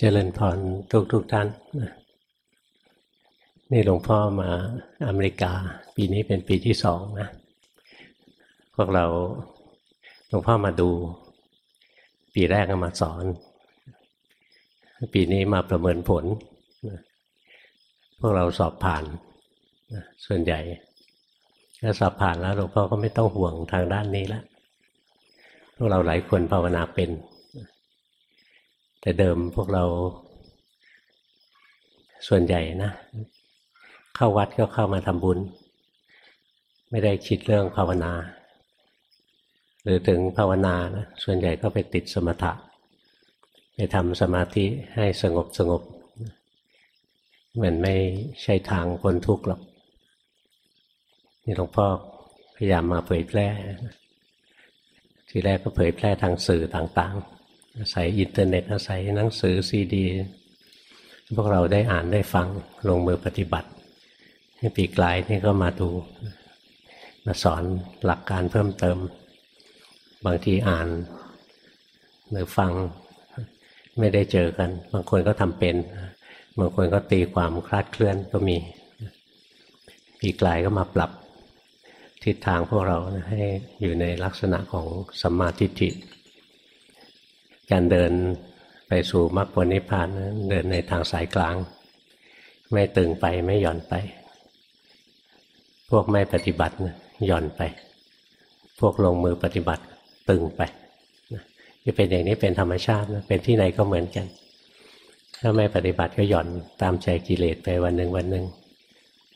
เจริญพรทุกทุกท่านนี่หลวงพ่อมาอเมริกา ปีนี้เป็นปีที่สองนะพวกเราหลวงพ่อมาดู ปีแรกก็มาสอน ปีนี้มาประเมินผล พวกเราสอบผ่าน ส่วนใหญ่ถ้าสอบผ่านแล้วหลวงพ่อก็ไม่ต้องห่วงทางด้านนี้แล้วพวกเราหลายคนภาวนาเป็น แต่เดิมพวกเรา ส่วนใหญ่นะ เข้าวัดก็เข้ามาทำบุญ ไม่ได้คิดเรื่องภาวนา หรือถึงภาวนานะส่วนใหญ่ก็ไปติดสมถะ ไปทำสมาธิให้สงบสงบเหมือนไม่ใช่ทางคนทุกข์หรอก นี่หลวงพ่อพยายามมาเผยแพร่ ทีแรกก็เผยแพร่ทางสื่อต่างๆ อาศัยอินเทอร์เน็ตอาศัยหนังสือซีดีพวกเราได้อ่านได้ฟังลงมือปฏิบัติในปีกลายนี่ก็มาดูมาสอนหลักการเพิ่มเติม บางทีอ่านหรือฟังไม่ได้เจอกัน บางคนก็ทำเป็น บางคนก็ตีความคลาดเคลื่อนก็มีปีกลายก็มาปรับทิศทางพวกเราให้อยู่ในลักษณะของสัมมาทิฏฐิ การเดินไปสู่มรรคผลนิพพานเดินในทางสายกลาง ไม่ตึงไปไม่หย่อนไป พวกไม่ปฏิบัติหย่อนไป พวกลงมือปฏิบัติตึงไปจะเป็นอย่างนี้เป็นธรรมชาติเป็นที่ไหนก็เหมือนกัน ถ้าไม่ปฏิบัติก็หย่อนตามใจกิเลสไปวันหนึ่งวันหนึ่ง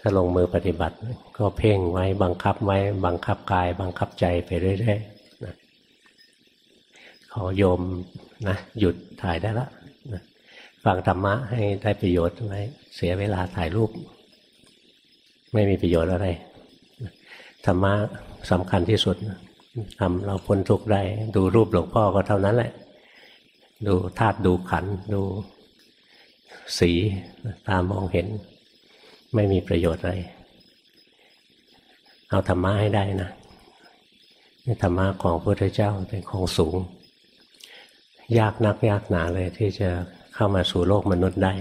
ถ้าลงมือปฏิบัติก็เพ่งไว้บังคับไว้บังคับกาย บังคับใจไปเรื่อยๆ ขอโยมนะหยุดถ่ายได้ละนะฟังธรรมะให้ได้ประโยชน์ไว้เสียเวลาถ่ายรูป ไม่มีประโยชน์อะไรธรรมะสำคัญที่สุดทำเราพ้นทุกข์ได้ ดูรูปหลวงพ่อก็เท่านั้นแหละ ดูธาตุดูขัน ดูสีตามองเห็น ไม่มีประโยชน์อะไร เอาธรรมะให้ได้นะธรรมะของพระพุทธเจ้าเป็นของสูง ยากนักยากหนาเลยที่จะเข้ามาสู่โลกมนุษย์ได้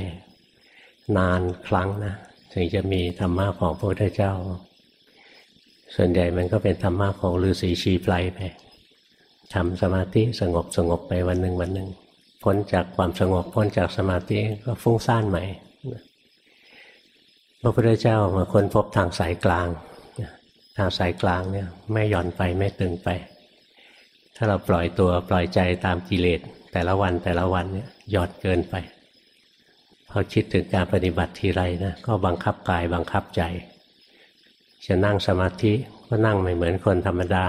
นานครั้งนะถึงจะมีธรรมะของพระพุทธเจ้า ส่วนใหญ่มันก็เป็นธรรมะของฤาษีชีไพรไปทำสมาธิสงบสงบไปวันหนึ่งวันหนึ่งพ้นจากความสงบพ้นจากสมาธิก็ฟุ้งซ่านใหม่พระพุทธเจ้ามาค้นพบทางสายกลาง ทางสายกลางเนี่ยไม่หย่อนไปไม่ตึงไป ถ้าเราปล่อยตัวปล่อยใจตามกิเลส แต่ละวันแต่ละวันเนี่ยหยอนเกินไป พอคิดถึงการปฏิบัติทีไรนะก็บังคับกายบังคับใจ จะนั่งสมาธิก็นั่งไม่เหมือนคนธรรมดา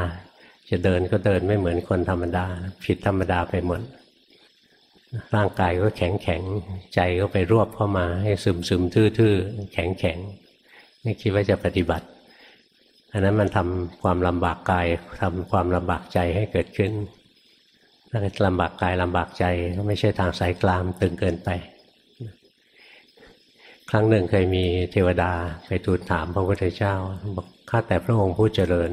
จะเดินก็เดินไม่เหมือนคนธรรมดา ผิดธรรมดาไปหมดร่างกายก็แข็งแข็งใจก็ไปรวบเข้ามาให้ซึมซึมทื่อๆแข็งแข็งไม่คิดว่าจะปฏิบัติอันนั้นมันทำความลำบากกายทำความลำบากใจให้เกิดขึ้น ถ้าลำบากกายลำบากใจก็ไม่ใช่ทางสายกลางตึงเกินไป ครั้งหนึ่งเคยมีเทวดาไปทูลถามพระพุทธเจ้าบอกข้าแต่พระองค์ผู้เจริญ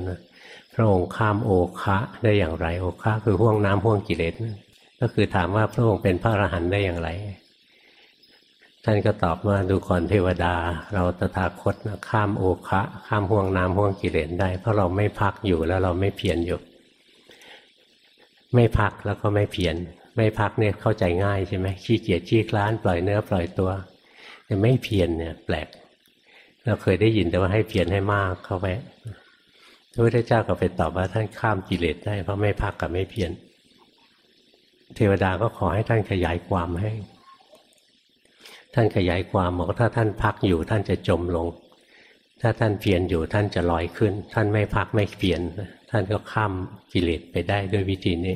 พระองค์ข้ามโอคะได้อย่างไร โอคะคือห่วงน้ำห่วงกิเลสก็คือถามว่าพระองค์เป็นพระอรหันต์ได้อย่างไร ท่านก็ตอบว่าดูก่อนเทวดา เราตถาคตข้ามโอคะ ข้ามห่วงน้ำห่วงกิเลสได้ เพราะเราไม่พักอยู่แล้วเราไม่เพียรอยู่ ไม่พักแล้วก็ไม่เพียรไม่พักเนี่ยเข้าใจง่ายใช่ไหมขี้เกียจขี้คลานปล่อยเนื้อปล่อยตัวแต่ไม่เพียรเนี่ย แปลก เราเคยได้ยินแต่ว่าให้เพียรให้มากเข้าไปพระพุทธเจ้าก็ไปตอบว่าท่านข้ามกิเลสได้เพราะไม่พักกับไม่เพียรเทวดาก็ขอให้ท่านขยายความให้ ท่านขยายความบอกถ้าท่านพักอยู่ท่านจะจมลง ถ้าท่านเพียรอยู่ท่านจะลอยขึ้น ท่านไม่พักไม่เพียร ท่านก็ข้ามกิเลสไปได้ด้วยวิธีนี้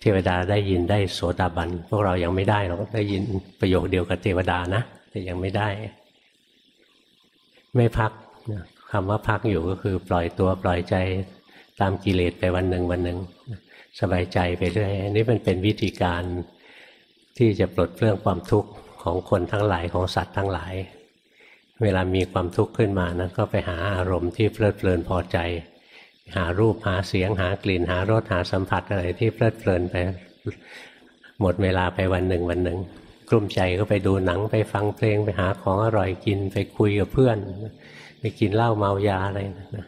เทวดาได้ยินได้โสดาบัน พวกเรายังไม่ได้เราก็ได้ยินประโยคเดียวกับเทวดานะ แต่ยังไม่ได้ ไม่พักคำว่าพักอยู่ก็คือปล่อยตัวปล่อยใจตามกิเลสไปวันหนึ่งวันหนึ่งสบายใจไปเรื่อยอันนี้มันเป็นวิธีการที่จะปลดเปลื้องความทุกข์ของคนทั้งหลายของสัตว์ทั้งหลาย เวลามีความทุกข์ขึ้นมานะก็ไปหาอารมณ์ที่เพลิดเพลินพอใจ หารูปหาเสียงหากลิ่นหารสหาสัมผัสอะไรที่เพลิดเพลินไปหมดเวลาไปวันหนึ่งวันหนึ่งกลุ้มใจก็ไปดูหนังไปฟังเพลงไปหาของอร่อยกินไปคุยกับเพื่อน ไปกินเหล้าเมายาอะไรนะ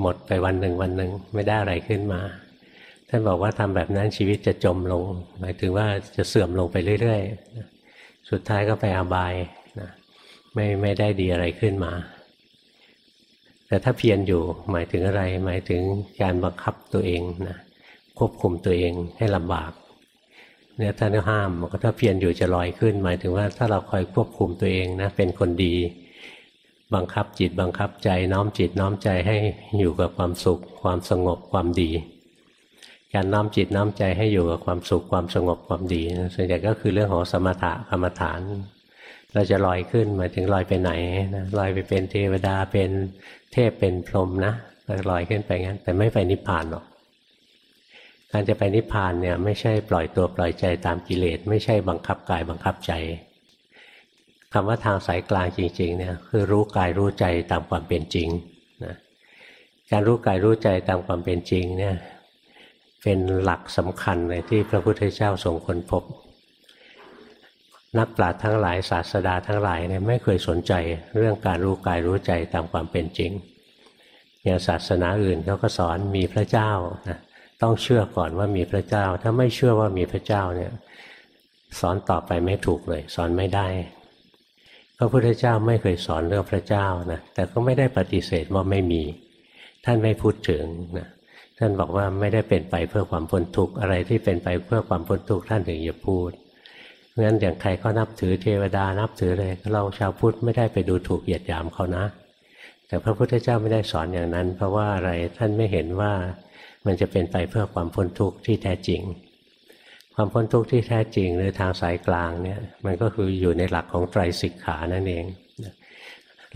หมดไปวันหนึ่งวันหนึ่งไม่ได้อะไรขึ้นมา ท่านบอกว่าทำแบบนั้นชีวิตจะจมลง หมายถึงว่าจะเสื่อมลงไปเรื่อยๆสุดท้ายก็ไปอบายนะไม่ไม่ได้ดีอะไรขึ้นมา แต่ถ้าเพียรอยู่หมายถึงอะไร หมายถึงการบังคับตัวเองนะควบคุมตัวเองให้ลำบากเนี่ยท่านก็ห้ามบอกว่าถ้าเพียรอยู่จะลอยขึ้น หมายถึงว่าถ้าเราคอยควบคุมตัวเองนะเป็นคนดี บังคับจิตบังคับใจน้อมจิตน้อมใจให้อยู่กับความสุข ความสงบความดี การน้อมจิตน้อมใจให้อยู่กับความสุขความสงบความดีส่วนใหญ่ก็คือเรื่องของสมถะกรรมฐาน เราจะลอยขึ้นหมายถึงลอยไปไหนนะลอยไปเป็นเทวดาเป็นเทพเป็นพรหมนะลอยขึ้นไปงั้น แต่ไม่ไปนิพพานหรอกการจะไปนิพพานเนี่ยไม่ใช่ปล่อยตัวปล่อยใจตามกิเลสไม่ใช่บังคับกายบังคับใจคำว่าทางสายกลางจริงๆเนี่ยคือรู้กายรู้ใจตามความเป็นจริงนะการรู้กายรู้ใจตามความเป็นจริงเนี่ยเป็นหลักสำคัญเลยที่พระพุทธเจ้าทรงค้นพบ นักปราชญ์ทั้งหลายศาสดาทั้งหลายเนี่ยไม่เคยสนใจเรื่องการรู้กายรู้ใจตามความเป็นจริงอย่างศาสนาอื่นเขาก็สอนมีพระเจ้านะต้องเชื่อก่อนว่ามีพระเจ้า ถ้าไม่เชื่อว่ามีพระเจ้าเนี่ยสอนต่อไปไม่ถูกเลย สอนไม่ได้พระพุทธเจ้าไม่เคยสอนเรื่องพระเจ้านะแต่ก็ไม่ได้ปฏิเสธว่าไม่มี ท่านไม่พูดถึงนะท่านบอกว่าไม่ได้เป็นไปเพื่อความพ้นทุกข์อะไรที่เป็นไปเพื่อความพ้นทุกข์ท่านถึงอย่าพูด เพราะฉะนั้นอย่างใครก็นับถือเทวดานับถืออะไรเราชาวพุทธไม่ได้ไปดูถูกเหยียดหยามเขานะ แต่พระพุทธเจ้าไม่ได้สอนอย่างนั้น เพราะว่าอะไรท่านไม่เห็นว่ามันจะเป็นไปเพื่อความพ้นทุกข์ที่แท้จริง ความพ้นทุกข์ที่แท้จริงหรือทางสายกลางเนี่ยมันก็คืออยู่ในหลักของไตรสิกขานั่นเอง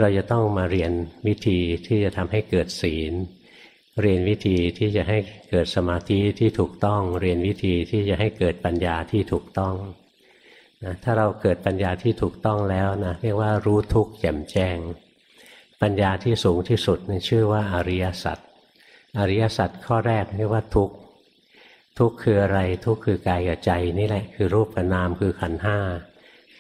เราจะต้องมาเรียนวิธีที่จะทำให้เกิดศีล เรียนวิธีที่จะให้เกิดสมาธิที่ถูกต้อง เรียนวิธีที่จะให้เกิดปัญญาที่ถูกต้อง นะถ้าเราเกิดปัญญาที่ถูกต้องแล้วนะเรียกว่ารู้ทุกข์แจ่มแจ้ง ปัญญาที่สูงที่สุดนชื่อว่าอริยสัจอริยสัจข้อแรกเรียกว่าทุกข์ทุกข์คืออะไรทุกข์คือกายกับใจนี่แหละคือรูปกับนามคือขันห้า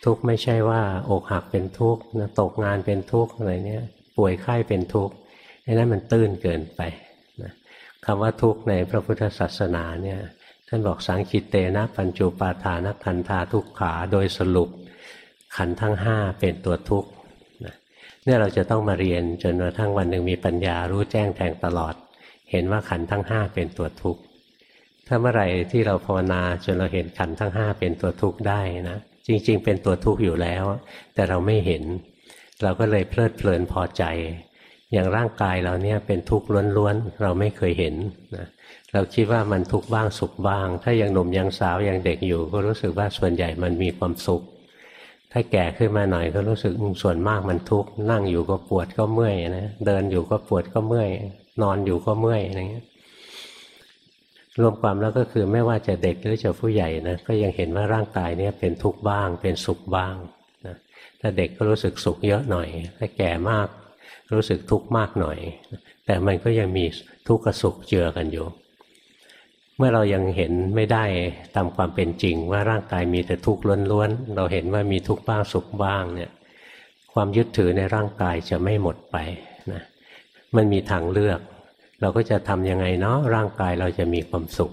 ทุกข์ไม่ใช่ว่าอกหักเป็นทุกข์ตกงานเป็นทุกข์อะไรเนี้ยป่วยไข้เป็นทุกข์ไอ้นั้นมันตื้นเกินไปนะคำว่าทุกข์ในพระพุทธศาสนาเนี่ย ท่านบอกสังคิตเตนะปัญจุปาทานขันธาทุกขาโดยสรุปขันทั้งห้าเป็นตัวทุกข์เนี่ยเราจะต้องมาเรียนจนกระทั่งวันหนึ่งมีปัญญารู้แจ้งแทงตลอด เห็นว่าขันทั้งห้าเป็นตัวทุกข์ถ้าเมื่อไหร่ที่เราภาวนาจนเราเห็นขันทั้งห้าเป็นตัวทุกข์ได้นะจริง ๆ เป็นตัวทุกข์อยู่แล้ว แต่เราไม่เห็น เราก็เลยเพลิดเพลินพอใจ อย่างร่างกายเราเนี่ยเป็นทุกข์ล้วนๆ เราไม่เคยเห็นนะเราคิดว่ามันทุกข์บ้างสุขบ้าง ถ้ายังหนุ่มยังสาวยังเด็กอยู่ ก็รู้สึกว่าส่วนใหญ่มันมีความสุข ถ้าแก่ขึ้นมาหน่อยก็รู้สึกส่วนมากมันทุกข์นั่งอยู่ก็ปวดก็เมื่อยนะเดินอยู่ก็ปวดก็เมื่อย นอนอยู่ก็เมื่อยอะไรเงี้ยรวมความแล้วก็คือไม่ว่าจะเด็กหรือจะผู้ใหญ่นะก็ยังเห็นว่าร่างกายเนี่ยเป็นทุกข์บ้าง เป็นสุขบ้างนะถ้าเด็กก็รู้สึกสุขเยอะหน่อย ถ้าแก่มาก รู้สึกทุกข์มากหน่อย แต่มันก็ยังมีทุกข์กับสุขเจือกันอยู่ เมื่อเรายังเห็นไม่ได้ตามความเป็นจริงว่าร่างกายมีแต่ทุกข์ล้วนๆ เราเห็นว่ามีทุกข์บ้างสุขบ้างเนี่ยความยึดถือในร่างกายจะไม่หมดไปนะมันมีทางเลือก เราก็จะทำยังไงเนาะร่างกายเราจะมีความสุข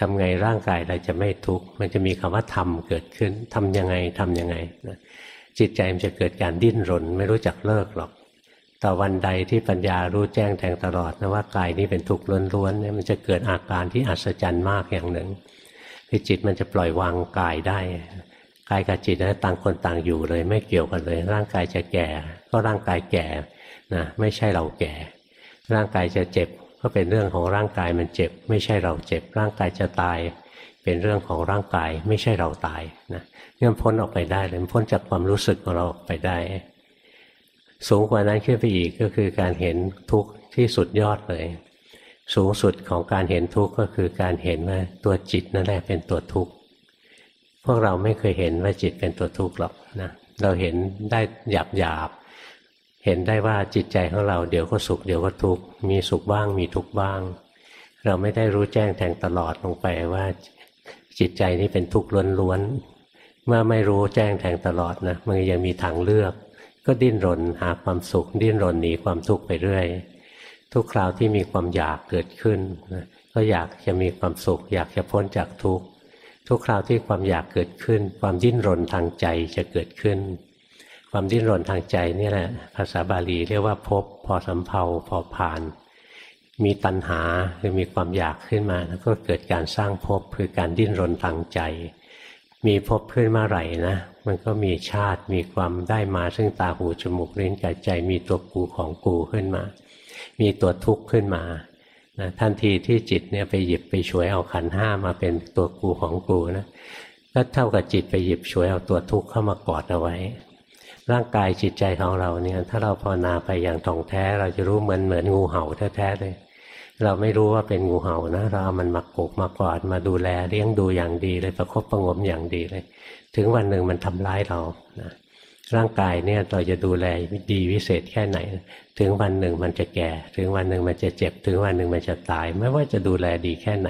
ทำไงร่างกายเราจะไม่ทุกข์มันจะมีคำว่าทำเกิดขึ้นทำยังไงทำยังไงจิตใจมันจะเกิดการดิ้นรน ไม่รู้จักเลิกหรอก ต่อวันใดที่ปัญญารู้แจ้งแทงตลอดนะว่ากายนี้เป็นทุกข์ล้วนๆเนี่ยมันจะเกิดอาการที่อัศจรรย์มากอย่างหนึ่งคือจิตมันจะปล่อยวางกายได้กายกับจิตนะต่างคนต่างอยู่เลย ไม่เกี่ยวกันเลย ร่างกายจะแก่ ก็ร่างกายแก่นะไม่ใช่เราแก่ ร่างกายจะเจ็บก็เป็นเรื่องของร่างกายมันเจ็บ ไม่ใช่เราเจ็บ ร่างกายจะตาย เป็นเรื่องของร่างกายไม่ใช่เราตายนะเนี่มันพ้นออกไปได้เลยพ้นจากความรู้สึกของเราออกไปได้ สูงกว่านั้นขึ้นไปอีกก็คือการเห็นทุกข์ที่สุดยอดเลย สูงสุดของการเห็นทุกข์ก็คือการเห็นว่าตัวจิตนั่นแหละเป็นตัวทุกข์พวกเราไม่เคยเห็นว่าจิตเป็นตัวทุกข์หรอกนะเราเห็นได้หยาบหยาบเห็นได้ว่าจิตใจของเราเดี๋ยวก็สุขเดี๋ยวก็ทุกข์มีสุขบ้างมีทุกข์บ้าง เราไม่ได้รู้แจ้งแทงตลอดลงไปว่า จิตใจนี่เป็นทุกข์ล้วนๆเมื่อไม่รู้แจ้งแทงตลอดนะมันยังมีทางเลือก ก็ดิ้นรนหาความสุข ดิ้นรนหนีความทุกข์ไปเรื่อยทุกคราวที่มีความอยากเกิดขึ้นก็อยากจะมีความสุข อยากจะพ้นจากทุกข์ทุกคราวที่ความอยากเกิดขึ้น ความดิ้นรนทางใจจะเกิดขึ้น ความดิ้นรนทางใจนี่แหละ ภาษาบาลีเรียกว่าพบพอสำเพาพอผ่าน มีตัณหาคือมีความอยากขึ้นมาแล้วก็เกิดการสร้างภพคือการดิ้นรนทางใจ มีภพขึ้นมาไหร่นะ มันก็มีชาติมีความได้มาซึ่งตาหูจมูกลิ้นกายใจมีตัวกูของกูขึ้นมา มีตัวทุกข์ขึ้นมานะทันทีที่จิตเนี่ยไปหยิบไปช่วยเอาขันห้ามาเป็นตัวกูของกูนะก็เท่ากับจิตไปหยิบช่วยเอาตัวทุกข์เข้ามากอดเอาไว้ ร่างกายจิตใจของเราเนี่ยถ้าเราภาวนาไปอย่างท่องแท้ เราจะรู้เหมือนเหมือนงูเห่าแท้ๆเลย เราไม่รู้ว่าเป็นงูเห่านะ เราเอามันมากกมากอดมาดูแลเลี้ยงดูอย่างดีเลยประคบประงมอย่างดีเลย ถึงวันหนึ่งมันทำร้ายเรานะร่างกายเนี่ยเราจะดูแลดีวิเศษแค่ไหน ถึงวันหนึ่งมันจะแก่ ถึงวันหนึ่งมันจะเจ็บ ถึงวันหนึ่งมันจะตาย ไม่ว่าจะดูแลดีแค่ไหน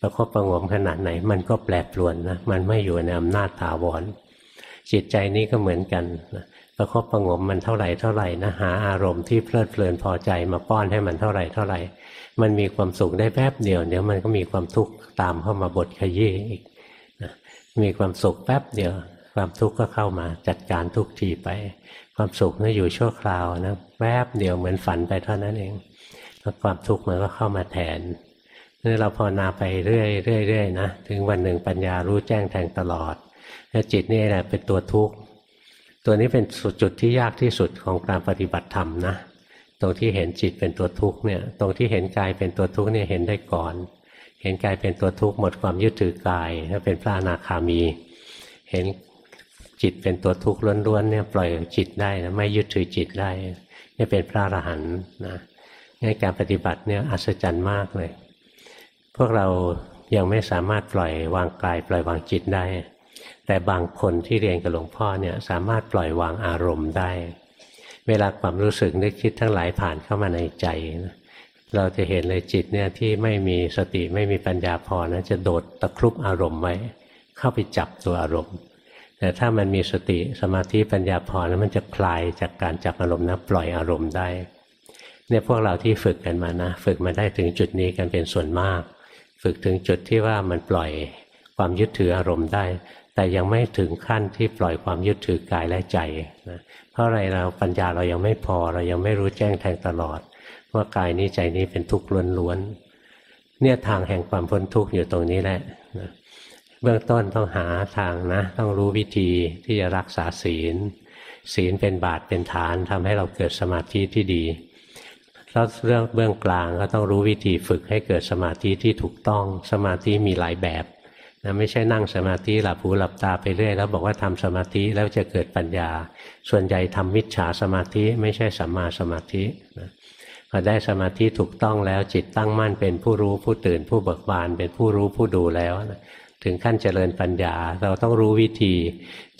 ประคบประงมขนาดไหน มันก็แปรปรวนนะมันไม่อยู่ในอำนาจถาวรจิตใจนี้ก็เหมือนกันนะประคบประงมมันเท่าไหร่เท่าไหร่นะหาอารมณ์ที่เพลิดเพลินพอใจมาป้อนให้มันเท่าไหร่เท่าไหร่ มันมีความสุขได้แป๊บเดียวเดี๋ยวมันก็มีความทุกข์ตามเข้ามาบดขยี้อีกนะมีความสุขแป๊บเดียว ความทุกข์ก็เข้ามาจัดการทุกทีไป ความสุขนี่อยู่ชั่วคราวนะแวบเดียวเหมือนฝันไปเท่านั้นเองแล้วความทุกข์มันก็เข้ามาแทนนี่เราภาวนาไปเรื่อยเรื่อยๆนะถึงวันหนึ่งปัญญารู้แจ้งแทงตลอดแล้วจิตนี่แหละเป็นตัวทุกข์ตัวนี้เป็นจุดที่ยากที่สุดของการปฏิบัติธรรมนะ ตรงที่เห็นจิตเป็นตัวทุกข์เนี่ย ตรงที่เห็นกายเป็นตัวทุกข์เนี่ยเห็นได้ก่อน เห็นกายเป็นตัวทุกข์หมดความยึดถือกายถ้าเป็นพระอนาคามี เห็นจิตเป็นตัวทุกข์ล้วนๆเนี่ยปล่อยจิตได้นะไม่ยึดถือจิตได้นี่เป็นพระอรหันต์นะในการปฏิบัติเนี่ยอัศจรรย์มากเลย พวกเรายังไม่สามารถปล่อยวางกายปล่อยวางจิตได้ แต่บางคนที่เรียนกับหลวงพ่อเนี่ยสามารถปล่อยวางอารมณ์ได้ เวลาความรู้สึกนึกคิดทั้งหลายผ่านเข้ามาในใจนะเราจะเห็นเลยจิตเนี่ยที่ไม่มีสติไม่มีปัญญาพอนะจะโดดตะครุบอารมณ์ไว้ เข้าไปจับตัวอารมณ์ แต่ถ้ามันมีสติสมาธิปัญญาพอแล้วมันจะคลายจากการจับอารมณ์นะปล่อยอารมณ์ได้เนี่ยพวกเราที่ฝึกกันมานะ ฝึกมาได้ถึงจุดนี้กันเป็นส่วนมาก ฝึกถึงจุดที่ว่ามันปล่อยความยึดถืออารมณ์ได้ แต่ยังไม่ถึงขั้นที่ปล่อยความยึดถือกายและใจนะ ราะอะไรเราปัญญาเรายังไม่พอเรายังไม่รู้แจ้งแทงตลอด ว่ากายนี้ใจนี้เป็นทุกข์ล้วนๆเนี่ยทางแห่งความพ้นทุกข์อยู่ตรงนี้แหละเบื้องต้นต้องหาทางนะ ต้องรู้วิธีที่จะรักษาศีล ศีลเป็นบาตเป็นฐานทำให้เราเกิดสมาธิที่ดีแล้วเรื่องเบื้องกลางก็ต้องรู้วิธีฝึกให้เกิดสมาธิที่ถูกต้องสมาธิมีหลายแบบ นะไม่ใช่นั่งสมาธิหลับหูหลับตาไปเรื่อยแล้วบอกว่าทำสมาธิแล้วจะเกิดปัญญา ส่วนใหญ่ทำมิจฉาสมาธิไม่ใช่สัมมาสมาธินะพอได้สมาธิถูกต้องแล้วจิตตั้งมั่นเป็นผู้รู้ผู้ตื่นผู้เบิกบานเป็นผู้รู้ผู้ดูแล้วนะถึงขั้นเจริญปัญญา เราต้องรู้วิธี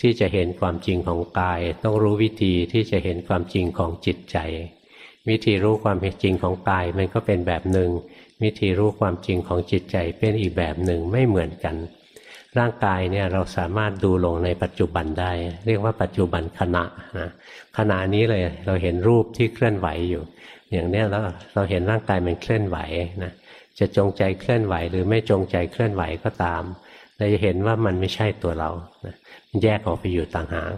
ที่จะเห็นความจริงของกาย ต้องรู้วิธีที่จะเห็นความจริงของจิตใจ วิธีรู้ความจริงของกายมันก็เป็นแบบหนึ่งวิธีรู้ความจริงของจิตใจเป็นอีกแบบหนึ่งไม่เหมือนกัน ร่างกายเนี่ยเราสามารถดูลงในปัจจุบันได้ เรียกว่าปัจจุบันขณะนะขณะนี้เลยเราเห็นรูปที่เคลื่อนไหวอยู่ อย่างเนี้แล้วเราเห็นร่างกายมันเคลื่อนไหวนะจะจงใจเคลื่อนไหว หรือไม่จงใจเคลื่อนไหวก็ตาม เราจะเห็นว่ามันไม่ใช่ตัวเรานะแยกออกไปอยู่ต่างหาก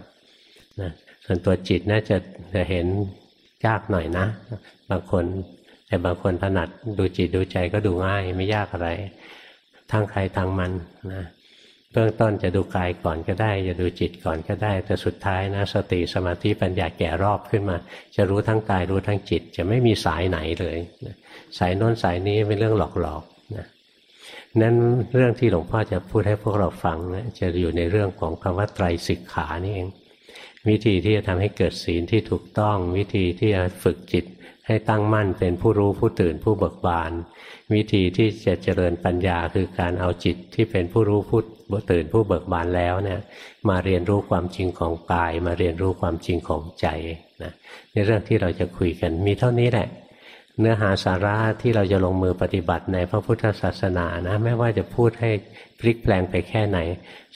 นะส่วนตัวจิตน่าจะจะเห็นยากหน่อยนะ บางคนแต่บางคนถนัดดูจิตดูใจก็ดูง่ายไม่ยากอะไรทางใครทางมันนะ เบื้องต้นจะดูกายก่อนก็ได้ จะดูจิตก่อนก็ได้ แต่สุดท้ายนะสติสมาธิปัญญาแก่รอบขึ้นมา จะรู้ทั้งกายรู้ทั้งจิต จะไม่มีสายไหนเลยสายโน้นสายนี้เป็นเรื่องหลอกๆนะนั้นเรื่องที่หลวงพ่อจะพูดให้พวกเราฟังนะจะอยู่ในเรื่องของคำว่าไตรสิกขานี่เอง วิธีที่จะทำให้เกิดศีลที่ถูกต้อง วิธีที่จะฝึกจิต ให้ตั้งมั่นเป็นผู้รู้ผู้ตื่นผู้เบิกบาน วิธีที่จะเจริญปัญญาคือการเอาจิตที่เป็นผู้รู้ผู้ตื่นผู้เบิกบานแล้วเนี่ยมาเรียนรู้ความจริงของกาย มาเรียนรู้ความจริงของใจนะในเรื่องที่เราจะคุยกันมีเท่านี้แหละ เนื้อหาสาระที่เราจะลงมือปฏิบัติในพระพุทธศาสนานะไม่ว่าจะพูดให้พลิกแปลงไปแค่ไหน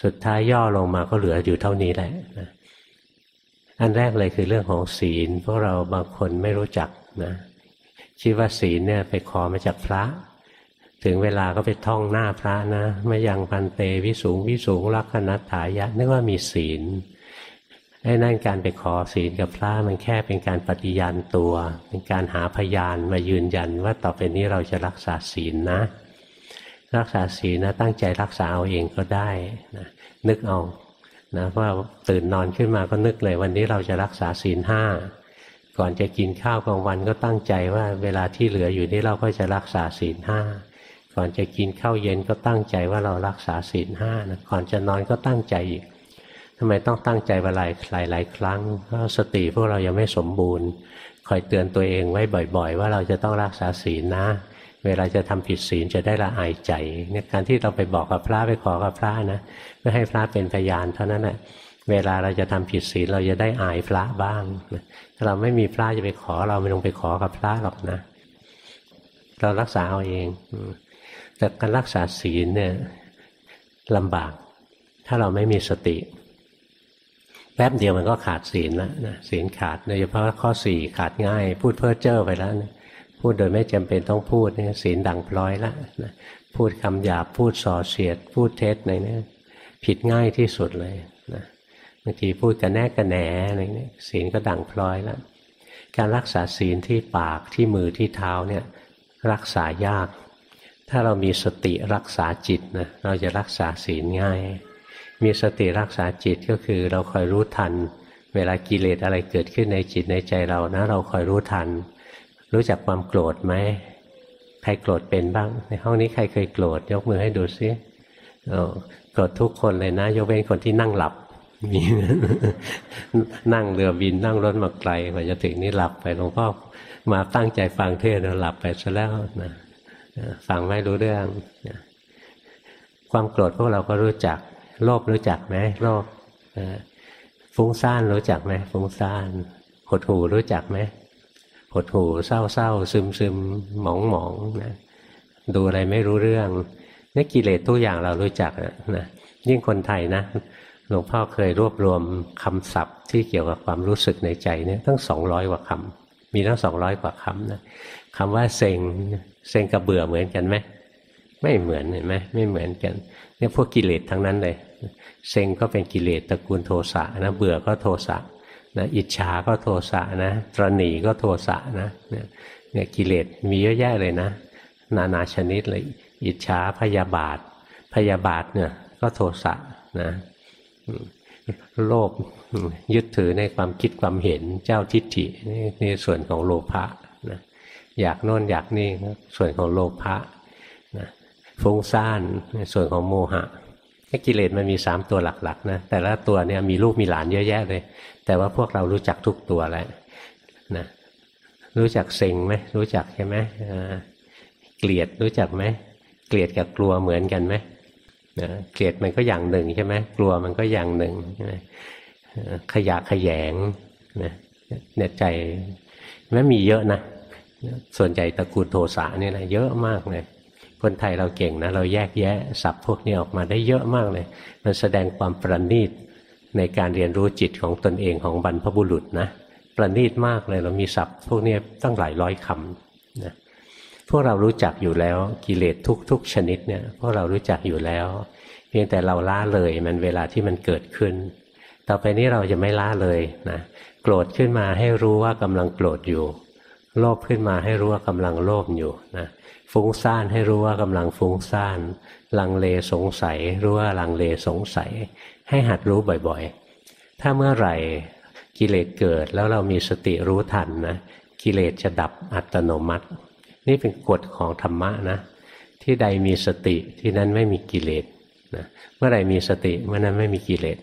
สุดท้ายย่อลงมาก็เหลืออยู่เท่านี้แหละนะอันแรกเลยคือเรื่องของศีลพวกเราบางคนไม่รู้จัก นะคิดว่าศีลเนี่ยไปขอมาจากพระ ถึงเวลาก็ไปท่องหน้าพระนะไม่ยังพันเตวิสูงวิสูงลักขณถายะนึกว่ามีศีลไอ้นั่นการไปขอศีลกับพระมันแค่เป็นการปฏิญาณตัว เป็นการหาพยานมายืนยันว่าต่อไปนี้เราจะรักษาศีลนะ รักษาศีลนะตั้งใจรักษาเอาเองก็ได้นะนึกเอานะว่าตื่นนอนขึ้นมาก็นึกเลยวันนี้เราจะรักษาศีลห้า ก่อนจะกินข้าวกลางวันก็ตั้งใจว่าเวลาที่เหลืออยู่นี้เราก็จะรักษาศีลห้าก่อนจะกินข้าวเย็นก็ตั้งใจว่าเรารักษาศีลห้านะก่อนจะนอนก็ตั้งใจอีกทำไมต้องตั้งใจเวลาหลายหลายครั้งเพราะสติพวกเรายังไม่สมบูรณ์ คอยเตือนตัวเองไว้บ่อย ๆ ว่าเราจะต้องรักษาศีลนะ เวลาจะทำผิดศีลจะได้ละอายใจเนี่ยการที่เราไปบอกกับพระไปขอกับพระนะเพื่อให้พระเป็นพยานเท่านั้นแหละเวลาเราจะทำผิดศีลเราจะได้อายพระบ้าง เราไม่มีพระจะไปขอ เราไม่ต้องไปขอกับพระหรอกนะ เรารักษาเอาเอง แต่การรักษาศีลเนี่ยลำบาก ถ้าเราไม่มีสติ แป๊บเดียวมันก็ขาดศีลแล้วนะศีลขาดโดยเฉพาะข้อสี่ขาดง่าย พูดเพ้อเจ้อไปแล้วนะพูดโดยไม่จำเป็นต้องพูดเนี่ยศีลดังพลอยล้วนะพูดคำหยาบพูดส่อเสียด พูดเท็จอะไรเนี่ยผิดง่ายที่สุดเลย บางทีพูดกันแน่กันแหนอะไรเนี่ยศีลก็ดังพลอยแล้วการรักษาศีลที่ปากที่มือที่เท้าเนี่ยรักษายาก ถ้าเรามีสติรักษาจิตนะเราจะรักษาศีลง่าย มีสติรักษาจิตก็คือเราคอยรู้ทัน เวลากิเลสอะไรเกิดขึ้นในจิตในใจเรานะ เราคอยรู้ทัน รู้จักความโกรธไหมใครโกรธเป็นบ้าง ในห้องนี้ใครเคยโกรธยกมือให้ดูซิโกรธทุกคนเลยนะ ยกเว้นคนที่นั่งหลับ มีนั่งเรือบินนั่งรถมาไกลกว่าจะถึงนี่หลับไปหลวงพ่อมาตั้งใจฟังเทศแล้วหลับไปซะแล้วนะฟังไม่รู้เรื่องความโกรธพวกเราก็รู้จัก โลภรู้จักไหมโลภฟุ้งซ่านรู้จักไหมฟุ้งซ่านหดหูรู้จักไหมหดหูเศร้าเศร้าซึมซึมหมองหมองนะดูอะไรไม่รู้เรื่องนี่กิเลสทุกอย่างเรารู้จักนะยิ่งคนไทยนะ หลวงพ่อเคยรวบรวมคำศัพท์ที่เกี่ยวกับความรู้สึกในใจเนี่ยตั้งสองร้อยกว่าคำมีตั้งสองร้อยกว่าคำนะคำว่าเซ็งเซ็งกับเบื่อเหมือนกันไหมไม่เหมือนเห็นไหมไม่เหมือนกันเนี่ยพวกกิเลสทั้งนั้นเลยเซ็งก็เป็นกิเลสตระกูลโทสะนะเบื่อก็โทสะนะอิจฉาก็โทสะนะตรณีก็โทสะนะเนี่ยกิเลสมีเยอะแยะเลยนะ นานาชนิดเลย อิจฉาพยาบาท พยาบาทเนี่ยก็โทสะนะ โลภยึดถือในความคิดความเห็นเจ้าทิฏฐินี่ส่วนของโลภะนะอยากโน่นอยากนี่ส่วนของโลภะนะฟุ้งซ่านในส่วนของโมหะกิเลสมันมีสามตัวหลักๆนะแต่ละตัวเนี่ยมีลูกมีหลานเยอะแยะเลย แต่ว่าพวกเรารู้จักทุกตัวแล้วนะรู้จักเซ็งไหมรู้จักใช่ไหมเกลียดรู้จักไหมเกลียดกับกลัวเหมือนกันไหม นะเกลียดมันก็อย่างหนึ่งใช่ไหมกลัวมันก็อย่างหนึ่งใช่ไหมขยะขยงนะเนี่ยใจไม่มีเยอะนะส่วนใหญ่ตระกูลโทสะนี่นะเยอะมากเลย คนไทยเราเก่งนะ เราแยกแยะศัพท์พวกนี้ออกมาได้เยอะมากเลย มันแสดงความประณีตในการเรียนรู้จิตของตนเองของบรรพบุรุษนะประณีตมากเลยเรามีศัพท์พวกนี้ตั้งหลายร้อยคำนะ พวกเรารู้จักอยู่แล้วกิเลสทุก ๆ ชนิดเนี่ยพวกเรารู้จักอยู่แล้ว เพียงแต่เราล้าเลยมันเวลาที่มันเกิดขึ้น ต่อไปนี้เราจะไม่ล้าเลยนะโกรธขึ้นมาให้รู้ว่ากำลังโกรธอยู่ โลภขึ้นมาให้รู้ว่ากำลังโลภอยู่นะฟุ้งซ่านให้รู้ว่ากำลังฟุ้งซ่านลังเลสงสัยรู้ว่าลังเลสงสัย ให้หัดรู้บ่อยๆ ถ้าเมื่อไหร่กิเลสเกิดแล้วเรามีสติรู้ทันนะกิเลสจะดับอัตโนมัติ นี่เป็นกฎของธรรมะนะที่ใดมีสติที่นั้นไม่มีกิเลสนะเมื่อไหร่มีสติเมื่อนั้นไม่มีกิเลส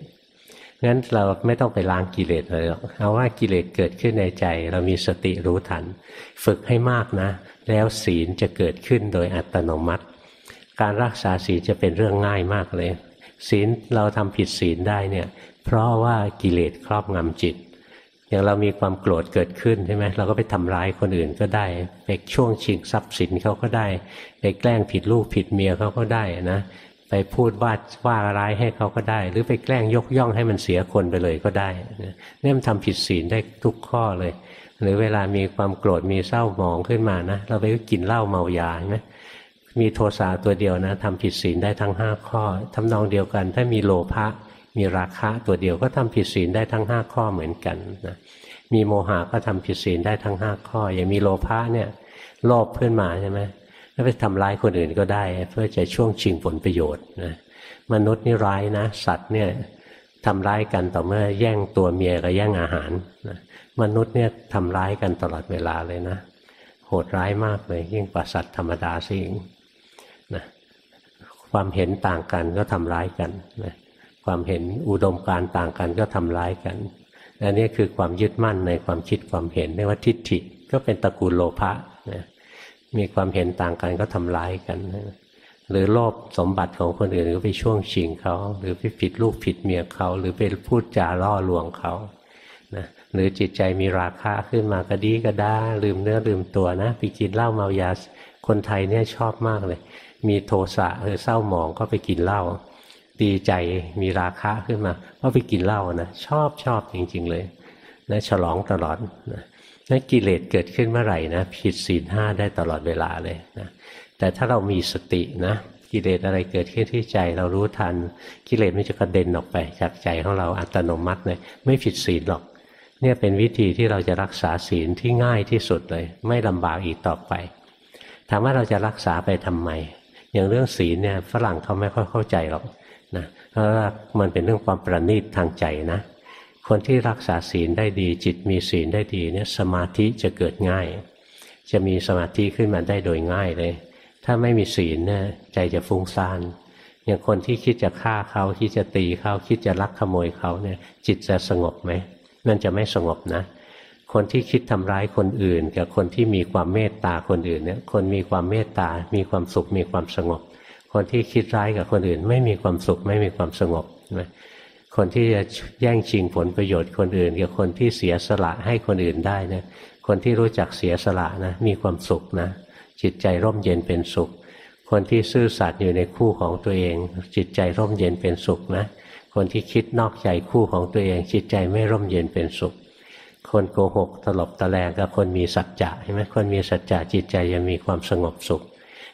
งั้นเราไม่ต้องไปล้างกิเลสเลยหรอกเอาว่ากิเลสเกิดขึ้นในใจ เรามีสติรู้ทัน ฝึกให้มากนะ แล้วศีลจะเกิดขึ้นโดยอัตโนมัติ การรักษาศีลจะเป็นเรื่องง่ายมากเลย ศีลเราทำผิดศีลได้เนี่ย เพราะว่ากิเลสครอบงำจิต อย่างเรามีความโกรธเกิดขึ้นใช่ไหมเราก็ไปทำร้ายคนอื่นก็ได้ ไปช่วงชิงทรัพย์สินเขาก็ได้ ไปแกล้งผิดลูกผิดเมียเขาก็ได้นะ ไปพูดว่าว่าร้ายให้เขาก็ได้ หรือไปแกล้งยกย่องให้มันเสียคนไปเลยก็ได้เนี่ยมันทำผิดศีลได้ทุกข้อเลย หรือเวลามีความโกรธมีเศร้าหมองขึ้นมานะ เราไปกินเหล้าเมายาใช่ไหมมีโทสะตัวเดียวนะทำผิดศีลได้ทั้งห้าข้อทำนองเดียวกัน ถ้ามีโลภะมีราคะตัวเดียวก็ทำผิดศีลได้ทั้งห้าข้อเหมือนกันนะ มีโมหะก็ทำผิดศีลได้ทั้งห้าข้อ อย่างมีโลภะเนี่ยโลภขึ้นมาใช่ไหมแล้วไปทำร้ายคนอื่นก็ได้ เพื่อจะช่วงชิงผลประโยชน์นะมนุษย์นี่ร้ายนะ สัตว์เนี่ยทำร้ายกันต่อเมื่อแย่งตัวเมียกับแย่งอาหารนะมนุษย์เนี่ยทำร้ายกันตลอดเวลาเลยนะ โหดร้ายมากเลย ยิ่งกว่าสัตว์ธรรมดาสิงนะความเห็นต่างกันก็ทำร้ายกันนะความเห็นอุดมการต่างกันก็ทำร้ายกัน อันนี้คือความยึดมั่นในความคิดความเห็นเรียกว่าทิฏฐิก็เป็นตระกูลโลภะนะมีความเห็นต่างกันก็ทำร้ายกันนะหรือโลภสมบัติของคนอื่นก็ไปช่วงชิงเขา หรือไปผิดลูกผิดเมียเขา หรือไปพูดจาล่อลวงเขานะหรือจิตใจมีราคะขึ้นมากระดีกระด้าลืมเนื้อลืมตัวนะไปกินเหล้าเมายาคนไทยเนี่ยชอบมากเลย มีโทสะหรือเศร้าหมองก็ไปกินเหล้า ดีใจมีราคะขึ้นมาก็ไปกินเหล้านะชอบชอบจริง ๆ เลยนะฉลองตลอดนะนั่นกิเลสเกิดขึ้นเมื่อไหร่นะผิดศีลห้าได้ตลอดเวลาเลยนะแต่ถ้าเรามีสตินะกิเลสอะไรเกิดขึ้นที่ใจเรารู้ทัน กิเลสไม่จะกระเด็นออกไป จากใจของเราอัตโนมัติเลยไม่ผิดศีลหรอก เนี่ยเป็นวิธีที่เราจะรักษาศีลที่ง่ายที่สุดเลย ไม่ลำบากอีกต่อไปถามว่าเราจะรักษาไปทำไมอย่างเรื่องศีลเนี่ยฝรั่งเขาไม่ค่อยเข้าใจหรอก นะเพราะว่ามันเป็นเรื่องความประณีตทางใจนะ คนที่รักษาศีลได้ดี จิตมีศีลได้ดีเนี่ยสมาธิจะเกิดง่าย จะมีสมาธิขึ้นมาได้โดยง่ายเลย ถ้าไม่มีศีลเนี่ยใจจะฟุ้งซ่านอย่างคนที่คิดจะฆ่าเขาคิดจะตีเขาคิดจะลักขโมยเขาเนี่ย จิตจะสงบไหมนั่นจะไม่สงบนะคนที่คิดทำร้ายคนอื่น กับคนที่มีความเมตตาคนอื่นเนี่ยคนมีความเมตตา มีความสุขมีความสงบ คนที่คิดร้ายกับคนอื่น ไม่มีความสุขไม่มีความสงบนะคนที่จะแย่งชิงผลประโยชน์คนอื่น กับคนที่เสียสละให้คนอื่นได้นะคนที่รู้จักเสียสละนะมีความสุขนะ จิตใจร่มเย็นเป็นสุข คนที่ซื่อสัตย์อยู่ในคู่ของตัวเอง จิตใจร่มเย็นเป็นสุขนะ คนที่คิดนอกใจคู่ของตัวเอง จิตใจไม่ร่มเย็นเป็นสุข คนโกหกตลบตะแลงกับคนมีสัจจะใช่ไหมคนมีสัจจะจิตใจยังมีความสงบสุข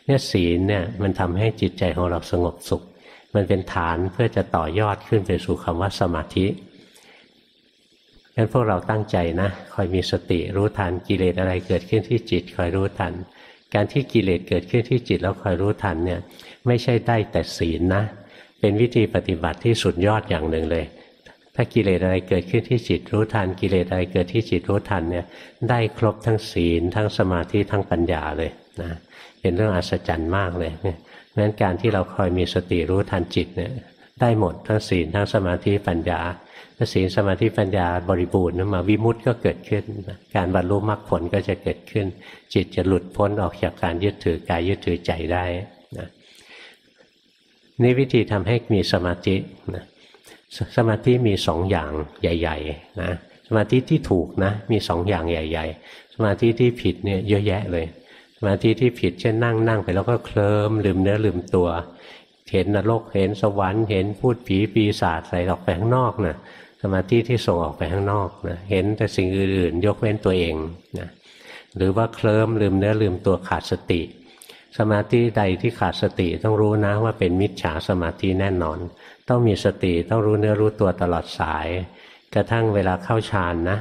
เนี่ยศีลเนี่ยมันทำให้จิตใจของเราสงบสุข มันเป็นฐานเพื่อจะต่อยอดขึ้นไปสู่คำว่าสมาธิงั้นพวกเราตั้งใจนะคอยมีสติรู้ทันกิเลสอะไรเกิดขึ้นที่จิตคอยรู้ทัน การที่กิเลสเกิดขึ้นที่จิตแล้วคอยรู้ทันเนี่ยไม่ใช่ได้แต่ศีลนะ เป็นวิธีปฏิบัติที่สุดยอดอย่างหนึ่งเลยถ้ากิเลสอะไรเกิดขึ้นที่จิตรู้ทันกิเลสอะไรเกิดที่จิตรู้ทันเนี่ยได้ครบทั้งศีลทั้งสมาธิทั้งปัญญาเลยนะ เป็นเรื่องอัศจรรย์มากเลยนั้นการที่เราคอยมีสติรู้ทันจิตเนี่ยได้หมดทั้งศีลทั้งสมาธิปัญญาถ้าศีลสมาธิปัญญาบริบูรณ์นมาวิมุตต์ก็เกิดขึ้น การบรรลุมรรคผลก็จะเกิดขึ้น จิตจะหลุดพ้นออกจากการยึดถือกายยึดถือใจได้นะนี่วิธีทำให้มีสมาธินะสมาธิมีสองอย่างใหญ่ๆนะสมาธิที่ถูกนะมีสองอย่างใหญ่ ๆ สมาธิที่ผิดเนี่ยเยอะแยะเลย มาธิที่ผิดเช่นนั่งนั่งไปแล้วก็เคลิมลืมเนื้อลืมตัว เห็นนรกเห็นสวรรค์เห็นพูดผีปีศาจอะไรออกไปข้างนอกนะสมาธิที่ส่งออกไปข้างนอกนะเห็นแต่สิ่งอื่นๆ ยกเว้นตัวเองนะหรือว่าเคลิ้มลืมเนื้อลืมตัวขาดสติ สมาธิใดที่ขาดสติต้องรู้นะว่าเป็นมิจฉาสมาธิแน่นอน ต้องมีสติต้องรู้เนื้อรู้ตัวตลอดสาย กระทั่งเวลาเข้าฌานนะ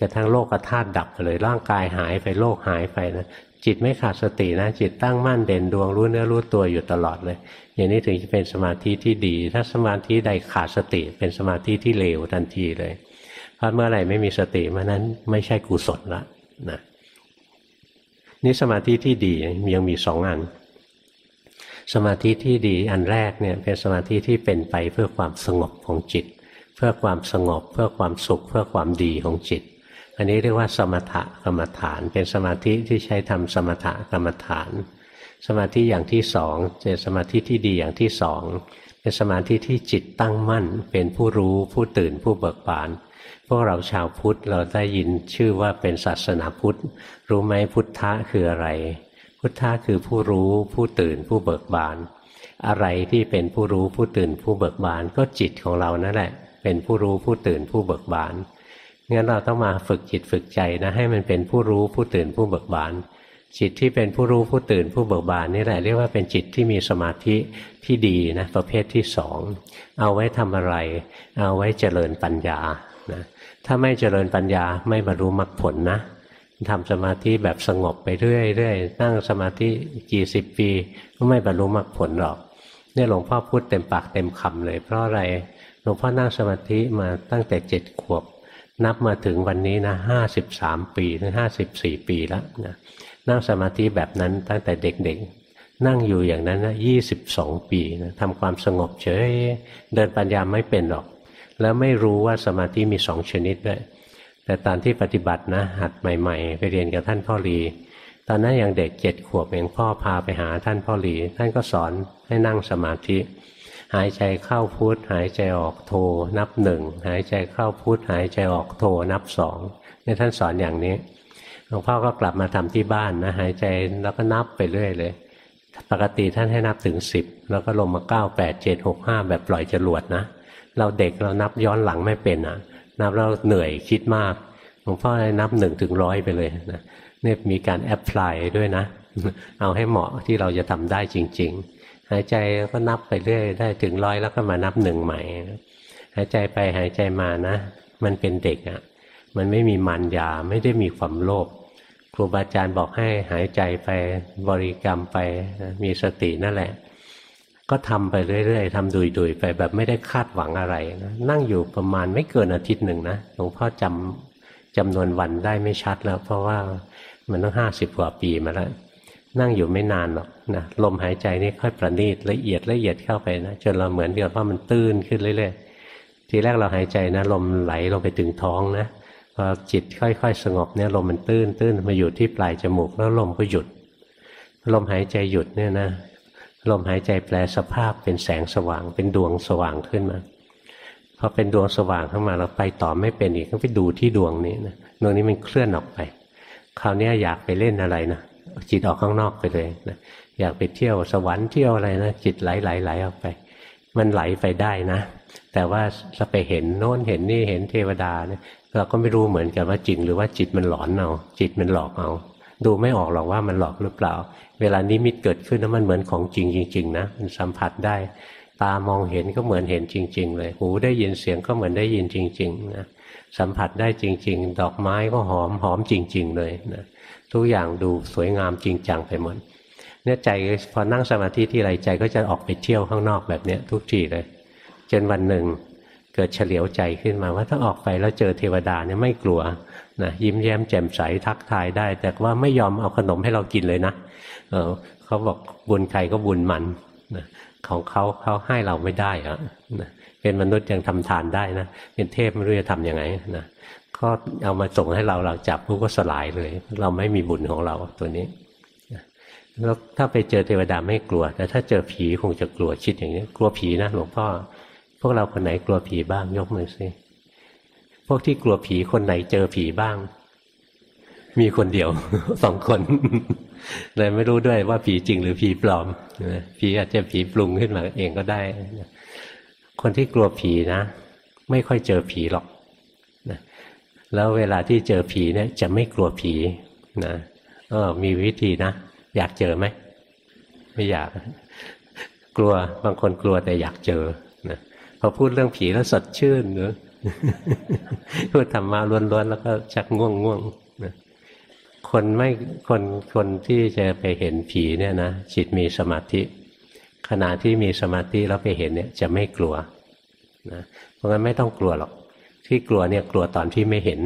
กระทั่งโลกธาตุดับไปเลยร่างกายหายไปโลกหายไปนะ จิตไม่ขาดสตินะ จิตตั้งมั่นเด่นดวงรู้เนื้อรู้ตัวอยู่ตลอดเลย อย่างนี้ถึงจะเป็นสมาธิที่ดี ถ้าสมาธิใดขาดสติ เป็นสมาธิที่เลวทันทีเลยเพราะเมื่อไหร่ไม่มีสติเมื่อนั้นไม่ใช่กุศลละนะนี่สมาธิที่ดียังมีสองอัน สมาธิที่ดีอันแรกเนี่ยเป็นสมาธิที่เป็นไปเพื่อความสงบของจิต เพื่อความสงบ เพื่อความสุข เพื่อความดีของจิต อันนี้เรียกว่าสมถกรรมฐาน เป็นสมาธิที่ใช้ทำสมถกรรมฐาน สมาธิอย่างที่สองเป็นสมาธิที่ดีอย่างที่สองเป็นสมาธิที่จิตตั้งมั่น เป็นผู้รู้ผู้ตื่นผู้เบิกบาน พวกเราชาวพุทธเราได้ยินชื่อว่าเป็นศาสนาพุทธ รู้ไหมพุทธะคืออะไร พุทธะคือผู้รู้ผู้ตื่นผู้เบิกบาน อะไรที่เป็นผู้รู้ผู้ตื่นผู้เบิกบาน ก็จิตของเรานั่นแหละ เป็นผู้รู้ผู้ตื่นผู้เบิกบาน งั้นเราต้องมาฝึกจิตฝึกใจนะ ให้มันเป็นผู้รู้ผู้ตื่นผู้เบิกบาน จิตที่เป็นผู้รู้ผู้ตื่นผู้เบิกบานนี่แหละเรียกว่าเป็นจิตที่มีสมาธิที่ดีนะประเภทที่สองเอาไว้ทำอะไร เอาไว้เจริญปัญญานะถ้าไม่เจริญปัญญาไม่บรรลุมรรคผลนะทำสมาธิแบบสงบไปเรื่อยๆนั่งสมาธิกี่สิบปี ก็ไม่บรรลุมรรคผลหรอกเนี่ยหลวงพ่อพูดเต็มปากเต็มคำเลย เพราะอะไรหลวงพ่อนั่งสมาธิมาตั้งแต่เจ็ดขวบ นับมาถึงวันนี้นะห้าสิบสามปีถึงห้าสิบสี่ปีแล้วนะนั่งสมาธิแบบนั้นตั้งแต่เด็กๆ นั่งอยู่อย่างนั้นนะยี่สิบสองปีนะทำความสงบเฉยเดินปัญญาไม่เป็นหรอก แล้วไม่รู้ว่าสมาธิมีสองชนิดด้วยแต่ตอนที่ปฏิบัตินะหัดใหม่ ๆ ไปเรียนกับท่านพ่อรีตอนนั้นยังเด็กเจ็ดขวบเองพ่อพาไปหาท่านพ่อรีท่านก็สอนให้นั่งสมาธิ หายใจเข้าพุทหายใจออกโทนับหนึ่งหายใจเข้าพุทหายใจออกโทนับสองนี่ท่านสอนอย่างนี้หลวงพ่อก็กลับมาทำที่บ้านนะหายใจแล้วก็นับไปเรื่อยเลย ปกติท่านให้นับถึงสิบแล้วก็ลงมาเก้าแปดเจ็ดหกห้าแบบปล่อยจรวดนะ เราเด็กเรานับย้อนหลังไม่เป็นอะ นับเราเหนื่อยคิดมากหลวงพ่อให้นับหนึ่งถึงร้อยไปเลยนะนี่มีการแอพพลายด้วยนะ เอาให้เหมาะที่เราจะทำได้จริง ๆ หายใจแล้วก็นับไปเรื่อยได้ถึงร้อยแล้วก็มานับหนึ่งใหม่ หายใจไปหายใจมานะ มันเป็นเด็กอะ มันไม่มีมันยาไม่ได้มีความโลภครูบาอาจารย์บอกให้หายใจไปบริกรรมไปมีสตินั่นแหละ ก็ทำไปเรื่อยๆทำดุยๆไปแบบไม่ได้คาดหวังอะไรนะนั่งอยู่ประมาณไม่เกินอาทิตย์หนึ่งนะหลวงพ่อจำจำนวนวันได้ไม่ชัดแล้ว เพราะว่ามันต้องห้าสิบกว่าปีมาแล้วนั่งอยู่ไม่นานหรอก นะลมหายใจนี่ค่อยประณีตละเอียดละเอียดเข้าไปนะจนเราเหมือนกับว่ามันตื้นขึ้นเรื่อยๆทีแรกเราหายใจนะลมไหลลงไปถึงท้องนะพอจิตค่อยๆ สงบเนี่ยลมมันตื้นตื้นมาอยู่ที่ปลายจมูกแล้วลมก็หยุด ลมหายใจหยุดเนี่ยนะลมหายใจแปลสภาพเป็นแสงสว่าง เป็นดวงสว่างขึ้นมาพอเป็นดวงสว่างเข้ามาเราไปต่อไม่เป็นอีกก็ไปดูที่ดวงนี้นะดวงนี้มันเคลื่อนออกไป คราวนี้อยากไปเล่นอะไรนะจิตออกข้างนอกไปเลยนะ อยากไปเที่ยวสวรรค์เที่ยวอะไรนะจิตไหลไหลไหลออกไป มันไหลไปได้นะ แต่ว่าจะไปเห็นโน้นเห็นนี่เห็นเทวดาเนี่ยเราก็ไม่รู้เหมือนกันว่าจริงหรือว่าจิตมันหลอนเอาจิตมันหลอกเอาดูไม่ออกหรอกว่ามันหลอกหรือเปล่า เวลานิมิตเกิดขึ้นแล้วมันเหมือนของจริงจริงๆนะมันสัมผัสได้ ตามองเห็นก็เหมือนเห็นจริง ๆ เลย หูได้ยินเสียงก็เหมือนได้ยินจริงๆนะสัมผัสได้จริง ๆ ดอกไม้ก็หอมหอมจริง ๆ เลยนะทุกอย่างดูสวยงามจริงจังไปหมด เนี่ยใจพอนั่งสมาธิที่ไรใจก็จะออกไปเที่ยวข้างนอกแบบเนี้ยทุกทีเลย จนวันหนึ่งเกิดเฉลียวใจขึ้นมาว่าถ้าออกไปแล้วเจอเทวดาเนี่ยไม่กลัวนะยิ้มแย้มแจ่มใสทักทายได้ แต่ว่าไม่ยอมเอาขนมให้เรากินเลยนะเเขาบอกบุญใครก็บุญมันนะของเขาเขาให้เราไม่ได้อะนะเป็นมนุษย์ยังทำทานได้นะเป็นเทพไม่รู้จะทำยังไงนะก็เอามาส่งให้เราเราจับพวกก็สลายเลย เราไม่มีบุญของเราตัวนี้ แล้วถ้าไปเจอเทวดาไม่กลัว แต่ถ้าเจอผีคงจะกลัวคิดอย่างนี้ กลัวผีนะหลวงพ่อ พวกเราคนไหนกลัวผีบ้างยกมือสิพวกที่กลัวผีคนไหนเจอผีบ้าง มีคนเดียวสองคนเลยไม่รู้ด้วยว่าผีจริงหรือผีปลอมผีอาจจะผีปรุงขึ้นมาเองก็ได้ คนที่กลัวผีนะ ไม่ค่อยเจอผีหรอกนะแล้วเวลาที่เจอผีเนี่ย จะไม่กลัวผีนะเออมีวิธีนะ อยากเจอไหมไม่อยาก กลัวบางคนกลัวแต่อยากเจอนะพอพูดเรื่องผีแล้วสดชื่นเนอะพูดธรรมะล้วนๆแล้วก็ชักง่วงง่วงนะคนไม่คนคนที่จะไปเห็นผีเนี่ยนะจิตมีสมาธิ ขณะที่มีสมาธิแล้วไปเห็นเนี่ยจะไม่กลัวนะเพราะงั้นไม่ต้องกลัวหรอก ที่กลัวเนี่ยกลัวตอนที่ไม่เห็น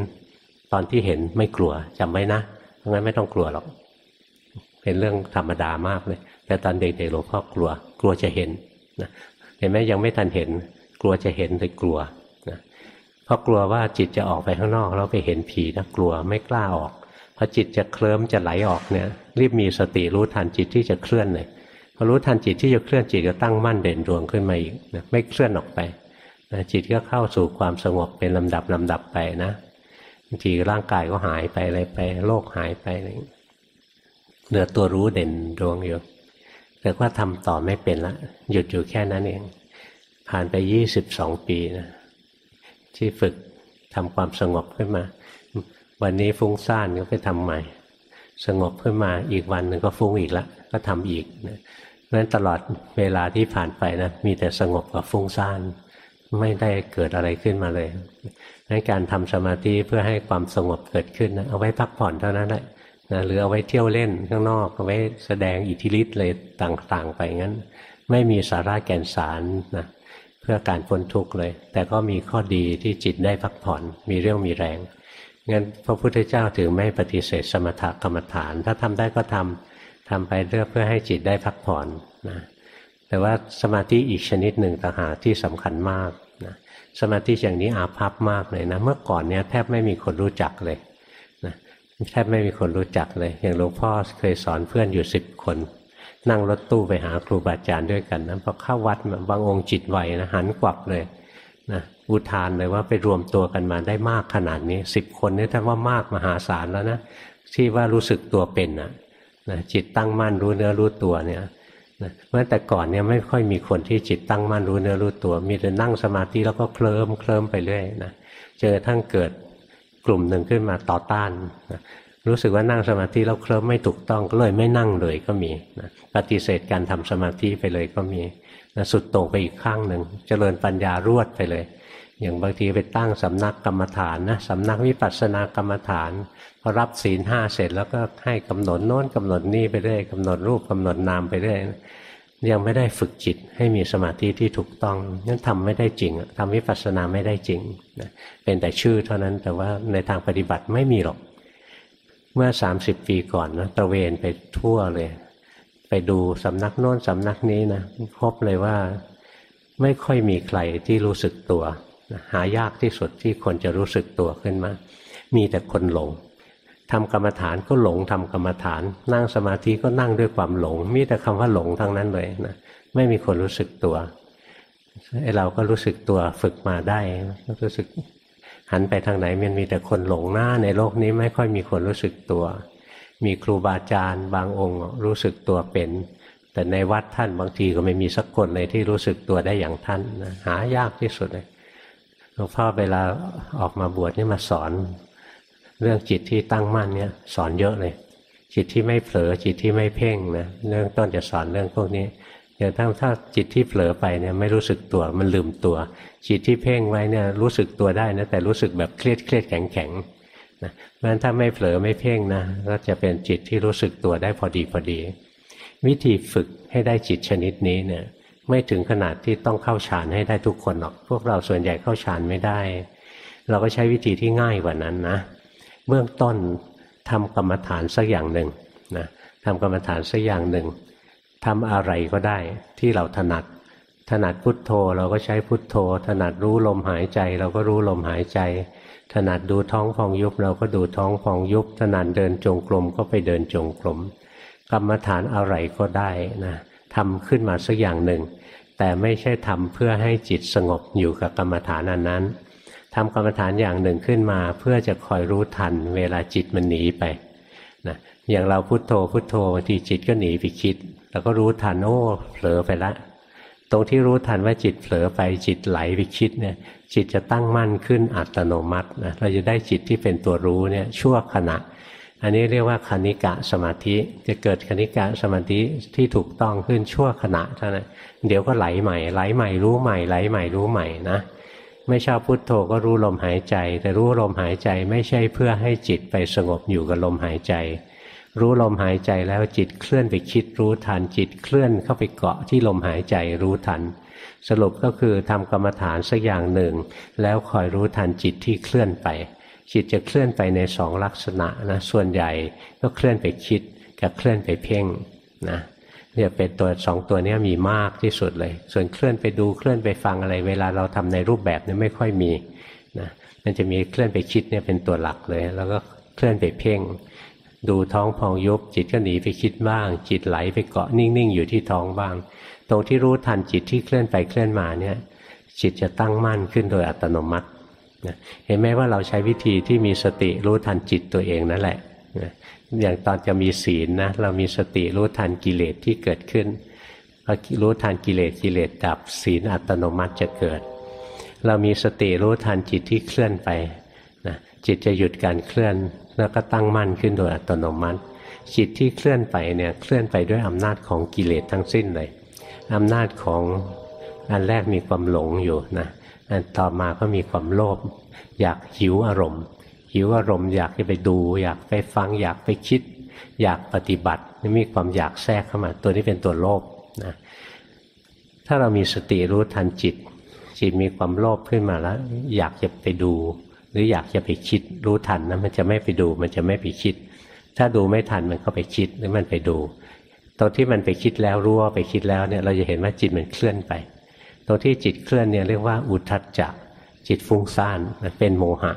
ตอนที่เห็นไม่กลัวจำไว้นะเพราะงั้นไม่ต้องกลัวหรอก เป็นเรื่องธรรมดามากเลย แต่ตอนเด็กๆหลวงพ่อกลัว กลัวจะเห็นนะเห็นไหมยังไม่ทันเห็น กลัวจะเห็นเลยกลัวนะเพราะกลัวว่าจิตจะออกไปข้างนอกแล้วไปเห็นผีนะกลัวไม่กล้าออกพอจิตจะเคลิ้มจะไหลออกเนี่ยรีบมีสติรู้ทันจิตที่จะเคลื่อนเลยพอรู้ทันจิตที่จะเคลื่อนจิตก็ตั้งมั่นเด่นดวงขึ้นมาอีกนะไม่เคลื่อนออกไปนะจิตก็เข้าสู่ความสงบเป็นลำดับลำดับไปนะบางทีร่างกายก็หายไปอะไรไปโรคหายไปอะไร เหลือตัวรู้เด่นดวงอยู่แต่ว่าทำต่อไม่เป็นละ หยุดอยู่แค่นั้นเอง ผ่านไปยี่สิบสองปีนะที่ฝึกทำความสงบขึ้นมา วันนี้ฟุ้งซ่านก็ไปทำใหม่ สงบขึ้นมาอีกวันหนึ่งก็ฟุ้งอีกละก็ทำอีกนะเพราะฉะนั้นตลอดเวลาที่ผ่านไปนะมีแต่สงบกับฟุ้งซ่านไม่ได้เกิดอะไรขึ้นมาเลยในการทำสมาธิเพื่อให้ความสงบเกิดขึ้นนะเอาไว้พักผ่อนเท่านั้นแหละ นะหรือเอาไว้เที่ยวเล่นข้างนอกเอาไว้แสดงอิทธิฤทธิ์เลยต่างๆ ไปงั้น ไม่มีสาระแก่นสารนะเพื่อการพ้นทุกข์เลย แต่ก็มีข้อดีที่จิตได้พักผ่อนมีเรี่ยวมีแรงงั้นพระพุทธเจ้าถึงไม่ปฏิเสธสมถกรรมฐาน ถ้าทำได้ก็ทำทำไปเพื่อเพื่อให้จิตได้พักผ่อนนะแต่ว่าสมาธิอีกชนิดหนึ่งต่างหากที่สำคัญมากนะสมาธิอย่างนี้อาภัพมากเลยนะเมื่อก่อนเนี้ยแทบไม่มีคนรู้จักเลย แทบไม่มีคนรู้จักเลย อย่างหลวงพ่อเคยสอนเพื่อนอยู่สิบคน นั่งรถตู้ไปหาครูบาอาจารย์ด้วยกันนะพอเข้าวัดบางองค์จิตไหวนะหันกวับเลยนะอุทานเลยว่าไปรวมตัวกันมาได้มากขนาดนี้สิบคนนี่ถ้าว่ามากมหาศาลแล้วนะที่ว่ารู้สึกตัวเป็นนะนะจิตตั้งมั่นรู้เนื้อรู้ตัวเนี่ยนะเพราะแต่ก่อนเนี่ยไม่ค่อยมีคนที่จิตตั้งมั่นรู้เนื้อรู้ตัว มีแต่นั่งสมาธิแล้วก็เคลิ้มเคลิ้มไปเรื่อยนะเจอทั้งเกิด กลุ่มหนึ่งขึ้นมาต่อต้านนะรู้สึกว่านั่งสมาธิแล้วเคลิ้มไม่ถูกต้องก็เลยไม่นั่งเลยก็มีนะปฏิเสธการทำสมาธิไปเลยก็มีนะสุดโต่งไปอีกข้างหนึ่งเจริญปัญญารวดไปเลย อย่างบางทีไปตั้งสำนักกรรมฐานนะสำนักวิปัสสนากรรมฐานพอรับศีลห้าเสร็จแล้วก็ให้กำหนดโน้นกำหนดนี่ไปเรื่อยกำหนดรูปกำหนดนามไปเรื่อย ยังไม่ได้ฝึกจิตให้มีสมาธิที่ถูกต้องนั่นทำไม่ได้จริงทำวิปัสสนาไม่ได้จริงนะเป็นแต่ชื่อเท่านั้นแต่ว่าในทางปฏิบัติไม่มีหรอก เมื่อ 30 ปีก่อนนะตระเวนไปทั่วเลย ไปดูสำนักโน้นสำนักนี้นะพบเลยว่าไม่ค่อยมีใครที่รู้สึกตัว หายากที่สุดที่คนจะรู้สึกตัวขึ้นมา มีแต่คนหลง ทำกรรมฐานก็หลงทำกรรมฐาน นั่งสมาธิก็นั่งด้วยความหลง มีแต่คำว่าหลงทั้งนั้นเลยนะไม่มีคนรู้สึกตัวไอ้เราก็รู้สึกตัวฝึกมาได้รู้สึกหันไปทางไหนมันมีแต่คนหลงหน้าในโลกนี้ไม่ค่อยมีคนรู้สึกตัว มีครูบาอาจารย์ บางองค์รู้สึกตัวเป็น แต่ในวัดท่านบางทีก็ไม่มีสักคนเลยที่รู้สึกตัวได้อย่างท่านนะหายากที่สุดเลยหลวงพ่อเวลาออกมาบวชนี่มาสอน เรื่องจิตที่ตั้งมั่นเนี่ยสอนเยอะเลย จิตที่ไม่เผลอจิตที่ไม่เพ่งนะเรื่องต้นจะสอนเรื่องพวกนี้อย่างถ้าถ้าจิตที่เผลอไปเนี่ยไม่รู้สึกตัวมันลืมตัว จิตที่เพ่งไว้เนี่ยรู้สึกตัวได้นะแต่รู้สึกแบบเครียดเครียดแข็งแข็งนะเพราะฉะนั้นถ้าไม่เผลอไม่เพ่งนะก็จะเป็นจิตที่รู้สึกตัวได้พอดีพอดี วิธีฝึกให้ได้จิตชนิดนี้เนี่ยไม่ถึงขนาดที่ต้องเข้าฌานให้ได้ทุกคนหรอก พวกเราส่วนใหญ่เข้าฌานไม่ได้ เราก็ใช้วิธีที่ง่ายกว่านั้นนะ เบื้องต้นทำกรรมฐานสักอย่างหนึ่งนะทำกรรมฐานสักอย่างหนึ่งทำอะไรก็ได้ที่เราถนัด ถนัดพุทโธเราก็ใช้พุทโธ ถนัดรู้ลมหายใจ เราก็รู้ลมหายใจ ถนัดดูท้องพองยุบเราก็ดูท้องพองยุบ ถนัดเดินจงกรมก็ไปเดินจงกรมกรรมฐานอะไรก็ได้นะทำขึ้นมาสักอย่างหนึ่ง แต่ไม่ใช่ทำเพื่อให้จิตสงบอยู่กับกรรมฐานอันนั้น ทำกรรมฐานอย่างหนึ่งขึ้นมา เพื่อจะคอยรู้ทัน เวลาจิตมันหนีไปนะอย่างเราพุโทโธพุโทโธบางทีจิตก็หนีไปคิดเราก็รู้ทันโอ้เผลอไปละ ตรงที่รู้ทันว่าจิตเผลอไปจิตไหลไปคิดเนี่ยจิตจะตั้งมั่นขึ้นอัตโนมัตินะเราจะได้จิตที่เป็นตัวรู้เนี่ยชั่วขณะ อันนี้เรียกว่าคณิกะสมาธิจะเกิดคณิกะสมาธิที่ถูกต้องขึ้นชั่วขณะเท่านั้นเดี๋ยวก็ไหลใหม่ไหลใหม่รู้ใหม่ไหลใหม่รู้ใหม่นะ ไม่ชอบพุโทโธก็รู้ลมหายใจ แต่รู้ลมหายใจไม่ใช่เพื่อให้จิตไปสงบอยู่กับลมหายใจ รู้ลมหายใจแล้วจิตเคลื่อนไปคิดรู้ทันจิตเคลื่อนเข้าไปเกาะที่ลมหายใจรู้ทัน สรุปก็คือทำกรรมฐานสักอย่างหนึ่ง แล้วคอยรู้ทันจิตที่เคลื่อนไป จิตจะเคลื่อนไปในสองลักษณะนะส่วนใหญ่ก็เคลื่อนไปคิดกับเคลื่อนไปเพ่งนะ เนี่ยเป็นตัวสองตัวนี้มีมากที่สุดเลย ส่วนเคลื่อนไปดูเคลื่อนไปฟังอะไร เวลาเราทำในรูปแบบนี้ไม่ค่อยมีนะมันจะมีเคลื่อนไปคิดเนี่ยเป็นตัวหลักเลย แล้วก็เคลื่อนไปเพ่ง ดูท้องพองยุบจิตก็หนีไปคิดบ้าง จิตไหลไปเกาะนิ่งๆอยู่ที่ท้องบ้าง ตรงที่รู้ทันจิตที่เคลื่อนไปเคลื่อนมาเนี่ยจิตจะตั้งมั่นขึ้นโดยอัตโนมัตินะเห็นไหมว่าเราใช้วิธีที่มีสติรู้ทันจิตตัวเองนั่นแหละนะ อย่างตอนจะมีศีลนะเรามีสติรู้ทันกิเลสที่เกิดขึ้นพอรู้ทันกิเลสกิเลสดับศีลอัตโนมัติจะเกิด เรามีสติรู้ทันจิตที่เคลื่อนไปนะจิตจะหยุดการเคลื่อนแล้วก็ตั้งมั่นขึ้นโดยอัตโนมัติ จิตที่เคลื่อนไปเนี่ยเคลื่อนไปด้วยอำนาจของกิเลสทั้งสิ้นเลยอำนาจของอันแรกมีความหลงอยู่นะอันต่อมาก็มีความโลภอยากหิวอารมณ์ หิวอารมณ์อยากจะไปดู อยากไปฟังอยากไปคิด อยากปฏิบัติมีความอยากแทรกเข้ามา ตัวนี้เป็นตัวโลภนะถ้าเรามีสติรู้ทันจิต จิตมีความโลภขึ้นมาแล้ว อยากจะไปดู หรืออยากจะไปคิดรู้ทันนะมันจะไม่ไปดูมันจะไม่ไปคิด ถ้าดูไม่ทันมันก็ไปคิดหรือมันไปดูตรงที่มันไปคิดแล้วรู้ว่าไปคิดแล้วเนี่ยเราจะเห็นว่าจิตมันเคลื่อนไปตรงที่จิตเคลื่อนเนี่ยเรียกว่าอุทัจจะจิตฟุ้งซ่านมันเป็นโมหะ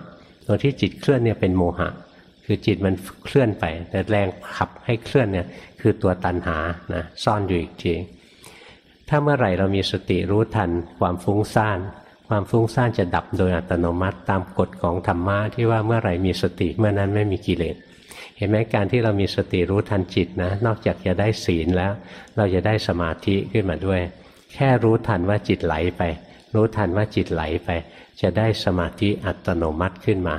ตรงที่จิตเคลื่อนเนี่ยเป็นโมหะ คือจิตมันเคลื่อนไป แต่แรงขับให้เคลื่อนเนี่ยคือตัวตันหานะซ่อนอยู่อีกทีถ้าเมื่อไหร่เรามีสติรู้ทันความฟุ้งซ่าน ความฟุ้งซ่านจะดับโดยอัตโนมัติตามกฎของธรรมะที่ว่าเมื่อไหร่มีสติเมื่อนั้นไม่มีกิเลสเห็นไหมการที่เรามีสติรู้ทันจิตนะนอกจากจะได้ศีลแล้ว เราจะได้สมาธิขึ้นมาด้วย แค่รู้ทันว่าจิตไหลไป รู้ทันว่าจิตไหลไป จะได้สมาธิอัตโนมัติขึ้นมา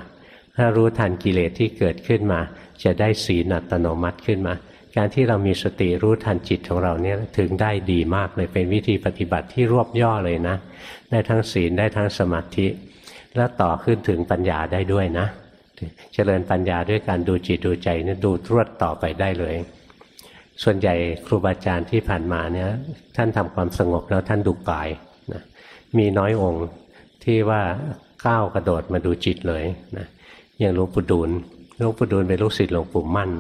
ถ้ารู้ทันกิเลสที่เกิดขึ้นมา จะได้ศีลอัตโนมัติขึ้นมา การที่เรามีสติรู้ทันจิตของเราเนี่ยถึงได้ดีมากเลยเป็นวิธีปฏิบัติที่รวบย่อเลยนะ ได้ทั้งศีลได้ทั้งสมาธิ แล้วต่อขึ้นถึงปัญญาได้ด้วยนะ เจริญปัญญาด้วยการดูจิตดูใจนี่ดูรวดต่อไปได้เลยส่วนใหญ่ครูบาอาจารย์ที่ผ่านมาเนี่ยท่านทำความสงบแล้วท่านดูกายนะมีน้อยองค์ ที่ว่าก้าวกระโดดมาดูจิตเลยนะอย่างหลวงปู่ดูลหลวงปู่ดูลเป็นลูกศิษย์หลวงปู่มั่น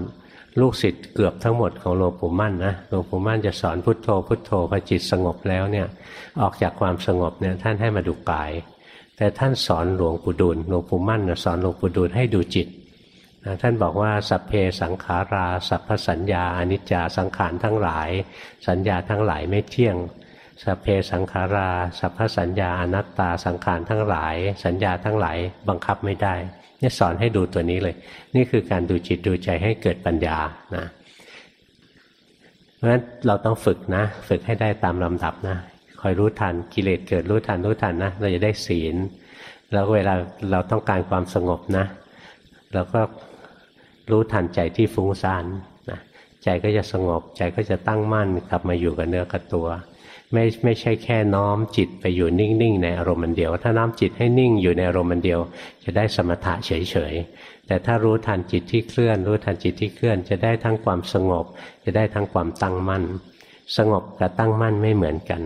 ลูกศิษย์เกือบทั้งหมดของหลวงปู่มั่นนะหลวงปู่มั่นจะสอนพุทโธพุทโธพอจิตสงบแล้วเนี่ยออกจากความสงบเนี่ยท่านให้มาดูกาย แต่ท่านสอนหลวงปู่ดูลหลวงปู่มั่นสอนหลวงปู่ดูลให้ดูจิตนะท่านบอกว่าสัพเพสังขารา สัพพสัญญาอนิจจาสังขารทั้งหลาย สัญญาทั้งหลายไม่เที่ยง สเพสังขาราสัพพสัญญาอนัตตาสังขารทั้งหลาย สัญญาทั้งหลายบังคับไม่ได้เนี่ยสอนให้ดูตัวนี้เลย นี่คือการดูจิตดูใจให้เกิดปัญญานะเพราะฉะนั้นเราต้องฝึกนะ ฝึกให้ได้ตามลำดับนะคอยรู้ทันกิเลสเกิดรู้ทันรู้ทันนะเราจะได้ศีล แล้วเวลาเราต้องการความสงบนะเราก็รู้ทันใจที่ฟุ้งซ่านนะใจก็จะสงบใจก็จะตั้งมั่นกลับมาอยู่กับเนื้อกับตัว ไม่ไม่ใช่แค่น้อมจิตไปอยู่นิ่งๆในอารมณ์มันเดียว ถ้าน้อมจิตให้นิ่งอยู่ในอารมณ์มันเดียว จะได้สมถะเฉยๆแต่ถ้ารู้ทันจิตที่เคลื่อน รู้ทันจิตที่เคลื่อน จะได้ทั้งความสงบ จะได้ทั้งความตั้งมั่น สงบกับตั้งมั่นไม่เหมือนกัน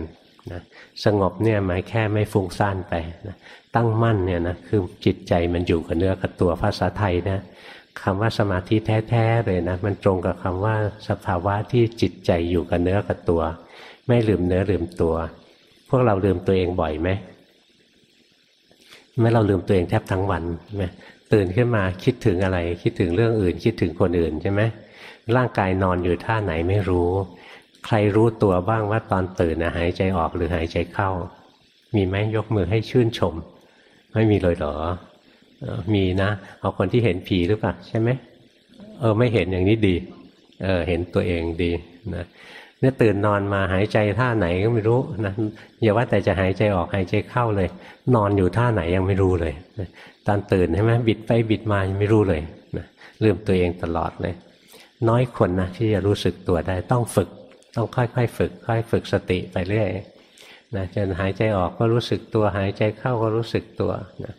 นะสงบเนี่ยหมายแค่ไม่ฟุ้งซ่านไปนะตั้งมั่นเนี่ยนะคือจิตใจมันอยู่กับเนื้อกับตัวภาษาไทยนะคำว่าสมาธิแท้ๆเลยนะมันตรงกับคำว่าสภาวะที่จิตใจอยู่กับเนื้อกับตัว ไม่ลืมเนื้อลืมตัว พวกเราลืมตัวเองบ่อยไหมไม่เราลืมตัวเองแทบทั้งวันใช่ไหมตื่นขึ้นมาคิดถึงอะไร คิดถึงเรื่องอื่น คิดถึงคนอื่นใช่ไหมร่างกายนอนอยู่ท่าไหนไม่รู้ ใครรู้ตัวบ้างว่าตอนตื่นนะหายใจออกหรือหายใจเข้า มีไหมยกมือให้ชื่นชม ไม่มีเลยเหรอมีนะเอาคนที่เห็นผีหรือเปล่าใช่ไหมเออไม่เห็นอย่างนี้ดีเออเห็นตัวเองดีนะ เนี่ยตื่นนอนมาหายใจท่าไหนก็ไม่รู้นะอย่าว่าแต่จะหายใจออกหายใจเข้าเลย นอนอยู่ท่าไหนยังไม่รู้เลยตอนตื่นใช่ไหมบิดไปบิดมายังไม่รู้เลยนะลืมตัวเองตลอดเลย น้อยคนนะที่จะรู้สึกตัวได้ต้องฝึก ต้องค่อยๆฝึก ค่อยฝึกสติไปเรื่อยนะจนหายใจออกก็รู้สึกตัวหายใจเข้าก็รู้สึกตัวนะ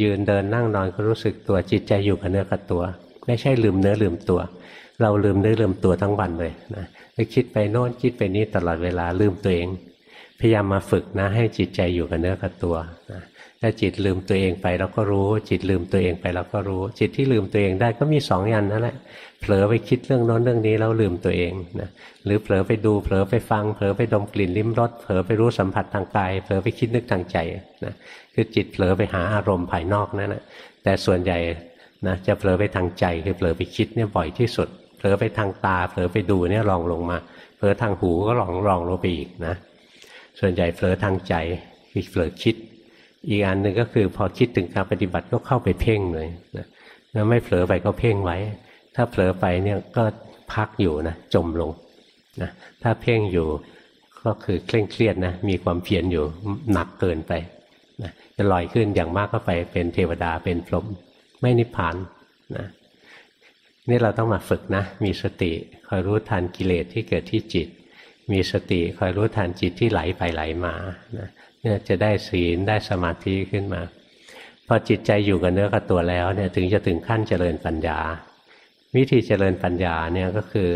ยืนเดินนั่งนอนก็รู้สึกตัวจิตใจอยู่กับเนื้อกับตัว ไม่ใช่ลืมเนื้อลืมตัว เราลืมเนื้อลืมตัวทั้งวันเลยนะ คิดไปโน่นคิดไปนี้ตลอดเวลาลืมตัวเอง พยายามมาฝึกนะ ให้จิตใจอยู่กับเนื้อกับตัวนะถ้าจิตลืมตัวเองไปเราก็รู้ จิตลืมตัวเองไปเราก็รู้ จิตที่ลืมตัวเองได้ก็มีสองอย่างนั่นแหละเผลอไปคิดเรื่องโน้นเรื่องนี้แล้วลืมตัวเองนะหรือเผลอไปดูเผลอไปฟังเผลอไปดมกลิ่นลิ้มรสเผลอไปรู้สัมผัสทางกายเผลอไปคิดนึกทางใจนะคือจิตเผลอไปหาอารมณ์ภายนอกนั่นแหละแต่ส่วนใหญ่นะจะเผลอไปทางใจคือเผลอไปคิดเนี่ยบ่อยที่สุด ผลอไปทางตาเผลอไปดูเนี่ยรองลงมาเผลอทางหูก็รองรองลงไปอีกนะ ส่วนใหญ่เผลอทางใจคือเผลอคิด อีกอันหนึ่งก็คือพอคิดถึงการปฏิบัติก็เข้าไปเพ่งเลยนะแล้วไม่เผลอไปก็เพ่งไว้ ถ้าเผลอไปเนี่ยก็พักอยู่นะจมลงนะถ้าเพ่งอยู่ก็คือเคร่งเครียดนะมีความเพียรอยู่หนักเกินไปนะจะลอยขึ้นอย่างมากก็ไปเป็นเทวดาเป็นพรหมไม่นิพพานนะ นี่เราต้องมาฝึกนะ มีสติคอยรู้ทันกิเลสที่เกิดที่จิต มีสติคอยรู้ทันจิตที่ไหลไปไหลมานะเนี่ยจะได้ศีลได้สมาธิขึ้นมา พอจิตใจอยู่กับเนื้อกับตัวแล้วเนี่ยถึงจะถึงขั้นเจริญปัญญา วิธีเจริญปัญญาเนี่ยก็คือ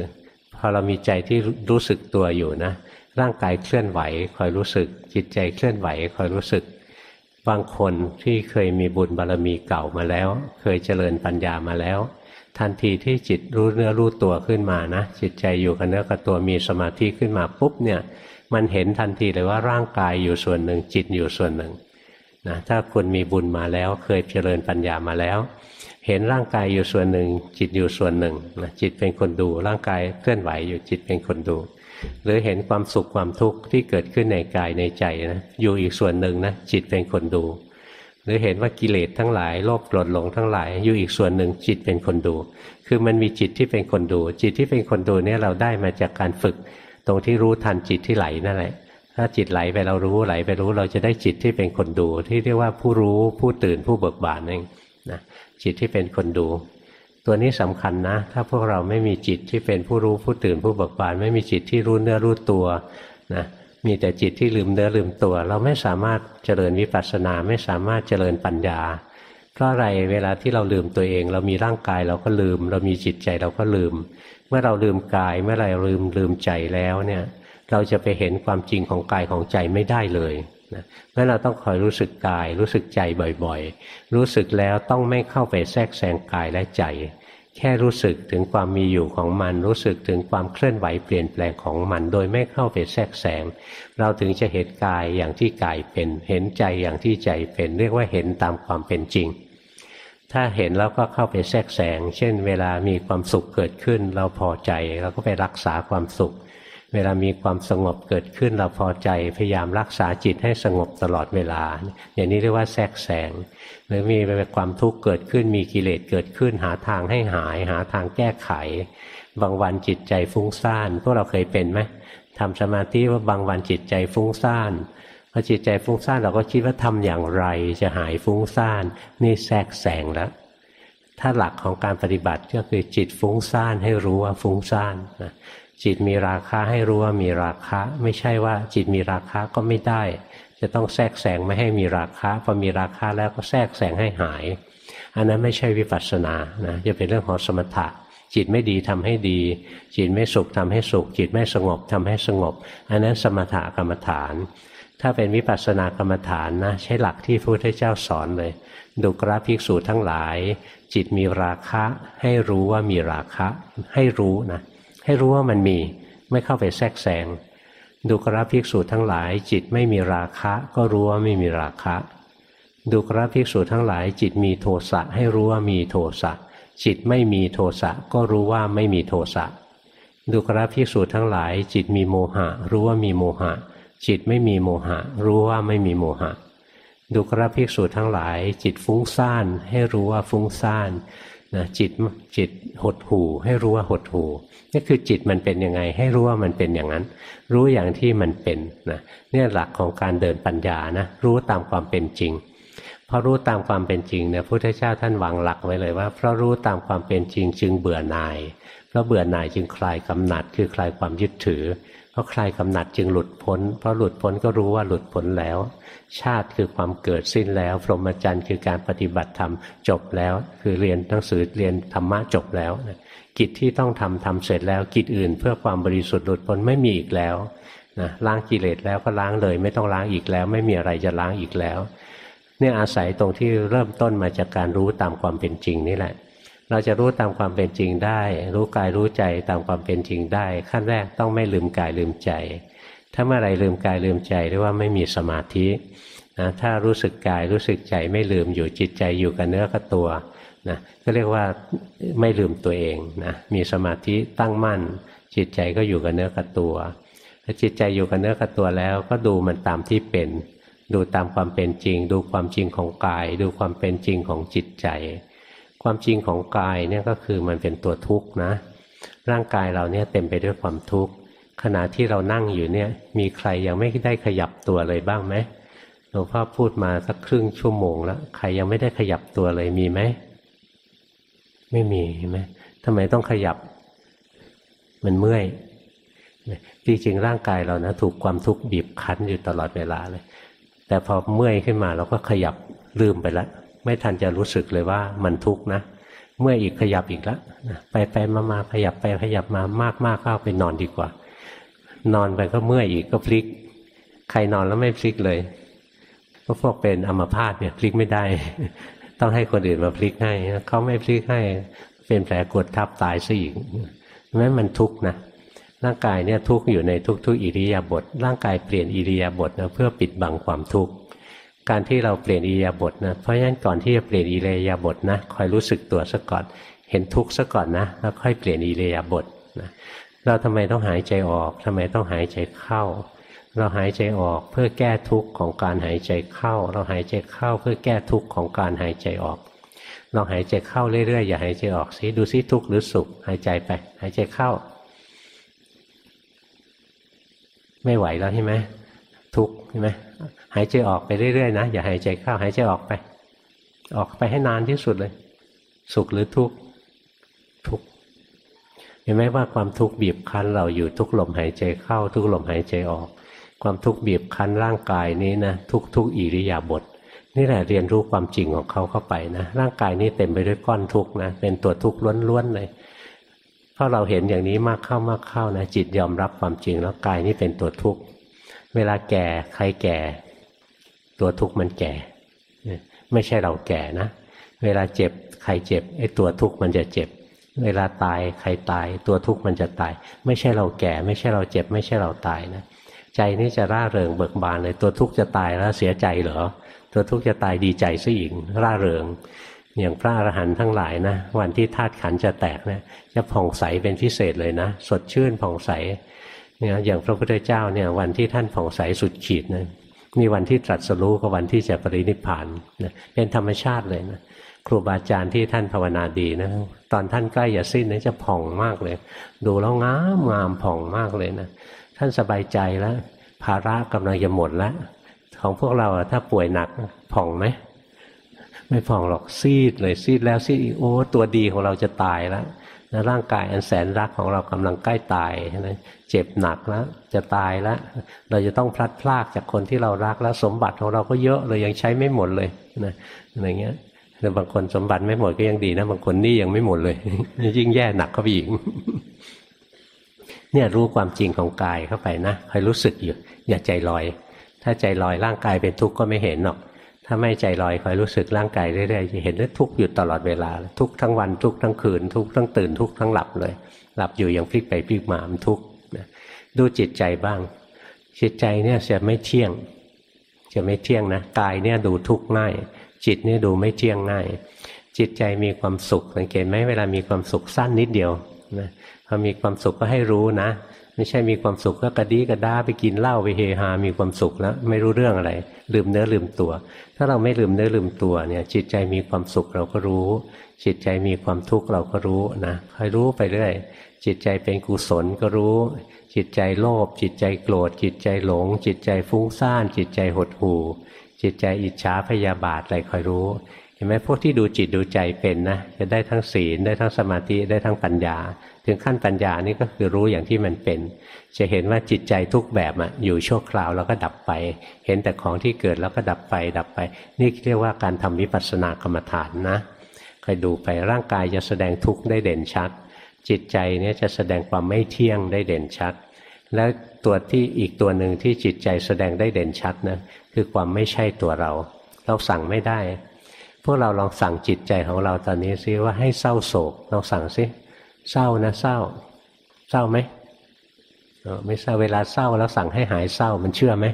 พอเรามีใจที่รู้สึกตัวอยู่นะ ร่างกายเคลื่อนไหวคอยรู้สึก จิตใจเคลื่อนไหวคอยรู้สึกบางคนที่เคยมีบุญบารรมีเก่ามาแล้ว เคยเจริญปัญญามาแล้ว ทันทีที่จิตรู้เนื้อรู้ตัวขึ้นมานะจิตใจอยู่กับเนื้อกับตัวมีสมาธิขึ้นมาปุ๊บเนี่ยมันเห็นทันทีเลยว่าร่างกายอยู่ส่วนหนึ่งจิตอยู่ส่วนหนึ่งนะถ้าคุณมีบุญมาแล้วเคยเจริญปัญญามาแล้ว เห็นร่างกายอยู่ส่วนหนึ่ง จิตอยู่ส่วนหนึ่งนะจิตเป็นคนดูร่างกายเคลื่อนไหวอยู่จิตเป็นคนดู หรือเห็นความสุขความทุกข์ที่เกิดขึ้นในกายในใจนะอยู่อีกส่วนหนึ่งนะจิตเป็นคนดู หรือเห็นว่ากิเลสทั้งหลายโลภโกรธหลงทั้งหลาย อยู่อีกส่วนหนึ่งจิตเป็นคนดู คือมันมีจิตที่เป็นคนดู จิตที่เป็นคนดูเนี่ยเราได้มาจากการฝึก ตรงที่รู้ทันจิตที่ไหลนั่นแหละ ถ้าจิตไหลไปเรารู้ไหลไปรู้เราจะได้จิตที่เป็นคนดู ที่เรียกว่าผู้รู้ผู้ตื่นผู้เบิกบานเองนะจิตที่เป็นคนดู ตัวนี้สำคัญนะ ถ้าพวกเราไม่มีจิตที่เป็นผู้รู้ผู้ตื่นผู้เบิกบาน ไม่มีจิตที่รู้เนื้อรู้ตัวนะ มีแต่จิตที่ลืมเนื้อลืมตัว เราไม่สามารถเจริญวิปัสสนาไม่สามารถเจริญปัญญา เพราะอะไรเวลาที่เราลืมตัวเอง เรามีร่างกายเราก็ลืม เรามีจิตใจเราก็ลืม เมื่อเราลืมกายเมื่อไรลืมลืมใจแล้วเนี่ยเราจะไปเห็นความจริงของกายของใจไม่ได้เลยนะเพราะเราต้องคอยรู้สึกกาย รู้สึกใจบ่อยๆ รู้สึกแล้วต้องไม่เข้าไปแทรกแซงกายและใจ แค่รู้สึกถึงความมีอยู่ของมัน รู้สึกถึงความเคลื่อนไหวเปลี่ยนแปลงของมัน โดยไม่เข้าไปแทรกแซงเราถึงจะเห็นกายอย่างที่กายเป็น เห็นใจอย่างที่ใจเป็น เรียกว่าเห็นตามความเป็นจริง ถ้าเห็นแล้วก็เข้าไปแทรกแซงเช่น เวลามีความสุขเกิดขึ้น เราพอใจเราก็ไปรักษาความสุข เวลามีความสงบเกิดขึ้นเราพอใจพยายามรักษาจิตให้สงบตลอดเวลา อย่างนี้เรียกว่าแทรกแซงหรือมีความทุกข์เกิดขึ้นมีกิเลสเกิดขึ้นหาทางให้หาย หาทางแก้ไข บางวันจิตใจฟุ้งซ่านพวกเราเคยเป็นไหมทำสมาธิว่าบางวันจิตใจฟุ้งซ่านพอจิตใจฟุ้งซ่านเราก็คิดว่าทำอย่างไรจะหายฟุ้งซ่านนี่แทรกแสงแล้วถ้าหลักของการปฏิบัติก็คือจิตฟุ้งซ่านให้รู้ว่าฟุ้งซ่านนะ จิตมีราคาให้รู้ว่ามีราคาไม่ใช่ว่าจิตมีราคาก็ไม่ได้ จะต้องแทรกแสงไม่ให้มีราคาพอมีราคาแล้วก็แทรกแสงให้หาย อันนั้นไม่ใช่วิปัสสนานะจะเป็นเรื่องของสมถะ จิตไม่ดีทำให้ดี จิตไม่สุขทำให้สุข จิตไม่สงบทำให้สงบ อันนั้นสมถะกรรมฐาน ถ้าเป็นวิปัสสนากรรมฐานนะใช้หลักที่พระพุทธเจ้าสอนเลยดุกราภิกษุทั้งหลาย จิตมีราคะให้รู้ว่ามีราคะให้รู้นะ ให้รู้ว่ามันมีไม่เข้าไปแทรกแซงดุกราภิกษุทั้งหลาย จิตไม่มีราคะ ก็รู้ว่าไม่มีราคะดุกราภิกษุทั้งหลาย จิตมีโทสะให้รู้ว่ามีโทสะจิตไม่มีโทสะก็รู้ว่าไม่มีโทสะดุกราภิกษุทั้งหลาย จิตมีโมหะ รู้ว่ามีโมหะ จิตไม่มีโมหะ รู้ว่าไม่มีโมหะดูกระภิกษุทั้งหลาย จิตฟุ้งซ่านให้รู้ว่าฟุ้งซ่าน นะจิตจิตหดหู่ ให้รู้ว่าหดหู่นี่คือจิตมันเป็นยังไง ให้รู้ว่ามันเป็นอย่างนั้น รู้อย่างที่มันเป็นนะเนี่ยหลักของการเดินปัญญานะรู้ตามความเป็นจริงพอรู้ตามความเป็นจริงเนี่ยพระพุทธเจ้าท่านวางหลักไว้เลยว่า เพราะรู้ตามความเป็นจริงจึงเบื่อหน่าย เพราะเบื่อหน่ายจึงคลายกำหนัดคือคลายความยึดถือ เพราะใครกำหนัดจึงหลุดพ้น เพราะหลุดพ้นก็รู้ว่าหลุดพ้นแล้ว ชาติคือความเกิดสิ้นแล้ว พรหมจรรย์คือการปฏิบัติธรรมจบแล้ว คือเรียนหนังสือเรียนธรรมะจบแล้ว กิจที่ต้องทำทำเสร็จแล้ว กิจอื่น เพื่อความบริสุทธิ์หลุดพ้นไม่มีอีกแล้วนะล้างกิเลสแล้วก็ล้างเลย ไม่ต้องล้างอีกแล้ว ไม่มีอะไรจะล้างอีกแล้ว เนี่ยอาศัยตรงที่เริ่มต้นมาจากการรู้ตามความเป็นจริงนี่แหละ เราจะรู้ตามความเป็นจริงได้ รู้กายรู้ใจตามความเป็นจริงได้ ขั้นแรกต้องไม่ลืมกายลืมใจ ถ้าเมื่อไรลืมกายลืมใจเรียกว่าไม่มีสมาธินะถ้ารู้สึกกายรู้สึกใจไม่ลืมอยู่จิตใจอยู่กับเนื้อกับตัวนะก็เรียกว่าไม่ลืมตัวเองนะมีสมาธิตั้งมั่น จิตใจก็อยู่กับเนื้อกับตัวถ้าจิตใจอยู่กับเนื้อกับตัวแล้ว ก็ดูมันตามที่เป็น ดูตามความเป็นจริง ดูความจริงของกาย ดูความเป็นจริงของจิตใจ ความจริงของกายเนี่ยก็คือมันเป็นตัวทุกข์นะ ร่างกายเราเนี่ยเต็มไปด้วยความทุกข์ขณะที่เรานั่งอยู่เนี่ย มีใครยังไม่ได้ขยับตัวเลยบ้างไหมหลวงพ่อพูดมาสักครึ่งชั่วโมงแล้วใครยังไม่ได้ขยับตัวเลยมีไหมไม่มีใช่ไหมทำไมต้องขยับ มันเมื่อยจริงๆร่างกายเรานะถูกความทุกข์บีบคั้นอยู่ตลอดเวลาเลย แต่พอเมื่อยขึ้นมาเราก็ขยับลืมไปแล้ว ไม่ทันจะรู้สึกเลยว่ามันทุกข์นะเมื่ออีกขยับอีกแล้วไปไปมามาขยับไปขยับมามากมากเข้าไปนอนดีกว่า นอนไปก็เมื่อยอีกก็พลิก ใครนอนแล้วไม่พลิกเลยก็พวกเป็นอัมพาตเนี่ยพลิกไม่ได้ ต้องให้คนอื่นมาพลิกให้เขาไม่พลิกให้เป็นแผลกดทับตายซะอีกแม้มันทุกข์นะร่างกายเนี่ยทุกข์อยู่ในทุกๆอิริยาบถร่างกายเปลี่ยนอิริยาบถนะเพื่อปิดบังความทุกข์ การที่เราเปลี่ยนอิริยาบถนะ เพราะฉะนั้นก่อนที่จะเปลี่ยนอิริยาบถนะคอยรู้สึกตัวซะก่อน เห็นทุกข์ซะก่อนนะ แล้วค่อยเปลี่ยนอิริยาบถนะเราทำไมต้องหายใจออกทำไมต้องหายใจเข้า เราหายใจออกเพื่อแก้ทุกข์ของการหายใจเข้า เราหายใจเข้าเพื่อแก้ทุกข์ของการหายใจออกลองหายใจเข้าเรื่อยๆอย่าหายใจออกสิดูซิทุกข์หรือสุขหายใจไป หายใจเข้า ไม่ไหวแล้วใช่ไหม ทุกข์ใช่ไหมหายใจออกไปเรื่อยๆนะอย่าหายใจเข้าหายใจออกไป ออกไปให้นานที่สุดเลย สุขหรือทุกข์ทุกข์เห็นไหมว่าความทุกข์บีบคั้นเราอยู่ทุกลมหายใจเข้า ทุกลมหายใจออก ความทุกข์บีบคั้นร่างกายนี้นะทุกทุกอิริยาบถนี่แหละเรียนรู้ความจริงของเขาเข้าไปนะร่างกายนี้เต็มไปด้วยก้อนทุกข์นะเป็นตัวทุกข์ล้วนๆเลยพราะเราเห็นอย่างนี้มากเข้ามากเข้านะจิตยอมรับความจริงแล้วกายนี้เป็นตัวทุกข์ เวลาแก่ใครแก่ ตัวทุกข์มันแก่ ไม่ใช่เราแก่นะ เวลาเจ็บใครเจ็บไอ้ตัวทุกข์มันจะเจ็บ เวลาตายใครตาย ตัวทุกข์มันจะตาย ไม่ใช่เราแก่ ไม่ใช่เราเจ็บ ไม่ใช่เราตายนะใจนี่จะร่าเริงเบิกบานเลยตัวทุกข์จะตายแล้วเสียใจเหรอ ตัวทุกข์จะตายดีใจซะอีกร่าเริง อย่างพระอรหันต์ทั้งหลายนะวันที่ธาตุขันจะแตกเนี่ยจะผ่องใสเป็นพิเศษเลยนะ สดชื่นผ่องใส นี่ยอย่างพระพุทธเจ้าเนี่ยวันที่ท่านผ่องใสสุดขีดนะนี่วันที่ตรัสรู้กับวันที่จะปรินิพพานนะเป็นธรรมชาติเลยนะครูบาอาจารย์ที่ท่านภาวนาดีนะตอนท่านใกล้จะสิ้นนะจะผ่องมากเลย ดูแล้วงามงามผ่องมากเลยนะท่านสบายใจแล้ว ภาระกำลังจะหมดแล้ว ของพวกเราถ้าป่วยหนักผ่องไหมไม่ผ่องหรอกซีดเลยซีดแล้วซีดโอ้ตัวดีของเราจะตายแล้ว นะร่างกายอันแสนรักของเรากำลังใกล้ตายนะเจ็บหนักแล้วจะตายแล้ว เราจะต้องพลัดพรากจากคนที่เรารักแล้วสมบัติของเราก็เยอะเลยยังใช้ไม่หมดเลยนะอะไรเงี้ยแต่บางคนสมบัติไม่หมดก็ยังดีนะ บางคนนี่ยังไม่หมดเลยยิ่งแย่หนักก็ไปอีกเนี่ยรู้ความจริงของกายเข้าไปนะคอยรู้สึกอยู่ อย่าใจลอย ถ้าใจลอยร่างกายเป็นทุกข์ก็ไม่เห็นหรอก ถ้าไม่ใจลอยคอยรู้สึกร่างกายเรื่อยๆจะเห็นว่าทุกข์อยู่ตลอดเวลา ทุกทั้งวันทุกทั้งคืน ทุกทั้งตื่นทุกทั้งหลับเลย หลับอยู่ยังพลิกไปพลิกมามันทุกข์ดูจิตใจบ้าง จิตใจเนี่ยจะไม่เที่ยง จะไม่เที่ยงนะกายเนี่ยดูทุกข์ง่าย จิตเนี่ยดูไม่เที่ยงง่าย จิตใจมีความสุขสังเกตไหมเวลามีความสุขสั้นนิดเดียวนะพอมีความสุขก็ให้รู้นะ ไม่ใช่มีความสุขก็กระดีกระด้าไปกินเหล้าไปเฮฮา มีความสุขแล้วไม่รู้เรื่องอะไร ลืมเนื้อลืมตัว ถ้าเราไม่ลืมเนื้อลืมตัวเนี่ย จิตใจมีความสุขเราก็รู้ จิตใจมีความทุกข์เราก็รู้นะคอยรู้ไปเรื่อยจิตใจเป็นกุศลก็รู้ จิตใจโลภจิตใจโกรธ จิตใจหลง จิตใจฟุ้งซ่าน จิตใจหดหู่จิตใจอิจฉาพยาบาทอะไรคอยรู้ เห็นไหมพวกที่ดูจิตดูใจเป็นนะจะได้ทั้งศีลได้ทั้งสมาธิได้ทั้งปัญญา ถึงขั้นปัญญานี่ก็คือรู้อย่างที่มันเป็น จะเห็นว่าจิตใจทุกแบบอะอยู่ชั่วคราวแล้วก็ดับไป เห็นแต่ของที่เกิดแล้วก็ดับไปดับไป นี่เรียกว่าการทำวิปัสสนากรรมฐานนะคอยดูไปร่างกายจะแสดงทุกข์ได้เด่นชัด จิตใจเนี่ยจะแสดงความไม่เที่ยงได้เด่นชัด แล้วตัวที่อีกตัวหนึ่งที่จิตใจแสดงได้เด่นชัดนะคือความไม่ใช่ตัวเรา เราสั่งไม่ได้ พวกเราลองสั่งจิตใจของเราตอนนี้ซิว่าให้เศร้าโศกลองสั่งซิเศร้านะเศร้า เศร้าไหมไม่เศร้าเวลาเศร้าแล้วสั่งให้หายเศร้ามันเชื่อไหม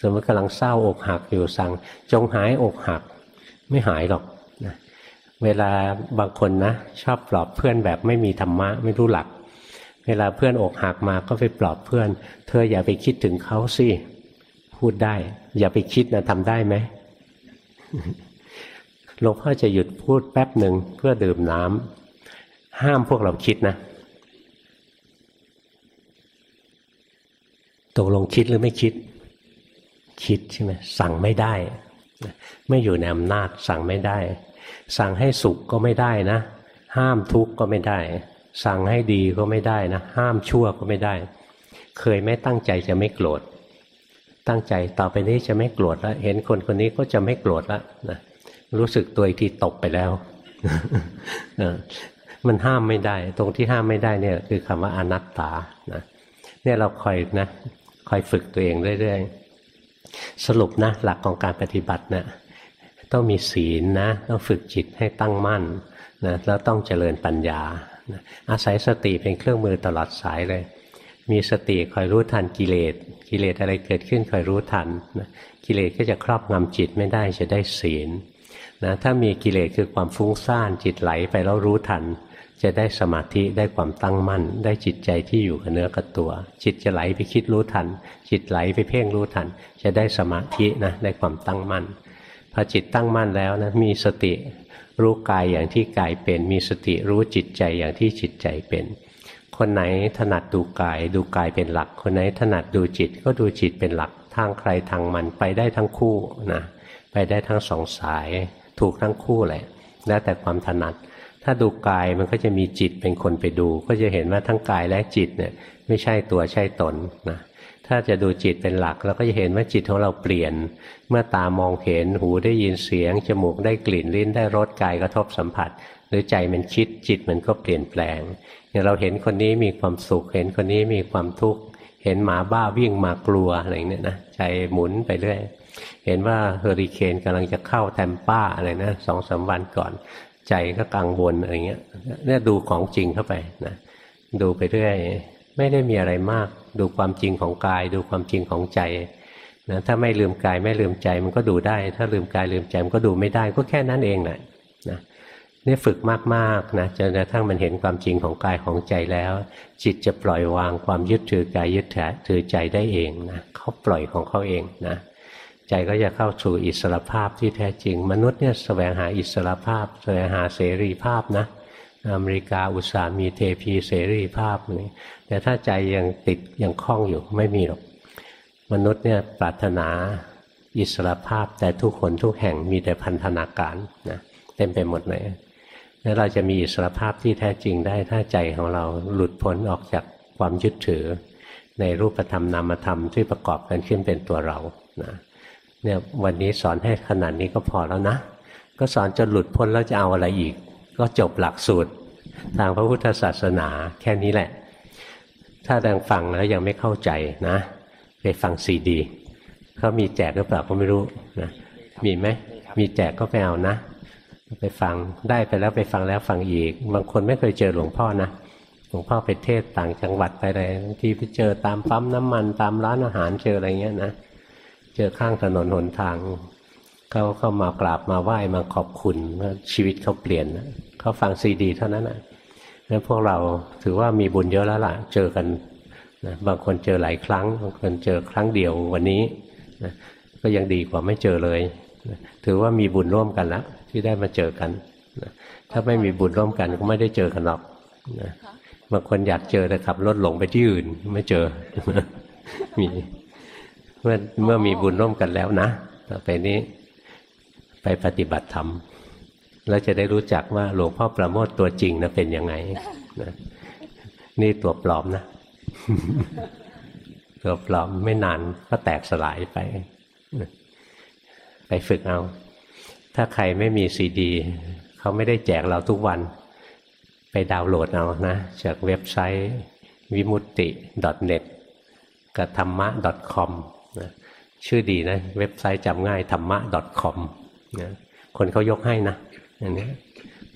สมมติกำลังเศร้าอกหักอยู่สั่ง จงหายอกหัก ไม่หายหรอกนะเวลาบางคนนะชอบปลอบเพื่อนแบบไม่มีธรรมะไม่รู้หลัก เวลาเพื่อนอกหักมาก็ไปปลอบเพื่อน เธออย่าไปคิดถึงเขาสิพูดได้ อย่าไปคิดนะทำได้ไหม หลวงพ่อจะหยุดพูดแป๊บหนึ่งเพื่อดื่มน้ำห้ามพวกเราคิดนะตกลงคิดหรือไม่คิด คิดใช่ไหมสั่งไม่ได้ ไม่อยู่ในอำนาจสั่งไม่ได้ สั่งให้สุขก็ไม่ได้นะ ห้ามทุกข์ก็ไม่ได้ สั่งให้ดีก็ไม่ได้นะ ห้ามชั่วก็ไม่ได้ เคยไม่ตั้งใจจะไม่โกรธตั้งใจต่อไปนี้จะไม่โกรธแล้วเห็นคนคนนี้ก็จะไม่โกรธแล้วนะ รู้สึกตัวอีกทีตกไปแล้วมันห้ามไม่ได้ ตรงที่ห้ามไม่ได้เนี่ย คือคำว่าอนัตตานะเนี่ยเราคอยนะคอยฝึกตัวเองเรื่อยๆสรุปนะหลักของการปฏิบัตินะต้องมีศีลนะต้องฝึกจิตให้ตั้งมั่นนะแล้วต้องเจริญปัญญานะอาศัยสติเป็นเครื่องมือตลอดสายเลย มีสติคอยรู้ทันกิเลสกิเลสอะไรเกิดขึ้นคอยรู้ทันนะกิเลสก็จะครอบงำจิตไม่ได้จะได้ศีล นะถ้ามีกิเลสคือความฟุ้งซ่านจิตไหลไปแล้วรู้ทัน จะได้สมาธิได้ความตั้งมั่น ได้จิตใจที่อยู่กับเนื้อกับตัว จิตจะไหลไปคิดรู้ทัน จิตไหลไปเพ่งรู้ทัน จะได้สมาธินะได้ความตั้งมั่นพอจิตตั้งมั่นแล้วนะมีสติรู้กายอย่างที่กายเป็น มีสติรู้จิตใจอย่างที่จิตใจเป็น คนไหนถนัดดูกาย ดูกายเป็นหลัก คนไหนถนัดดูจิตก็ดูจิตเป็นหลักทางใครทางมันไปได้ทั้งคู่นะไปได้ทั้งสองสาย ถูกทั้งคู่แหละแล้วแต่ความถนัด ถ้าดูกายมันก็จะมีจิตเป็นคนไปดู ก็จะเห็นว่าทั้งกายและจิตเนี่ยไม่ใช่ตัวใช่ตนนะถ้าจะดูจิตเป็นหลักเราก็จะเห็นว่าจิตของเราเปลี่ยน เมื่อตามองเห็นหูได้ยินเสียง จมูกได้กลิ่นลิ้นได้รสกายกระทบสัมผัส หรือใจมันคิดจิตมันก็เปลี่ยนแปลงอย่างเราเห็นคนนี้มีความสุข เห็นคนนี้มีความทุกข์เห็นหมาบ้าวิ่งมากลัวอะไรเนี่ยนะใจหมุนไปเรื่อย เห็นว่าเฮอริเคนกำลังจะเข้าแทมป้าอะไรนะสองสาวันก่อน ใจก็กังวลอะไรเงี้ยเนี่ยดูของจริงเข้าไปนะดูไปเรื่อยไม่ได้มีอะไรมาก ดูความจริงของกาย ดูความจริงของใจนะถ้าไม่ลืมกายไม่ลืมใจมันก็ดูได้ ถ้าลืมกายลืมใจมันก็ดูไม่ได้ก็แค่นั้นเองแหละนะนี่ฝึกมากๆนะจนกระทั่งมันเห็นความจริงของกายของใจแล้ว จิตจะปล่อยวางความยึดถือกายยึดถือใจได้เองนะเขาปล่อยของเขาเองนะ ใจก็จะเข้าสู่อิสรภาพที่แท้จริง มนุษย์เนี่ยแสวงหาอิสรภาพแสวงหาเสรีภาพนะอเมริกาอุตสาห์มีเทพีเสรีภาพนี่แต่ถ้าใจยังติดยังคล้องอยู่ไม่มีหรอก มนุษย์เนี่ยปรารถนาอิสรภาพแต่ทุกคนทุกแห่งมีแต่พันธนาการนะเต็มไปหมดเลยแล้วเราจะมีอิสรภาพที่แท้จริงได้ถ้าใจของเราหลุดพ้นออกจากความยึดถือ ในรูปธรรมนามธรรมที่ประกอบกันขึ้นเป็นตัวเรานะ เนี่ยวันนี้สอนให้ขนาดนี้ก็พอแล้วนะ ก็สอนจนหลุดพ้นแล้วจะเอาอะไรอีก ก็จบหลักสูตร ทางพระพุทธศาสนาแค่นี้แหละ ถ้าดังฟังแล้วยังไม่เข้าใจนะ ไปฟังซีดีเขามีแจกหรือเปล่าก็ไม่รู้นะมีไหมมีแจกก็ไปเอานะ ไปฟังได้ไปแล้วไปฟังแล้วฟังอีก บางคนไม่เคยเจอหลวงพ่อนะหลวงพ่อไปเทศต่างจังหวัดไปอะไรบางทีไปเจอตามปั๊มน้ำมันตามร้านอาหารเจออะไรเงี้ยนะ เจอข้างถนนหนทางเขาเข้ามากราบมาไหว้มาขอบคุณว่าชีวิตเขาเปลี่ยนเขาฟังซีดี เท่านั้นนะงั้นพวกเราถือว่ามีบุญเยอะแล้วล่ะ เจอกันนะบางคนเจอหลายครั้งบางคนเจอครั้งเดียววันนี้นะก็ยังดีกว่าไม่เจอเลยนะถือว่ามีบุญร่วมกันแล้วที่ได้มาเจอกันนะถ้าไม่มีบุญร่วมกันก็ไม่ได้เจอกันหรอกนะบางคนอยากเจอแต่ขับรถหลงไปที่อื่นไม่เจอมี เมื่อเมื่อมีบุญร่วมกันแล้วนะต่อไปนี้ไปปฏิบัติธรรมแล้วจะได้รู้จักว่าหลวงพ่อประโมทตัวจริงนะเป็นยังไงนะนี่ตัวปลอมนะ ตัวปลอมไม่นานก็แตกสลายไป ไปฝึกเอา ถ้าใครไม่มีซีดีเขาไม่ได้แจกเราทุกวัน ไปดาวน์โหลดเอานะ จากเว็บไซต์วิมุตติ .net กับธรรมะ .com ชื่อดีนะ เว็บไซต์จำง่ายธรรมะ .com นะคนเขายกให้นะอันนี้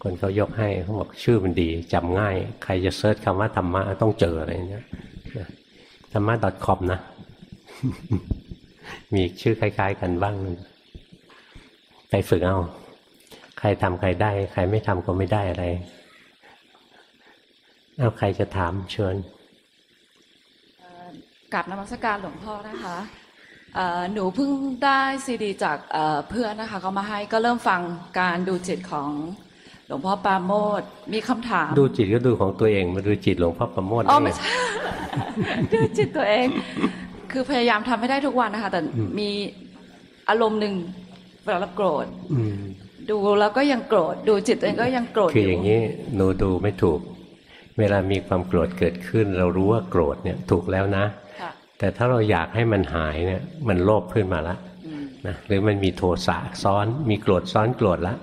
คนเขายกให้เขาบอกชื่อมันดีจำง่าย ใครจะเซิร์ชคำว่าธรรมะต้องเจออะไรเนี้ยธรรมะ .com นะ มีชื่อคล้าย ๆ กันบ้างไปฝึกเอา ใครทำใครได้ ใครไม่ทำก็ไม่ได้อะไรเอาใครจะถามเชิญกลับนมัสการหลวงพ่อนะคะ หนูเพิ่งได้ซีดีจากเอ่อเพื่อนนะคะเขามาให้ก็เริ่มฟังการดูจิตของหลวงพ่อปราโมดมีคำถาม ดูจิตก็ดูของตัวเองมาดูจิตหลวงพ่อประโมทอ๋อได้ไงไม่ใช่ดูจิตตัวเอง คือพยายามทำให้ได้ทุกวันนะคะ แต่มีอารมณ์หนึ่งเวลาเราโกรธอืมดูแล้วก็ยังโกรธดูจิตตัวเองก็ยังโกรธคืออย่างนี้หนูดูไม่ถูก เวลามีความโกรธเกิดขึ้น เรารู้ว่าโกรธเนี่ยถูกแล้วนะค่ะ แต่ถ้าเราอยากให้มันหายเนี่ย มันโลภขึ้นมาละอืมนะหรือมันมีโทสะซ้อน มีโกรธซ้อนโกรธละ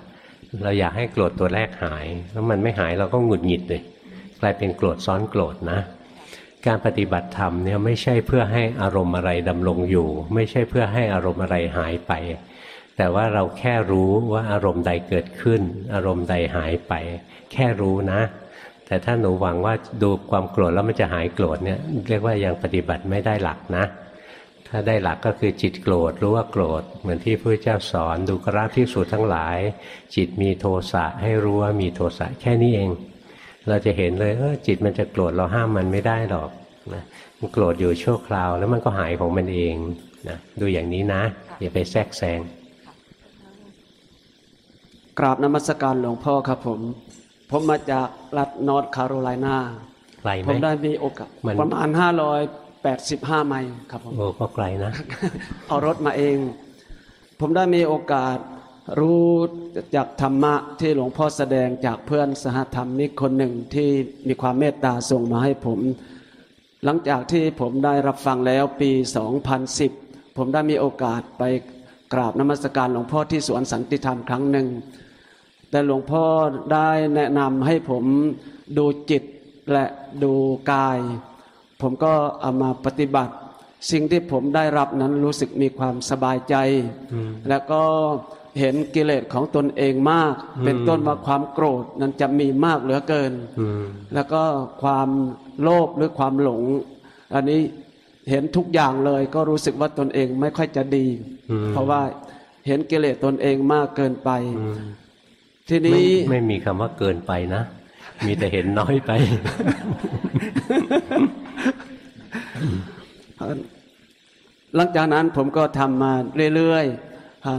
เราอยากให้โกรธตัวแรกหาย แล้วมันไม่หายเราก็หงุดหงิดเลยกลายเป็นโกรธซ้อนโกรธนะ การปฏิบัติธรรมเนี่ยไม่ใช่เพื่อให้อารมณ์อะไรดำรงอยู่ ไม่ใช่เพื่อให้อารมณ์อะไรหายไป แต่ว่าเราแค่รู้ว่าอารมณ์ใดเกิดขึ้น อารมณ์ใดหายไป แค่รู้นะ แต่ถ้าหนูหวังว่าดูความโกรธแล้วมันจะหายโกรธเนี่ยเรียกว่ายังปฏิบัติไม่ได้หลักนะ ถ้าได้หลักก็คือจิตโกรธรู้ว่าโกรธ เหมือนที่พระเจ้าสอนดูกราภิกษุทั้งหลาย จิตมีโทสะให้รู้ว่ามีโทสะแค่นี้เอง เราจะเห็นเลยเออจิตมันจะโกรธเราห้ามมันไม่ได้หรอกนะมันโกรธอยู่ชั่วคราว แล้วมันก็หายของมันเองนะดูอย่างนี้นะอย่าไปแทรกแซงกราบนมัสการหลวงพ่อครับผม ผมมาจากรัฐนอร์ทแคโรไลนาไกลไหผมมได้มีโอกาสมันประมาณ585ไมล์ครับผมโอ้ก็ไกลนะ เอารถมาเอง ผมได้มีโอกาสรู้จากธรรมะที่หลวงพ่อแสดงจากเพื่อนสหธรรมิกคนหนึ่งที่มีความเมตตาส่งมาให้ผม หลังจากที่ผมได้รับฟังแล้วปี 2010 ผมได้มีโอกาสไปกราบนมัสการหลวงพ่อที่สวนสันติธรรมครั้งหนึ่ง แต่หลวงพ่อได้แนะนำให้ผมดูจิตและดูกาย ผมก็เอามาปฏิบัติ สิ่งที่ผมได้รับนั้นรู้สึกมีความสบายใจ แล้วก็เห็นกิเลสของตนเองมาก เป็นต้นว่าความโกรธนั้นจะมีมากเหลือเกินอืมแล้วก็ความโลภหรือความหลง อันนี้เห็นทุกอย่างเลยก็รู้สึกว่าตนเองไม่ค่อยจะดีอืมเพราะว่าเห็นกิเลสตนเองมากเกินไปอืม ทีไม่นี้ไม่มีคำว่าเกินไปนะ มีแต่เห็นน้อยไป หลังจากนั้นผมก็ทำมาเรื่อยๆอ่า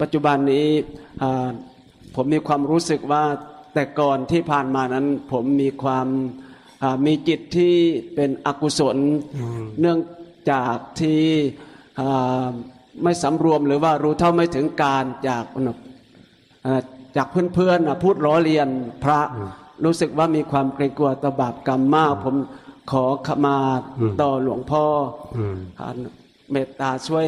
ปัจจุบันนี้อ่าผมมีความรู้สึกว่าแต่ก่อนที่ผ่านมานั้น ผมมีความอ่ามีจิตที่เป็นอกุศล เนื่องจากที่อ่าไม่สำรวมหรือว่ารู้เท่าไม่ถึงการจากอ่า จากเพื่อนๆน่ะพูดล้อเลียนพระ รู้สึกว่ามีความเกรงกลัวต่อบาปกรรมมาก ผมขอขมาอืมต่อหลวงพ่ออืมอ่าเมตตาช่วย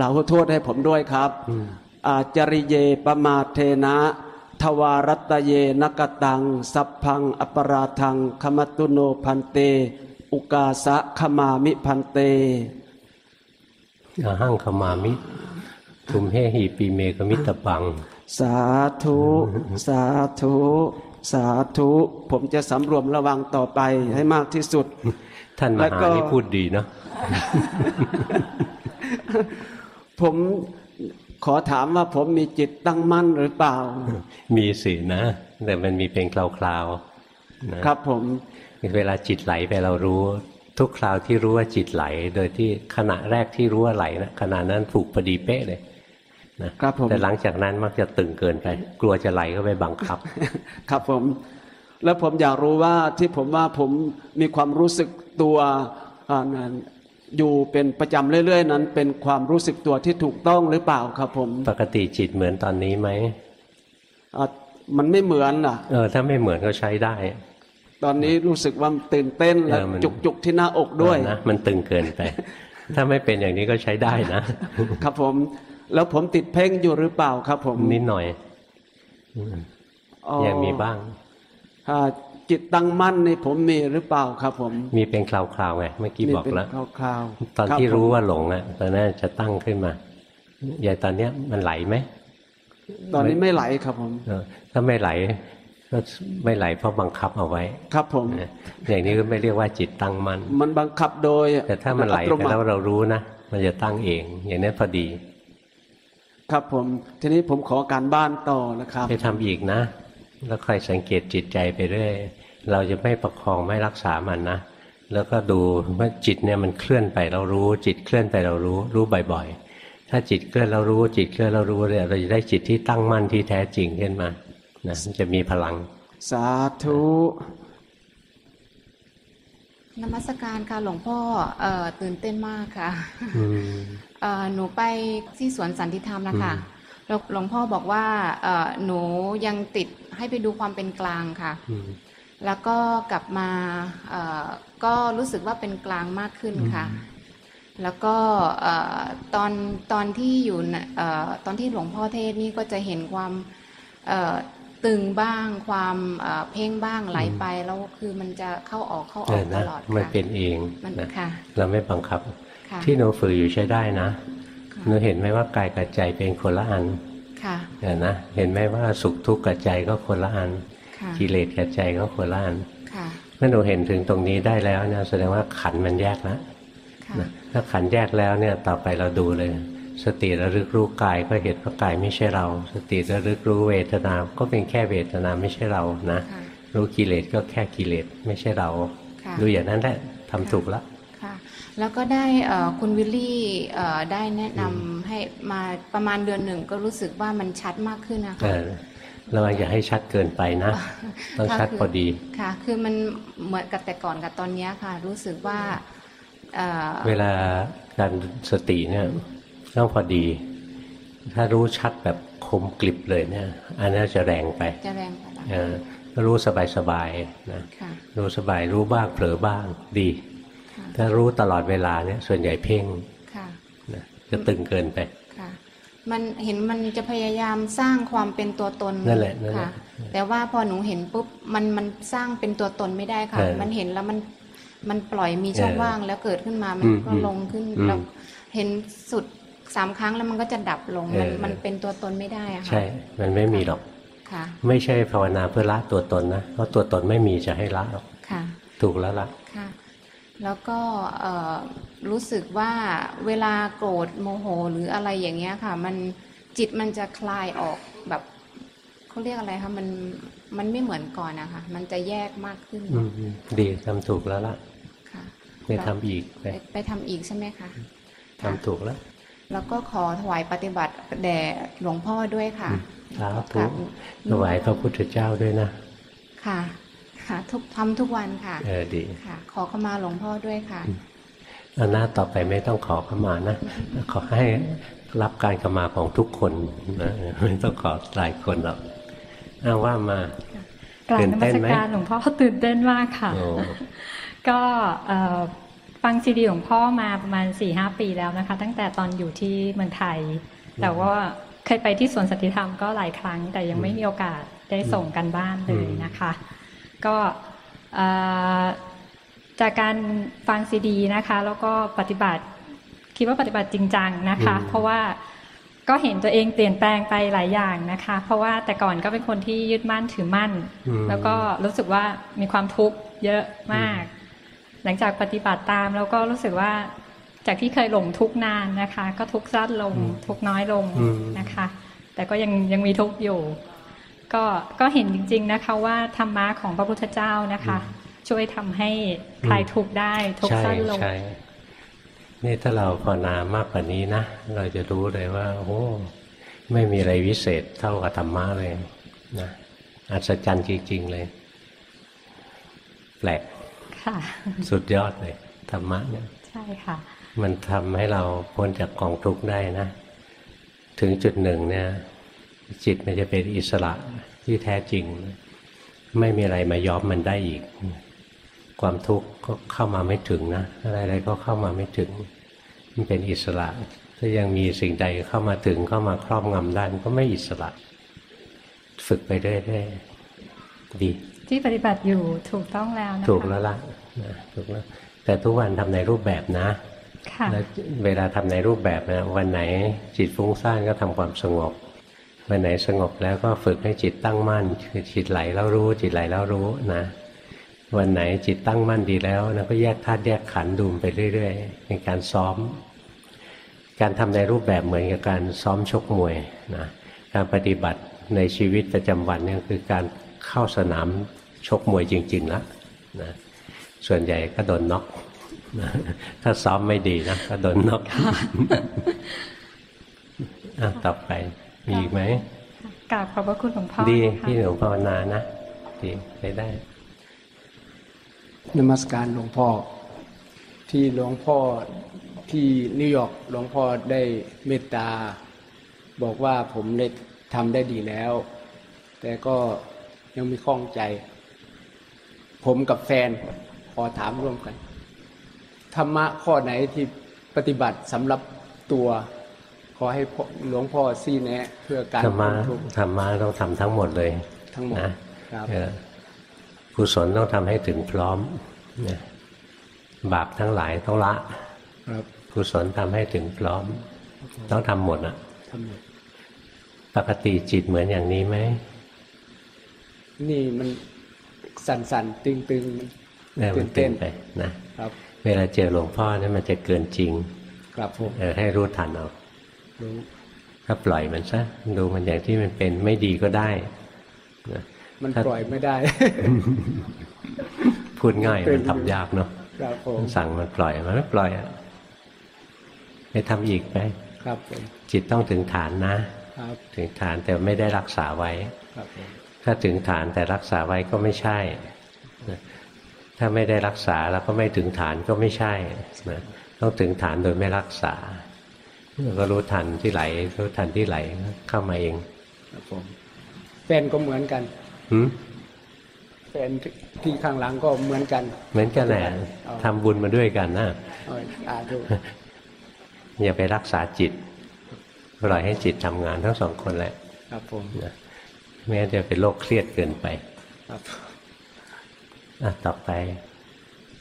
ลาโทษให้ผมด้วยครับอืมอาจริเยปมาเทนะ ทวารัตเยนกตัง สัพพัง อปราทังขมตุโนพันเต อุกาสะขมามิพันเตอาหังขมามิทุมเฮหีปีเมกมิตรบัง สาธุ สาธุ สาธุ ผมจะสำรวมระวังต่อไปให้มากที่สุด ท่านมแล้วหาก็นี่พูดดีเนาะผมขอถามว่าผมมีจิตตั้งมั่นหรือเปล่า มีสินะ แต่มันมีเป็นคราวๆนะครับผม เวลาจิตไหลไปเรารู้ ทุกคราวที่รู้ว่าจิตไหล โดยที่ขณะแรกที่รู้ว่าไหลนะขณะนั้นถูกพอดีเป๊ะเลย นะครับผมแต่หลังจากนั้นมักจะตึงเกินไป กลัวจะไหลก็ไปบังคับ ครับผม แล้วผมอยากรู้ว่าที่ผมว่าผมมีความรู้สึกตัวอ่านั้นอยู่เป็นประจำเรื่อย ๆ นั้น เป็นความรู้สึกตัวที่ถูกต้องหรือเปล่าครับผม ปกติจิตเหมือนตอนนี้ไหมอ่ามันไม่เหมือนอะ เออ ถ้าไม่เหมือนก็ใช้ได้ ตอนนี้รู้สึกว่าตื่นเต้นและเออมันจุกจุกๆที่หน้าอกด้วยเออนะมันตึงเกินไปถ้าไม่เป็นอย่างนี้ก็ใช้ได้นะ ครับผม แล้วผมติดเพ่งอยู่หรือเปล่าครับ ผมนิดหน่อยอ๋อยังมีบ้างอ่าจิตตั้งมั่นในผมมีหรือเปล่าครับ ผม มีเป็นคราวๆไงเมื่อกี้บอกแล้วมีเป็นคราวๆตอนคบที่ผมรู้ว่าหลงอะตอนนั้นจะตั้งขึ้นมาอย่างตอนเนี้ยมันไหลไหมตอนนี้ไม่ไหลครับผมเออถ้าไม่ไหลก็ไม่ไหลเพราะบังคับเอาไว้ ครับผมนะอย่างนี้ก็ไม่เรียกว่าจิตตั้งมั่นมันบังคับโดย แต่ถ้ามันไหลอัตไปโมัแล้วติเรารู้นะ มันจะตั้งเอง อย่างนี้พอดี ครับผมทีนี้ผมขอการบ้านต่อนะครับไปทำอีกนะ แล้วคอยสังเกตจิตใจไปเรื่อยเราจะไม่ประคองไม่รักษามันนะแล้วก็ดูว่าจิตเนี่ยมันเคลื่อนไปเรารู้ จิตเคลื่อนไปเรารู้รู้บ่อยๆ ถ้าจิตเคลื่อนเรารู้ จิตเคลื่อนเรารู้เนี่ยเราจะได้จิตที่ตั้งมั่นที่แท้จริงขึ้นมานะมันจะมีพลัง สาธุนมัสการค่ะหลวงพ่อเอ่อตื่นเต้นมากค่ะอืมเอ่อ หนูไปที่สวนสันติธรรมนะคะอืมแล้วหลวงพ่อบอกว่าเอ่อหนูยังติดให้ไปดูความเป็นกลางค่ะอืมแล้วก็กลับมาเอ่อก็รู้สึกว่าเป็นกลางมากขึ้นค่ะ แล้วก็เอ่อตอนตอนที่อยู่น่ะเอ่อตอนที่หลวงพ่อเทศน์นี่ก็จะเห็นความเอ่อตึงบ้างความเอ่อเพ่งบ้างไหลไปแล้วคือมันจะเข้าออกเข้าอเอออกตนะลอดมันค่ะเป็นเองมันนะค่ะเราไม่บังคับค่ะ ที่หนูฝึกอยู่ใช้ได้นะค่ะหนูเห็นไหมว่ากายกับใจเป็นคนละอันค่ะเห็นนะเห็นไหมว่าสุขทุกข์กับใจก็คนละอันค่ะกิเลสกับใจก็คนละอันค่ะเมื่อหนูเห็นถึงตรงนี้ได้แล้วเนี่ยแสดงว่าขันธ์มันแยกแล้วค่ะนะถ้าขันธ์แยกแล้วเนี่ยต่อไปเราดูเลย สติระลึกรู้กายก็เห็นว่ากายไม่ใช่เรา สติระลึกรู้เวทนา ก็เป็นแค่เวทนาไม่ใช่เรานะค่ะรู้กิเลสก็แค่กิเลสไม่ใช่เราค่ะดูอย่างนั้นแหละทำถูกแล้วค่ะ แล้วก็ได้เอ่อคุณวิลลี่เอ่อได้แนะนำให้มาประมาณเดือนหนึ่งก็รู้สึกว่ามันชัดมากขึ้นนะเอคะอระวังอย่าให้ชัดเกินไปนะต้องค่ะชัดคือพอดีค่ะ คือมันเหมือนกับแต่ก่อนกับตอนเนี้ยค่ะ รู้สึกว่าเอ่อเวลาการสติเนี่ยต้องพอดี ถ้ารู้ชัดแบบคมกลิบเลยเนี่ย อันนั้นจะแรงไปจะแรงกว่าเออรู้สบายๆนะค่ะรู้สบายรู้บ้างเผลอบ้างดีค่ะ ถ้ารู้ตลอดเวลาเนี่ย ส่วนใหญ่เพ่งค่ะนะจะตึงเกินไปค่ะ มันเห็นมันจะพยายามสร้างความเป็นตัวตนนั่นแหละนั่นแหละค่ะ แต่ว่าพอหนูเห็นปุ๊บมันมันสร้างเป็นตัวตนไม่ได้ค่ะเออมันเห็นแล้วมันมันปล่อยมีช่องเออว่างแล้วเกิดขึ้นมามัอืนมก็อืมลงขึ้นอืมแล้วเห็นสุดสามครั้งแล้วมันก็จะดับลงมันเออมันเป็นตัวตนไม่ได้อะค่ะใช่ มันไม่มีหรอกค่ะ ไม่ใช่ภาวนาเพื่อละตัวตนนะเพราะตัวตนไม่มีจะให้ละหรอกค่ะ ถูกแล้วละค่ะ แล้วก็เอ่อรู้สึกว่าเวลาโกรธโมโหหรืออะไรอย่างเงี้ยค่ะ มันจิตมันจะคลายออกแบบเขาเรียกอะไรคะมันมันไม่เหมือนก่อนนะคะมันจะแยกมากขึ้นอืมดีทำถูกแล้วล่ะค่ะไปทำอีกไปไปไปทำอีกใช่ไหมคะทำถูกแล้ว แล้วก็ขอถวายปฏิบัติแด่หลวงพ่อด้วยค่ะสาธุค่ะถวายพระพุทธเจ้าด้วยนะค่ะ ค่ะทุกทำทุกวันค่ะ เออดีค่ะ ขอเข้ามาหลวงพ่อด้วยค่ะเอาหน้าต่อไปไม่ต้องขอขมานะ ขอให้รับการขมาของทุกคนนะไม่ต้องขอหลายคนหรอกอ้าวว่ามากราบตื่นนมัเต้นสไหมการหลวงพ่อตื่นเต้นมากค่ะโอ้ก็เอ่อฟังซีดีหลวงพ่อมาประมาณ4ีหปีแล้วนะคะ ตั้งแต่ตอนอยู่ที่เมืองไทย แต่ว่าเคยไปที่สวนสันติธรรมก็หลายครั้ง แต่ยังไม่มีโอกาสได้ส่งกันบ้านเลยนะคะ ก็เอ่อจากการฟังซีดีนะคะ แล้วก็ปฏิบัติคิดว่าปฏิบัติจริงจังนะคะ เพราะว่าก็เห็นตัวเองเปลี่ยนแปลงไปหลายอย่างนะคะ เพราะว่าแต่ก่อนก็เป็นคนที่ยึดมั่นถือมั่นอืมแล้วก็รู้สึกว่ามีความทุกข์เยอะมาก หลังจากปฏิบัติตามแล้วก็รู้สึกว่าจากที่เคยหลงทุกข์นานนะคะ ก็ทุกข์สั้นลงทุกข์น้อยลงอืมนะคะ แต่ก็ยังยังมีทุกข์อยู่ ก็ก็เห็นจริง ๆนะคะว่าธรรมะของพระพุทธเจ้านะคะ ช่วยทำให้คลายทุกข์ได้ทุกข์ใช่สั้นลงใช่นี่ถ้าเราภาวนามากกว่านี้นะ เราจะรู้เลยว่า โอ้ไม่มีอะไรวิเศษเท่ากับธรรมะเลยนะอัศจรรย์จริง ๆ เลย แปลกค่ะสุดยอดเลยธรรมะเนี่ยใช่ค่ะ มันทำให้เราพ้นจากกองทุกข์ได้นะ ถึงจุดหนึ่งเนี่ย จิตมันจะเป็นอิสระที่แท้จริง ไม่มีอะไรมาย้อมมันได้อีก ความทุกข์ก็เข้ามาไม่ถึงนะ อะไรๆก็เข้ามาไม่ถึง มันเป็นอิสระ ถ้ายังมีสิ่งใดเข้ามาถึงเข้ามาครอบงำได้มันก็ไม่อิสระ ฝึกไปเรื่อยๆดีที่ปฏิบัติอยู่ถูกต้องแล้วนะคะถูกแล้วล่ะนะถูกแล้ว แต่ทุกวันทำในรูปแบบนะค่ะแล้วเวลาทำในรูปแบบนะวันไหนจิตฟุ้งซ่านก็ทำความสงบ วันไหนสงบแล้วก็ฝึกให้จิตตั้งมั่นคือจิตไหลแล้วรู้ จิตไหลแล้วรู้นะ วันไหนจิตตั้งมั่นดีแล้วนะก็แยกธาตุแยกขันธ์ดูมไปเรื่อย ๆ เป็นการซ้อม การทำในรูปแบบเหมือนกับการซ้อมชกมวยนะการปฏิบัติในชีวิตประจำวันเนี่ยคือการเข้าสนามชกมวยจริงๆแล้วนะส่วนใหญ่ก็โดนน็อกถ้าซ้อมไม่ดีนะก็โดนน็อกอะต่อไป มีอีกไหมกราบขอบพระคุณหลวงพ่อดีค่ะที่หนูภาวนานะดีใช้ได้นมัสการหลวงพ่อ ที่หลวงพ่อที่นิวยอร์กหลวงพ่อได้เมตตา บอกว่าผมได้ทำได้ดีแล้ว แต่ก็ยังมีข้องใจ ผมกับแฟนขอถามร่วมกัน ธรรมะข้อไหนที่ปฏิบัติสำหรับตัว ขอให้พ่อหลวงพ่อซี่แนะ เพื่อการธรรมะพ้นทุกข์ธรรมะต้องทำทั้งหมดเลย ทั้งหมดนะครับเออกุศลต้องทำให้ถึงพร้อมนะบาปทั้งหลายต้องละครับกุศลทำให้ถึงพร้อม ต้องทำหมดอะทำหมดปกติจิตเหมือนอย่างนี้ไหมนี่มันสั่นๆตึงเออมันตื่เต้นนเต้นไปนะๆครับ เวลาเจอหลวงพ่อเนี่ยมันจะเกินจริง ครับผมเออให้รู้ทันเอา รู้ถ้าปล่อยมันซะดูมันอย่างที่มันเป็นไม่ดีก็ได้นะมันครับปล่อยไม่ได้ พูดง่ายเป็นมันทำยากเนาะครับผมสั่งมันปล่อยมันไม่ปล่อยอะไปทำอีกไปครับผมจิตต้องถึงฐานนะครับถึงฐานแต่ไม่ได้รักษาไว้ครับผมถ้าถึงฐานแต่รักษาไว้ก็ไม่ใช่นะถ้าไม่ได้รักษาแล้วก็ไม่ถึงฐานก็ไม่ใช่นะต้องถึงฐานโดยไม่รักษาแล้ว ก็รู้ทันที่ไหลรู้ทันที่ไหลเข้ามาเองครับผมแฟนก็เหมือนกันหืมแฟนที่ข้างหลังก็เหมือนกัน เหมือนกันแหละเอาทำบุญมาด้วยกันนะเอาอ่าดูอย่าไปรักษาจิตปล่อยให้จิตทำงานทั้งสองคนแหละ ครับผมนะไม่งั้นจะเป็นโรคเครียดเกินไป ครับอะต่อไป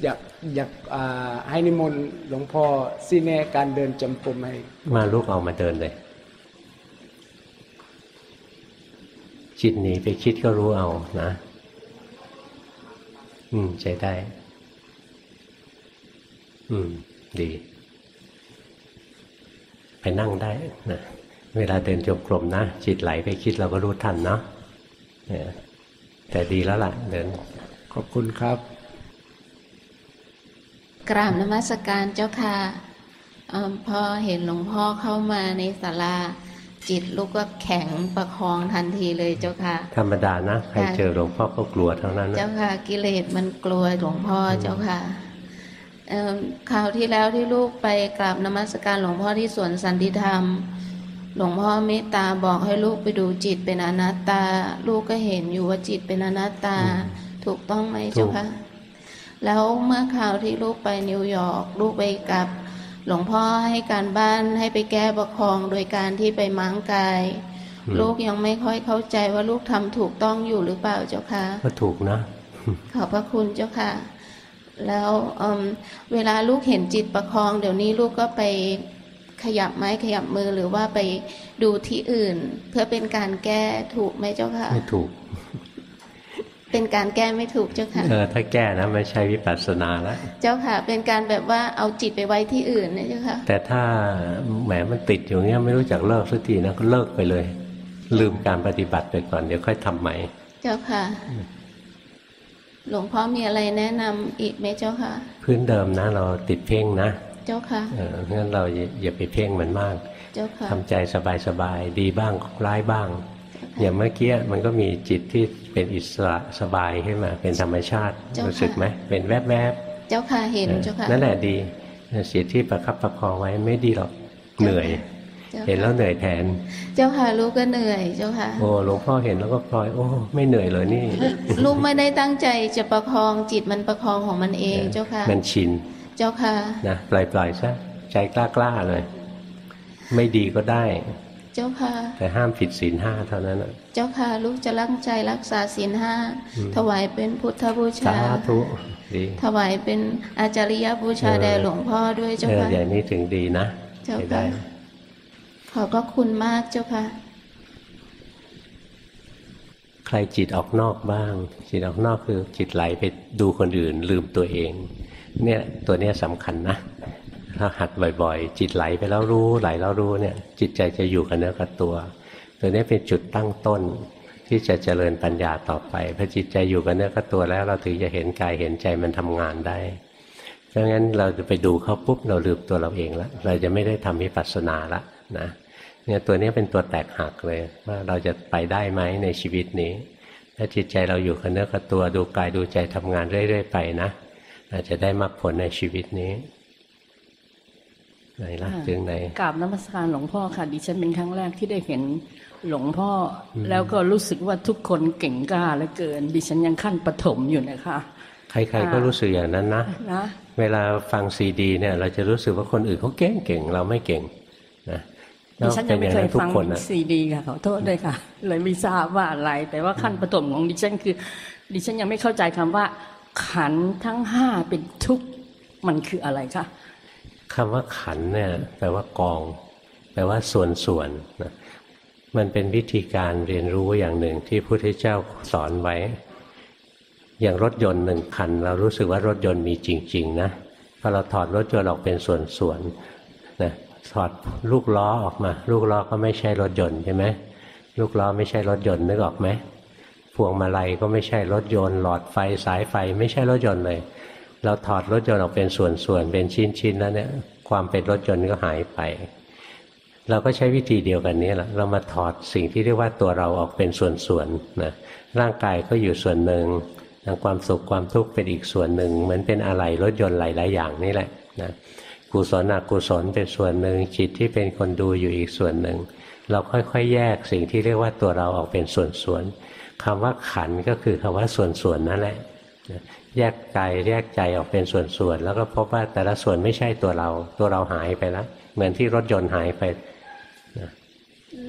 อยากอยากอ่าให้นิมนต์หลวงพ่อซีแน่การเดินจำปมให้ มาลูกเอามาเดินเลย จิตหนีไปคิดก็รู้เอานะ อืม ใช้ได้ อืม ดี ไปนั่งได้นะเวลาเดินจงกรมนะ จิตไหลไปคิดเราก็รู้ทันเนาะเออแต่ดีแล้วล่ะ เดิน ขอบคุณครับ กราบนมัสการเจ้าค่ะเอิ่มพอเห็นหลวงพ่อเข้ามาในศาลาจิตลูกก็แข็งประคองทันทีเลยเจ้าค่ะ ธรรมดานะใครค่ะเจอหลวงพ่อก็กลัวทั้งนั้นนะเจ้าค่ะ กิเลสมันกลัวหลวงพ่อเจ้าค่ะเอิ่มคราวที่แล้วที่ลูกไปกราบนมัสการหลวงพ่อที่สวนสันติธรรม หลวงพ่อเมตตาบอกให้ลูกไปดูจิตเป็นอนัตตา ลูกก็เห็นอยู่ว่าจิตเป็นอนัตตา ถูกต้องไหมเจ้าค่ะ แล้วเมื่อคราวที่ลูกไปนิวยอร์กลูกไปกับหลวงพ่อให้การบ้านให้ไปแก้ประคองโดยการที่ไปม้างกายอืมลูกยังไม่ค่อยเข้าใจว่าลูกทำถูกต้องอยู่หรือเปล่าเจ้าค่ะก็ถูกนะ ขอบพระคุณเจ้าค่ะ แล้วเอิ่มเวลาลูกเห็นจิตประคอง เดี๋ยวนี้ลูกก็ไปขยับไม้ขยับมือหรือว่าไปดูที่อื่น เพื่อเป็นการแก้ถูกไหมเจ้าค่ะ ไม่ถูก เป็นการแก้ไม่ถูกเจ้าค่ะเออถ้าแก้นะไม่ใช่วิปัสสนาแล้วเจ้าค่ะ เป็นการแบบว่าเอาจิตไปไว้ที่อื่นนะเจ้าค่ะ แต่ถ้าแหมมันติดอยู่เงี้ยไม่รู้จักเลิกสักทีนะก็เลิกไปเลย ลืมการปฏิบัติไปก่อนเดี๋ยวค่อยทำใหม่ เจ้าค่ะหลวงพ่อมีอะไรแนะนำอีกไหมเจ้าค่ะ พื้นเดิมนะเราติดเพ่งนะเจ้าค่ะเอองั้นเราอย่าอย่าไปเพ่งมันมาก เจ้าค่ะทำใจสบายๆ ดีบ้างร้ายบ้าง อย่างเมื่อกี้มันก็มีจิตที่เป็นอิสระสบายขึ้นมา เป็นธรรมชาติเจ้าค่ะรู้สึกไหมเป็นแวบเจ้าค่ะๆเห็นเออเจ้าค่ะนั่นแหละดีจิตที่ประคับประคองไว้ไม่ดีหรอกเหนื่อยเจ้าค่ะเห็นแล้วเหนื่อยแทน เจ้าค่ะลูกก็เหนื่อยเจ้าค่ะ โอ้หลวงพ่อเห็นแล้วก็พลอยโอ้ไม่เหนื่อยเลยนี่ ลูกไม่ได้ตั้งใจจะประคองจิตมันประคองของมันเองเจ้าค่ะ มันชินเจ้าค่ะนะปล่อยปล่อยๆซะใจกล้าๆเลย ไม่ดีก็ได้ เจ้าค่ะ แต่ห้ามผิดศีลห้าเท่านั้นน่ะเจ้าค่ะลูกจะรักใจรักษาศีลห้าถวายเป็นพุทธบูสาชาธุดีถวายเป็นอาจาริยบูชาเออแด่หลวงพ่อด้วยเจ้าเออค่ะอย่างนี้ถึงดีนะ เจ้าใช้ค่ะได้ขอบพระคุณมากเจ้าค่ะ ใครจิตออกนอกบ้าง จิตออกนอกคือจิตไหลไปดูคนอื่นลืมตัวเอง เนี่ยตัวเนี้ยสำคัญนะ ถ้าหัดบ่อยๆ จิตไหลไปแล้วรู้ไหลแล้วรู้เนี่ยจิตใจจะอยู่กับเนื้อกับตัว ตัวนี้เป็นจุดตั้งต้น ที่จะเจริญปัญญาต่อไปพอจิตใจอยู่กับเนื้อกับตัวแล้ว เราถึงจะเห็นกายเห็นใจมันทำงานได้เพราะงั้นเราจะไปดูเขาปุ๊บเราลืมตัวเราเองล้วเราจะไม่ได้ทำวิปัสสนาละนะเนี่ยตัวนี้เป็นตัวแตกหักเลย ว่าเราจะไปได้ไหมในชีวิตนี้ ถ้าจิตใจเราอยู่กับเนื้อกับตัวดูกายดูใจทำงานเรื่อย ๆ ไปนะอาจจะได้มรรคผลในชีวิตนี้ ไหนล่ะค่ะถึงไหนกราบนมัสการหลวงพ่อค่ะ ดิฉันเป็นครั้งแรกที่ได้เห็นหลวงพ่ออแล้วก็รู้สึกว่าทุกคนเก่งกล้าเหลือเกิน ดิฉันยังขั้นปฐมอยู่นะคะ ใครๆก็รู้สึกอย่างนั้นนะนะเวลาฟังซีดี เนี่ย เราจะรู้สึกว่าคนอื่นเขาเก่งเก่งๆเราไม่เก่งนะแล้ดิวฉันเป็ยันงอไม่ย่างเคยนั้นทุฟักงคนนะซีดีค่ะขอโทษด้วยค่ะ เลยไม่ทราบว่าอะไร แต่ว่าขั้นปฐมของดิฉันคือ ดิฉันยังไม่เข้าใจคำว่า ขันธ์ทั้งห้าเป็นทุกข์มันคืออะไรคะ คำว่าขันเนี่ยแปลว่ากอง แปลว่าส่วนส่วนนะมันเป็นวิธีการเรียนรู้อย่างหนึ่งที่พระพุทธเจ้าสอนไว้ อย่างรถยนต์หนึ่งคัน เรารู้สึกว่ารถยนต์มีจริง ๆ นะพอเราถอดรถยนต์ออกเป็นส่วนๆนะถอดลูกล้อออกมา ลูกล้อก็ไม่ใช่รถยนต์ใช่ไหมลูกล้อไม่ใช่รถยนต์นึกออกไหมพวงมาลัยก็ไม่ใช่รถยนต์ หลอดไฟสายไฟไม่ใช่รถยนต์เลย เราถอดรถยนต์ออกเป็นส่วนๆเป็นชิ้นๆแล้วเนี่ยความเป็นรถยนต์ก็หายไป เราก็ใช้วิธีเดียวกันนี้แหละเรามาถอดสิ่งที่เรียกว่าตัวเราออกเป็นส่วนๆนะร่างกายก็อยู่ส่วนหนึ่งความสุขความทุกข์เป็นอีกส่วนหนึ่งเหมือนเป็นอะไหล่รถยนต์หลายๆอย่างนี่แหละนะกุศลอกุศลเป็นส่วนหนึ่งจิตที่เป็นคนดูอยู่อีกส่วนหนึ่ง เราค่อยๆ แยกสิ่งที่เรียกว่าตัวเราออกเป็นส่วนๆคำว่าขันก็คือคำว่าส่วนๆนั่นแหละ แยกกายแยกใจออกเป็นส่วนๆ แล้วก็พบว่าแต่ละส่วนไม่ใช่ตัวเรา ตัวเราหายไปแล้ว เหมือนที่รถยนต์หายไป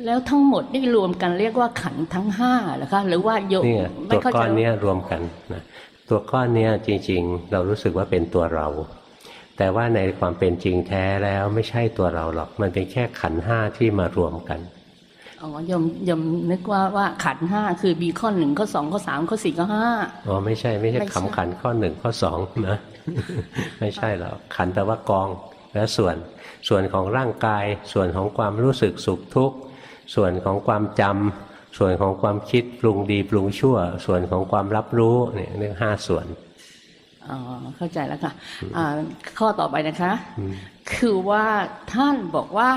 แล้วทั้งหมดนี่รวมกันเรียกว่าขันธ์ทั้งห้าเหรอคะหรือว่าโยมนี่ไงไม่ตัวเข้าก้ใจอนเนี้ยรวมกันนะตัวก้อนเนี้ยจริง ๆ เรารู้สึกว่าเป็นตัวเรา แต่ว่าในความเป็นจริงแท้แล้วไม่ใช่ตัวเราหรอก มันเป็นแค่ขันธ์ห้าที่มารวมกัน อ๋อยมยมนึกว่าว่าขันธ์ห้าคือมีข้อหนึ่งข้อสองข้อสามข้อสี่ข้อห้าอ๋อไม่ใช่ไม่ใช่ไม่ใช่คำขันธ์ข้อหนึ่งข้อสองนะไม่ใช่หรอกขันธ์แปลว่ากองและส่วนส่วนของร่างกาย ส่วนของความรู้สึกสุขทุกข์ส่วนของความจำส่วนของความคิดปรุงดีปรุงชั่ว ส่วนของความรับรู้เนี่ยเรียกห้าส่วนอ๋อเข้าใจแล้วค่ะอ่าข้อต่อไปนะคะ คือว่าท่านบอกว่า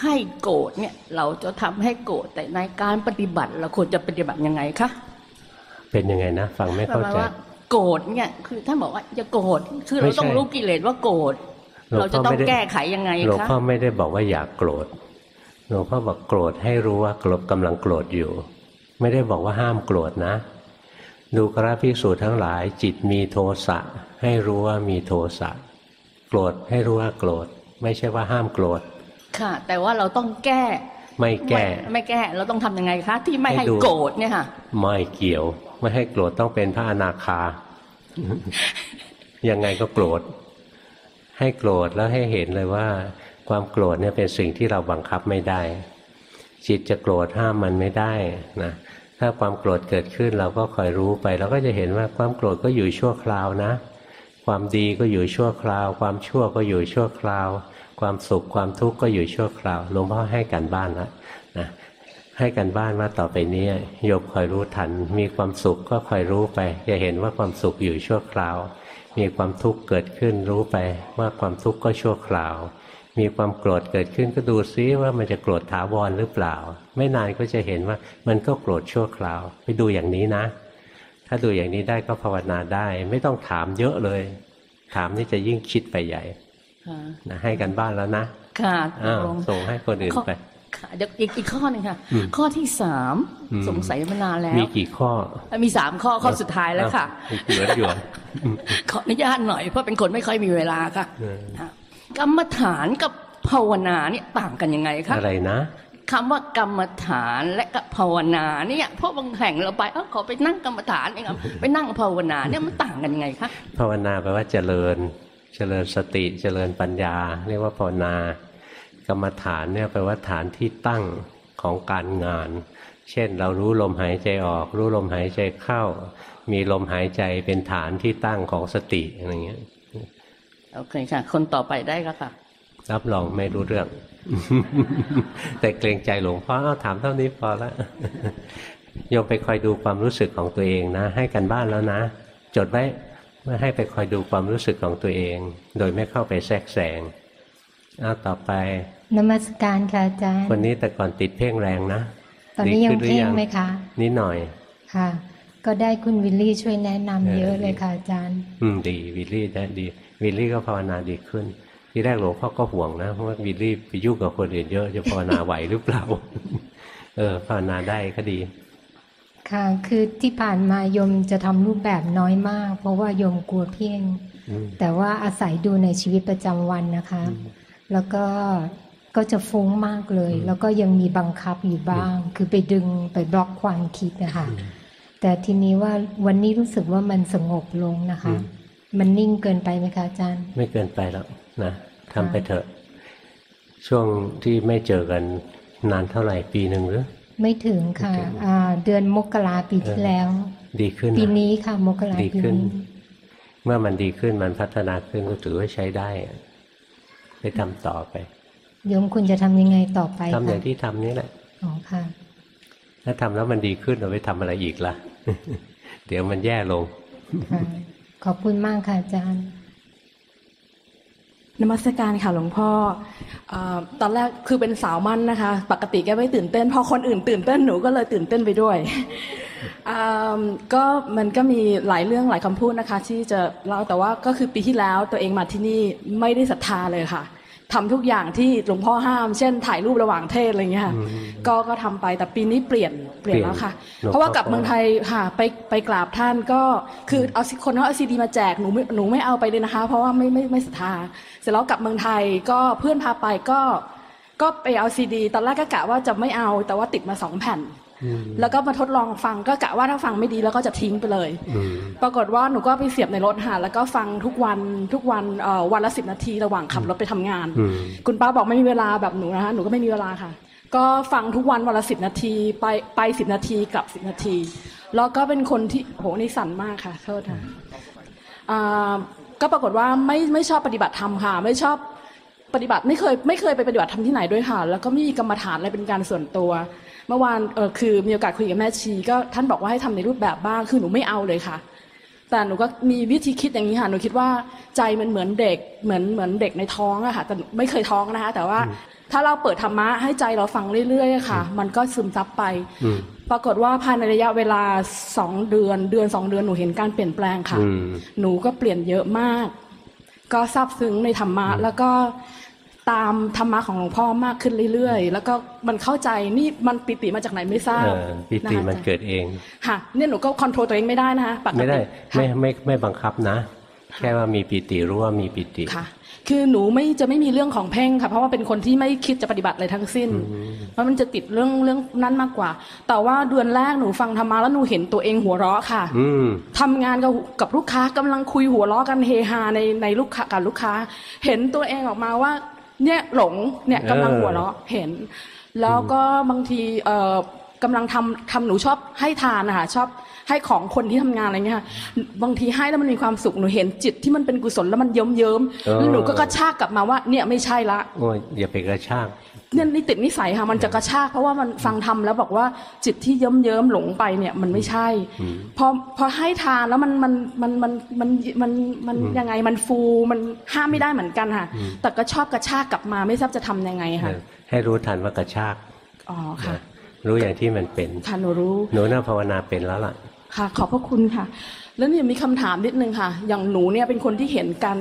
ให้โกรธเนี่ยเราจะทำให้โกรธแต่ในการปฏิบัติเราควรจะปฏิบัติยังไงคะเป็นยังไงนะฟังไม่ประเข้ามาณใจว่าโกรธเนี่ยคือท่านบอกว่าอย่าโกรธคือไม่เราใช่ต้องรู้กิเลสว่าโกรธหลวงพ่อเราจะต้องไม่ได้แก้ไขยังไงหลวงคะพ่อไม่ได้บอกว่าอย่ากโกรธหลวงพ่อบอกโกรธให้รู้ว่าโกรธกำลังโกรธอยู่ ไม่ได้บอกว่าห้ามโกรธนะ ดูกราภิกษุทั้งหลาย จิตมีโทสะให้รู้ว่ามีโทสะโกรธให้รู้ว่าโกรธ ไม่ใช่ว่าห้ามโกรธ ค่ะ แต่ว่าเราต้องแก้ ไม่แก้ ไม่ไม่แก้เราต้องทำยังไงคะ ที่ไม่ให้ให้ดูโกรธเนี่ยค่ะ ไม่เกี่ยว ไม่ให้โกรธต้องเป็นพระอนาคา ยังไงก็โกรธ ให้โกรธแล้วให้เห็นเลยว่า ความโกรธเนี่ยเป็นสิ่งที่เราบังคับไม่ได้ จิตจะโกรธห้ามมันไม่ได้นะถ้าความโกรธเกิดขึ้นเราก็คอยรู้ไปเราก็จะเห็นว่าความโกรธก็อยู่ชั่วคราวนะ ความดีก็อยู่ชั่วคราว ความชั่วก็อยู่ชั่วคราว ความสุขความทุกข์ก็อยู่ชั่วคราวหลวงพ่อให้กันบ้านแล้วนะให้กันบ้านว่าต่อไปนี้โยมคอยรู้ทัน มีความสุขก็คอยรู้ไปอย่าเห็นว่าความสุขอยู่ชั่วคราว มีความทุกข์เกิดขึ้นรู้ไปว่าความทุกข์ก็ชั่วคราว มีความโกรธเกิดขึ้นก็ดูซิว่ามันจะโกรธถาวรหรือเปล่า ไม่นานก็จะเห็นว่ามันก็โกรธชั่วคราว ไปดูอย่างนี้นะ ถ้าดูอย่างนี้ได้ก็ภาวนาได้ ไม่ต้องถามเยอะเลย ถามนี่จะยิ่งคิดไปใหญ่ นะให้กันบ้านแล้วนะ ค่ะตอ้ากวลงส่งให้คนอื่นข้อไปค่ะเดี๋ยวอีกอีกข้อหนึ่งค่ะอืมข้อที่สามอืมสงสัยมานานแล้ว มีกี่ข้อ มีสามข้อข้อสุดท้ายแล้วค่ะอ้าวเหลืออยู่ขออนุญาตหน่อยเพราะเป็นคนไม่ค่อยมีเวลาค่ะเออค่ะกรรมฐานกับภาวนาเนี่ยต่างกันยังไงคะอะไรนะคำว่ากรรมฐานและกับภาวนาเนี่ยเพราะบางแห่งเราไปเอ้าขอไปนั่งกรรมฐานเองครับไปนั่งภาวนาเนี่ยมันต่างกันยังไงคะภาวนาแปลว่าเจริญ เจริญสติเจริญปัญญา เรียกว่าภาวนากรรมฐานเนี่ยแปลว่าฐานที่ตั้งของการงาน เช่นเรารู้ลมหายใจออก รู้ลมหายใจเข้า มีลมหายใจเป็นฐานที่ตั้งของสติอะไรเงี้ยโอเคค่ะ คนต่อไปได้แล้วค่ะ รับรองไม่รู้เรื่อง แต่เกรงใจหลวงพ่อเอาถามเท่านี้พอละโยมไปคอยดูความรู้สึกของตัวเองนะ ให้การบ้านแล้วนะ จดไว้ เมื่อให้ไปคอยดูความรู้สึกของตัวเอง โดยไม่เข้าไปแทรกแซงเอาต่อไปนมัสการค่ะอาจารย์คนนี้แต่ก่อนติดเพ่งแรงนะ ตอนนี้ยังดีขึ้หรืเพ่งไหมคะนิดหน่อยค่ะ ก็ได้คุณวิลลี่ช่วยแนะนำเออเยอะเลยดีค่ะอาจารย์ อืมดีวิลลี่ได้ดี วิลลี่ก็ภาวนาดีขึ้น ที่แรกหลวงพ่อก็ห่วงนะว่าวิลลี่ไปยุ่งกับคนอื่นเยอะจะภาวนาไหวหรือเปล่า เออภาวนาได้ก็ดี ค่ะ คือที่ผ่านมาโยมจะทำรูปแบบน้อยมาก เพราะว่าโยมกลัวเพ่งอืมแต่ว่าอาศัยดูในชีวิตประจำวันนะคะ แล้วก็ก็จะฟุ้งมากเลย แล้วก็ยังมีบังคับอยู่บ้าง คือไปดึงไปบล็อกความคิดนะคะแต่ทีนี้ว่าวันนี้รู้สึกว่ามันสงบลงนะคะ มันนิ่งเกินไปไหมคะอาจารย์ ไม่เกินไปแล้วนะทำไปเถอะ ช่วงที่ไม่เจอกันนานเท่าไหร่ปีหนึ่งหรือ ไม่ถึงค่ะไม่ถึงอ่าเดือนมกราปีที่แล้ว ดีขึ้นปีนะนี้ค่ะมกราดีปีขึ้นนี้เมื่อมันดีขึ้นมันพัฒนาขึ้นก็ถือว่าใช้ได้อะไปทำต่อไปโยมคุณจะทำยังไงต่อไปทำอคะย่างที่ทำนี่แหละอ๋อค่ะ ถ้าทำแล้วมันดีขึ้นเราไปทำอะไรอีกล่ะ เดี๋ยวมันแย่ลงค่ะขอบคุณมากค่ะอาจารย์ นมัสการค่ะหลวงพ่ออตอนแรกคือเป็นสาวมั่นนะคะ ปกติแกไม่ตื่นเต้นพอคนอื่นตื่นเต้นหนูก็เลยตื่นเต้นไปด้วยก็มันก็มีหลายเรื่องหลายคำพูดนะคะ ที่จะเล่าแต่ว่าก็คือปีที่แล้วตัวเองมาที่นี่ไม่ได้ศรัทธาเลยค่ะ ทำทุกอย่างที่หลวงพ่อห้าม เช่นถ่ายรูประหว่างเทศอะไรอย่างเงี้ยค่ะอืมก็ก็ทำไปแต่ปีนี้เปลี่ยนเปลี่ยนแล้วค่ะหลวงพ่อเพราะว่ากลับเมืองไทยค่ะไปไปกราบท่านก็คือเอาสิคนเขาเอาซีดีมาแจกหนูไม่หนูไม่เอาไปเลยนะคะ เพราะว่าไม่ไม่ไม่ศรัทธาเสร็จแล้วกลับเมืองไทยก็เพื่อนพาไปก็ก็ไปเอาซีดีตอนแรกก็กะว่าจะไม่เอาแต่ว่าติดมาสองแผ่นอืม แล้วก็มาทดลองฟังก็กะว่าถ้าฟังไม่ดีแล้วก็จะทิ้งไปเลยอืมปรากฏว่าหนูก็ไปเสียบในรถค่ะแล้วก็ฟังทุกวันทุกวันเอ่อวันละสิบนาทีระหว่างขับรถไปทำงานอืมคุณป้าบอกไม่มีเวลาแบบหนูนะคะหนูก็ไม่มีเวลาค่ะ ก็ฟังทุกวันวันละสิบนาทีไปไปสิบนาทีกลับสิบนาที แล้วก็เป็นคนที่โหนี่สั่นมากค่ะโทษค่ะอ่าก็ปรากฏว่าไม่ไม่ชอบปฏิบัติธรรมค่ะ ไม่ชอบปฏิบัติไม่เคยไม่เคยไปปฏิบัติธรรมที่ไหนด้วยค่ะ แล้วก็ไม่มีกรรมฐานอะไรเป็นการส่วนตัว เมื่อวานเออคือมีโอกาสคุยกับแม่ชี ก็ท่านบอกว่าให้ทำในรูปแบบบ้างคือหนูไม่เอาเลยค่ะ แต่หนูก็มีวิธีคิดอย่างนี้ค่ะหนูคิดว่าใจมันเหมือนเด็กเหมือนเหมือนเด็กในท้องอะค่ะแต่ไม่เคยท้องนะคะ แต่ว่าถ้าเราเปิดธรรมะให้ใจเราฟังเรื่อยๆอะค่ะ มันก็ซึมซับไปอืมปรากฏว่าภายในระยะเวลาสองเดือนเดือนสองเดือนหนูเห็นการเปลี่ยนแปลงค่ะอืมหนูก็เปลี่ยนเยอะมาก ก็ซาบซึ้งในธรรมะ แล้วก็ ตามธรรมะของหลวงพ่อมากขึ้นเรื่อยๆ แล้วก็มันเข้าใจนี่มันปิติมาจากไหนไม่ทราบเออปิตินะคะมันเกิดเองค่ะเนี่ยหนูก็คอนโทรลตัวเองไม่ได้นะคะปกติไม่ได้ค่ะไม่ไม่ไม่บังคับนะ แค่ว่ามีปิติรู้ว่ามีปิติค่ะ คือหนูไม่จะไม่มีเรื่องของเพ่งค่ะ เพราะว่าเป็นคนที่ไม่คิดจะปฏิบัติอะไรทั้งสิ้น เพราะมันจะติดเรื่องเรื่องนั้นมากกว่า แต่ว่าเดือนแรกหนูฟังธรรมาแล้วหนูเห็นตัวเองหัวเราะค่ะ อืมทำงานกับกับลูกค้ากำลังคุยหัวเราะกันเฮฮาในในลูกค้ากับลูกค้า เห็นตัวเองออกมาว่า เนี่ยหลงเนี่ยกำลังเออหัวเราะเห็น แล้วก็บางทีเอ่อกำลังทำทำหนูชอบให้ทานนะคะชอบให้ของคนที่ทำงานอะไรเงี้ยค่ะบางทีให้แล้วมันมีความสุขหนูเห็นจิตที่มันเป็นกุศลแล้วมันเยิ้มเยิ้มๆแล้วหนูก็กระชากกลับมาว่า เนี่ยไม่ใช่ละโอ้ยอย่าไปกระชาก เนี่ยนี่ติดนิสัยค่ะ มันจะกระชากเพราะว่ามันฟังทำแล้วบอกว่าจิตที่เยิ้มเยิ้มๆหลงไปเนี่ยมันไม่ใช่อืมพอพอให้ทานแล้วมันมันมันมันมันมันมันยังไงมันฟูมันห้ามไม่ได้เหมือนกันค่ะ แต่ก็ชอบกระชากกลับมาไม่ทราบจะทำยังไงค่ะ ให้รู้ทันว่ากระชากอ๋อค่ะนะรู้อย่างที่มันเป็นค่ะหนูรู้หนูน่าภาวนาเป็นแล้วล่ะค่ะ ขอบพระคุณค่ะ แล้วเนี่ยมีคำถามนิดนึงค่ะ อย่างหนูเนี่ยเป็นคนที่เห็นการ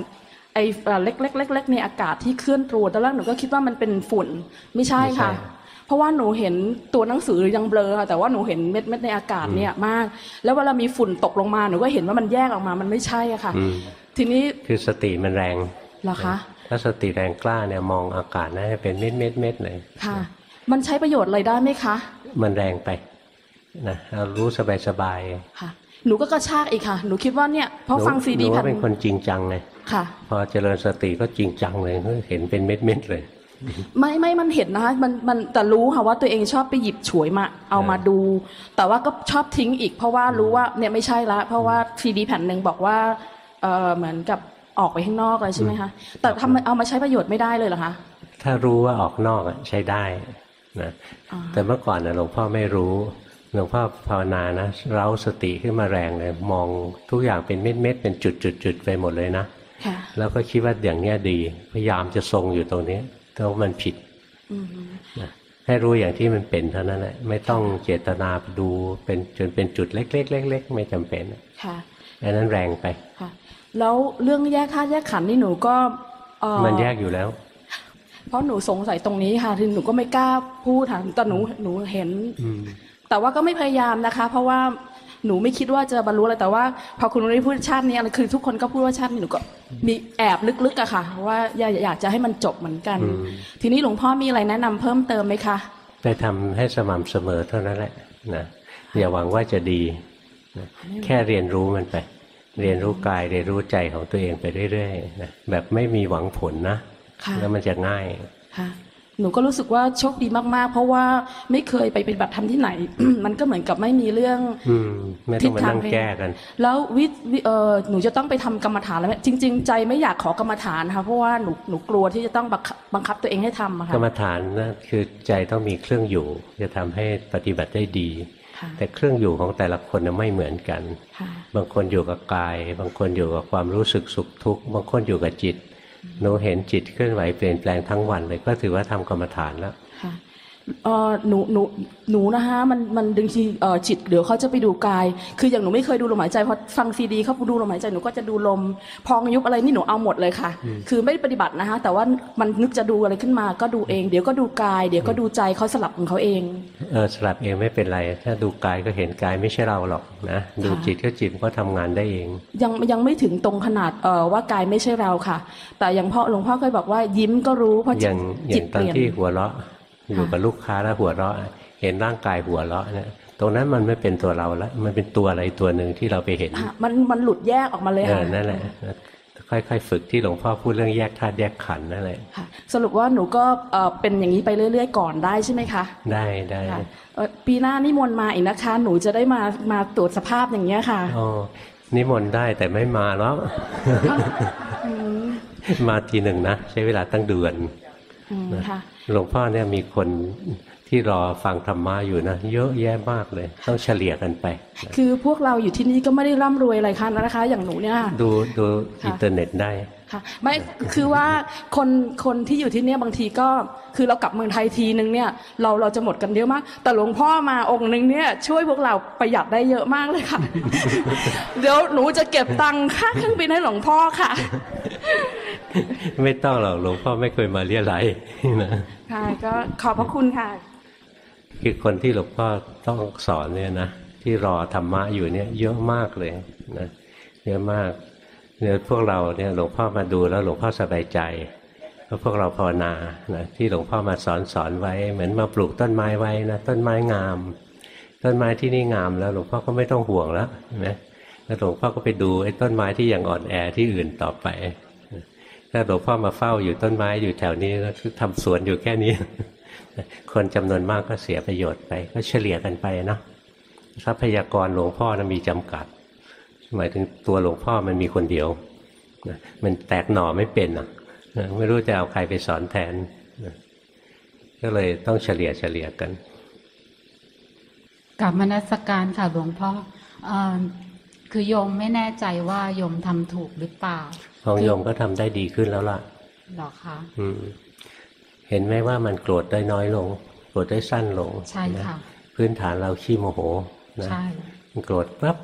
ไอ้เอ่อเล็กๆเล็กๆในอากาศที่เคลื่อนตัวตอนแรกหนูก็คิดว่ามันเป็นฝุ่นไม่ใช่ค่ะไม่ใช่เพราะว่าหนูเห็นตัวหนังสือยังเบลอค่ะแต่ว่าหนูเห็นเม็ดเม็ดในอากาศเนี่ยมาก แล้วเวลามีฝุ่นตกลงมาหนูก็เห็นว่ามันแยกออกมามันไม่ใช่อะค่ะอืมทีนี้คือสติมันแรงเหรอคะถ้าสติแรงกล้าเนี่ยมองอากาศนะให้เป็นเม็ดเม็ดเม็ดเลยค่ะ มันใช้ประโยชน์อะไรได้ไหมคะ มันแรงไปนะเรารู้สบายสบายค่ะ หนูก็กระชากอีกค่ะ หนูคิดว่าเนี่ยเพราะหนูฟังซีหดีนูแผ่ว่าเป็นคนจริงจังไงค่ะ พอเจริญสติก็จริงจังเลยเห็นเป็นเม็ดเม็ดๆเลย ไม่ไม่มันเห็นนะคะมันมันแต่รู้ค่ะว่าตัวเองชอบไปหยิบฉวยมา เอามาดู แต่ว่าก็ชอบทิ้งอีก เพราะว่ารู้ว่าเนี่ยไม่ใช่ละ เพราะว่าซีดีแผ่นหนึ่งบอกว่าเออเหมือนกับออกไปข้างนอกเลยใช่ไหมคะแต่ทำเอามาใช้ประโยชน์ไม่ได้เลยเหรอคะถ้ารู้ว่าออกนอกอะใช้ได้นะอ่าแต่เมื่อก่อนนะหลวงพ่อไม่รู้ หลวงพ่อภาวนานะเร้าสติขึ้นมาแรงเลย มองทุกอย่างเป็นเม็ดเม็ดๆเป็นจุดจุดจุดๆๆไปหมดเลยนะค่ะแล้วก็คิดว่าอย่างเนี้ยดี พยายามจะทรงอยู่ตรงนี้แต่ว่ามันผิดอืมนะให้รู้อย่างที่มันเป็นเท่านั้นแหละไม่ต้องเจตนาไปดูเป็นจนเป็นจุดเล็กๆเล็กๆไม่จำเป็นค่ะอันนั้นแรงไปค่ะ แล้วเรื่องแยกธาตุแยกขันธ์นี่หนูก็เอ่อมันแยกอยู่แล้ว เพราะหนูสงสัยตรงนี้ค่ะที่หนูก็ไม่กล้าพูดค่ะแต่หนูหนูเห็นอืม แต่ว่าก็ไม่พยายามนะคะ เพราะว่าหนูไม่คิดว่าจะบรรลุอะไรแต่ว่า พอคุณนุ้ยพูดชาตินี้อะไรคือทุกคนก็พูดว่าชาตินี้หนูก็มีแอบลึกๆอะค่ะว่าอยากอยากจะให้มันจบเหมือนกันอืมทีนี้หลวงพ่อมีอะไรแนะนำเพิ่มเติมไหมคะไปทำให้สม่ำเสมอเท่านั้นแหละนะอย่าหวังว่าจะดีนะแค่เรียนรู้มันไป เรียนรู้กายเรียนรู้ใจของตัวเองไปเรื่อยๆนะแบบไม่มีหวังผลนะค่ะแล้วมันจะง่ายค่ะ หนูก็รู้สึกว่าโชคดีมากๆ เพราะว่าไม่เคยไปปฏิบัติธรรมที่ไหน มันก็เหมือนกับไม่มีเรื่องอืมไม่ต้องมานั่งทิศทางแก้กัน แล้ววิวิเออหนูจะต้องไปทำกรรมฐานแล้วไหมจริง ๆ ใจไม่อยากขอกรรมฐานนะคะเพราะว่าหนูหนูกลัวที่จะต้องบังคับบังคับตัวเองให้ทำอะกรค่ะรมฐานนะคือใจต้องมีเครื่องอยู่ จะทำให้ปฏิบัติได้ดีค่ะแต่เครื่องอยู่ของแต่ละคนนะไม่เหมือนกันค่ะบางคนอยู่กับกาย บางคนอยู่กับความรู้สึกสุขทุกข์บางคนอยู่กับจิต หนูเห็นจิตเคลื่อนไหวเปลี่ยนแปลงทั้งวันเลยก็ถือว่าทำกรรมฐานแล้ว เออหนูหนูหนูนะคะมันมันดึงทีเออจิตเดี๋ยวเขาจะไปดูกาย คืออย่างหนูไม่เคยดูลมหายใจพอฟังซีดีเขาดูลมหายใจหนูก็จะดูลม พองยุบอะไรนี่หนูเอาหมดเลยค่ะ คือไม่ได้ปฏิบัตินะคะแต่ว่ามันนึกจะดูอะไรขึ้นมาก็ดูเอง เดี๋ยวก็ดูกาย เดี๋ยวก็ดูใจเขาสลับของเขาเองเออสลับเองไม่เป็นไร ถ้าดูกายก็เห็นกายไม่ใช่เราหรอกนะดูค่ะจิตก็จิตมันก็ทำงานได้เอง ยังยังไม่ถึงตรงขนาดเอ่อว่ากายไม่ใช่เราค่ะ แต่อย่างพ่อหลวงพ่อเคยบอกว่ายิ้มก็รู้เพราะอจิย่าตงอจิย่าตงเปตอนลี่ยนที่หัวเราะ อยู่กับลูกค้าแล้วหัวเราะ เห็นร่างกายหัวเราะเนี่ยตรงนั้นมันไม่เป็นตัวเราแล้ว มันเป็นตัวอะไรตัวหนึ่งที่เราไปเห็นค่ะมันมันหลุดแยกออกมาเลยเอค่ะอนั่นแหละค่อยๆ ฝึกที่หลวงพ่อพูดเรื่องแยกธาตุแยกขันธ์นั่นแหละค่ะสรุปว่าหนูก็เอ่อเป็นอย่างนี้ไปเรื่อยๆ ก่อนได้ใช่ไหมคะ ได้ได้ค่ะเอ่อปีหน้านิมนต์มาอีกนะคะ หนูจะได้มามาตรวจสภาพอย่างเงี้ยค่ะอ๋อนิมนต์ได้แต่ไม่มาแล้วอืมมาทีหนึ่งนะ ใช้เวลาตั้งเดือนอืมค่ะ หลวงพ่อเนี่ยมีคนที่รอฟังธรรมะอยู่นะเยอะแยะมากเลย ต้องเฉลี่ยกันไปนะคือพวกเราอยู่ที่นี่ก็ไม่ได้ร่ำรวยอะไรค่ะนะคะ อย่างหนูเนี่ยค่ะดูดูค่ะอินเทอร์เน็ตได้ค่ะไม่คือว่าคนคนที่อยู่ที่เนี่ยบางทีก็คือเรากลับเมืองไทยทีนึงเนี่ยเราเราจะหมดกันเยอะมาก แต่หลวงพ่อมาองค์นึงเนี่ยช่วยพวกเราประหยัดได้เยอะมากเลยค่ะ เดี๋ยวหนูจะเก็บตังค่าเครื่องบินให้หลวงพ่อค่ะ ไม่ต้องหรอกหลวงพ่อไม่เคยมาเรียอะไรยนะค่ะก็ขอบพระคุณค่ะ คือคนที่หลวงพ่อต้องสอนเนี่ยนะที่รอธรรมะอยู่เนี่ยเยอะมากเลยนะเยอะมาก เนี่ยพวกเราเนี่ยหลวงพ่อมาดูแล้วหลวงพ่อสบายใจเพราะพวกเราภาวนานะที่หลวงพ่อมาสอนสอนไว้ เหมือนมาปลูกต้นไม้ไว้นะต้นไม้งาม ต้นไม้ที่นี่งามแล้วหลวงพ่อก็ไม่ต้องห่วงแล้วนไหมแล้วหลวงพ่อก็ไปดูไอ้ต้นไม้ที่ยังอ่อนแอที่อื่นต่อไปถ้าหลวงพ่อมาเฝ้าอยู่ต้นไม้อยู่แถวนี้ก็คือทำสวนอยู่แค่นี้ คนจำนวนมากก็เสียประโยชน์ไป ก็เฉลี่ยกันไปนะทรัพยากรหลวงพ่อนะมีจำกัด หมายถึงตัวหลวงพ่อมันมีคนเดียวนะมันแตกหน่อไม่เป็นอะนะไม่รู้จะเอาใครไปสอนแทนนะก็เลยต้องเฉลี่ยเฉลี่ยกันกับมนัสการค่ะหลวงพ่อเอ่อคือโยมไม่แน่ใจว่าโยมทำถูกหรือเปล่า ของโยมก็ทำได้ดีขึ้นแล้วล่ะหรอคะอืมเห็นไหมว่ามันโกรธได้น้อยลง โกรธได้สั้นลงใช่ค่ะนพื้นฐานเราขี้โมโหนะใช่มันโกรธปั๊บ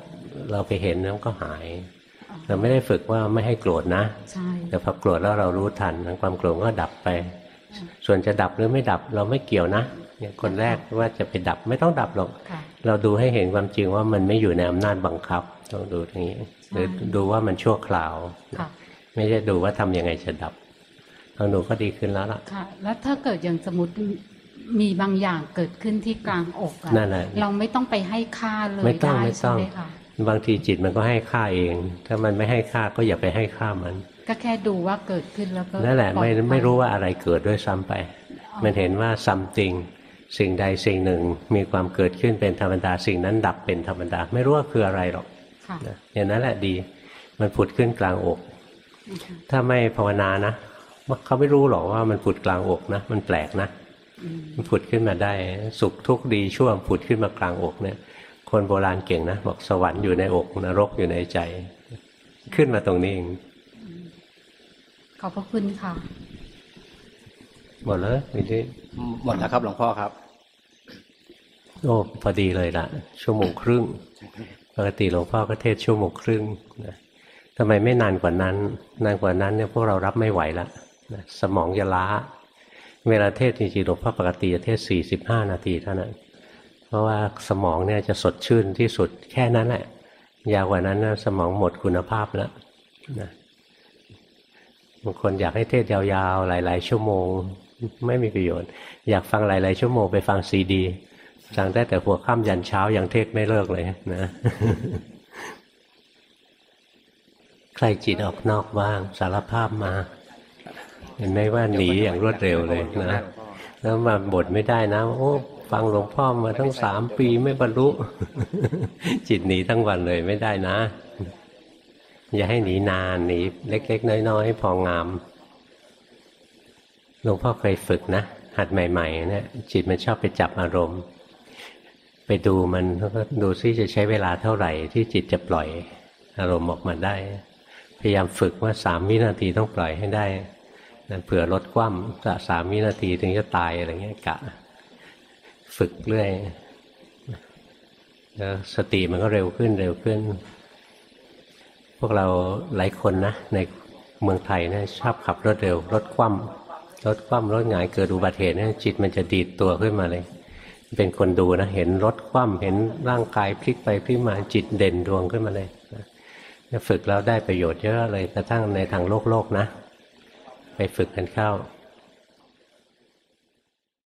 เราไปเห็นแล้วก็หาย เราไม่ได้ฝึกว่าไม่ให้โกรธนะใช่แต่พอโกรธแล้วเรารู้ทันความโกรธก็ดับไป ส่วนจะดับหรือไม่ดับเราไม่เกี่ยวนะเนี่ยคนแรกว่าจะไปดับไม่ต้องดับหรอกค่ะเราดูให้เห็นความจริงว่ามันไม่อยู่ในอำนาจบังคับต้องดูอย่างนี้หรือดูว่ามันชั่วคราวค่ะไม่ใช่ดูว่าทำยังไงจะดับของหนูก็ดีขึ้นแล้วล่ะค่ะแล้วถ้าเกิดอย่างสมมติมีบางอย่างเกิดขึ้นที่กลางอกอะนั่นแหละเราไม่ต้องไปให้ค่าเลยไม่ต้องได้ไม่ต้ใช่องไหมคะ บางทีจิตมันก็ให้ค่าเอง ถ้ามันไม่ให้ค่าก็อย่าไปให้ค่ามัน ก็แค่ดูว่าเกิดขึ้นแล้วก็นั่นแหละปล่ไม่อยปไม่รู้ว่าอะไรเกิดด้วยซ้ำไป มันเห็นว่า something สิ่งใดสิ่งหนึ่งมีความเกิดขึ้นเป็นธรรมดาสิ่งนั้นดับเป็นธรรมดา ไม่รู้ว่าคืออะไรหรอกค่ะนะอย่างนั้นแหละดี มันผุดขึ้นกลางอก ถ้าไม่ภาวนานะเขาไม่รู้หรอกว่ามันผุดกลางอกนะ มันแปลกนะมันผุดขึ้นมาได้ สุขทุกข์ดีชั่วผุดขึ้นมากลางอกเนี่ย คนโบราณเก่งนะ บอกสวรรค์อยู่ในอกนรกอยู่ในใจ ขึ้นมาตรงนี้เอง ขอบพระคุณค่ะ หมดเลยนี่ที่หมดแล้วครับ หลวงพ่อครับ โอ้พอดีเลยล่ะชั่วโมงครึ่งปกติหลวงพ่อก็เทศชั่วโมงครึ่งนะทำไมไม่นานกว่านั้น นานกว่านั้นเนี่ยพวกเรารับไม่ไหวแล้วนะสมองจะล้า เวลาเทศจริงๆหลวงพ่อปกติจะเทศสี่สิบห้านาทีเท่านั้น เพราะว่าสมองเนี่ยจะสดชื่นที่สุดแค่นั้นแหละยาวกว่านั้นนะสมองหมดคุณภาพแล้วนะบางคนอยากให้เทศยาวๆ หลาย ๆ ชั่วโมง ไม่มีประโยชน์ อยากฟังหลาย ๆ ชั่วโมงไปฟังซีดีฟังได้แต่หัวค่ำยันเช้ายังเทศไม่เลิกเลยนะใครจิตออกนอกบ้างสารภาพมา เห็นไหมว่าหนีอย่างรวดเร็วเลยนะ แล้วมาบ่นไม่ได้นะ โอ้ ฟังหลวงพ่อมาทั้งสามปีไม่บรรลุ จิตหนีทั้งวันเลยไม่ได้นะ อย่าให้หนีนานหนีเล็ก ๆ น้อยๆพองามหลวงพ่อเคยฝึกนะ หัดใหม่ๆเนี่ยจิตมันชอบไปจับอารมณ์ ไปดูมันแล้วก็ดูซิจะใช้เวลาเท่าไหร่ที่จิตจะปล่อยอารมณ์ออกมาได้ พยายามฝึกว่าสามวินาทีต้องปล่อยให้ได้นะเผื่อลดคว่ำจะสามวินาทีถึงจะตายอะไรเงี้ยกะ ฝึกเรื่อยแล้วสติมันก็เร็วขึ้นเร็วขึ้น พวกเราหลายคนนะ ในเมืองไทยนะชอบขับรถเร็ว รถคว่ำรถคว่ำรถหงายเกิดอุบัติเหตุเนี่ยจิตมันจะดีดตัวขึ้นมาเลย เป็นคนดูนะ เห็นรถคว่ำเห็นร่างกายพลิกไปพลิกมาจิตเด่นดวงขึ้นมาเลยฝึกแล้วได้ประโยชน์เยอะเลยกระทั่งในทางโลกโลกนะ ไปฝึกกันเข้า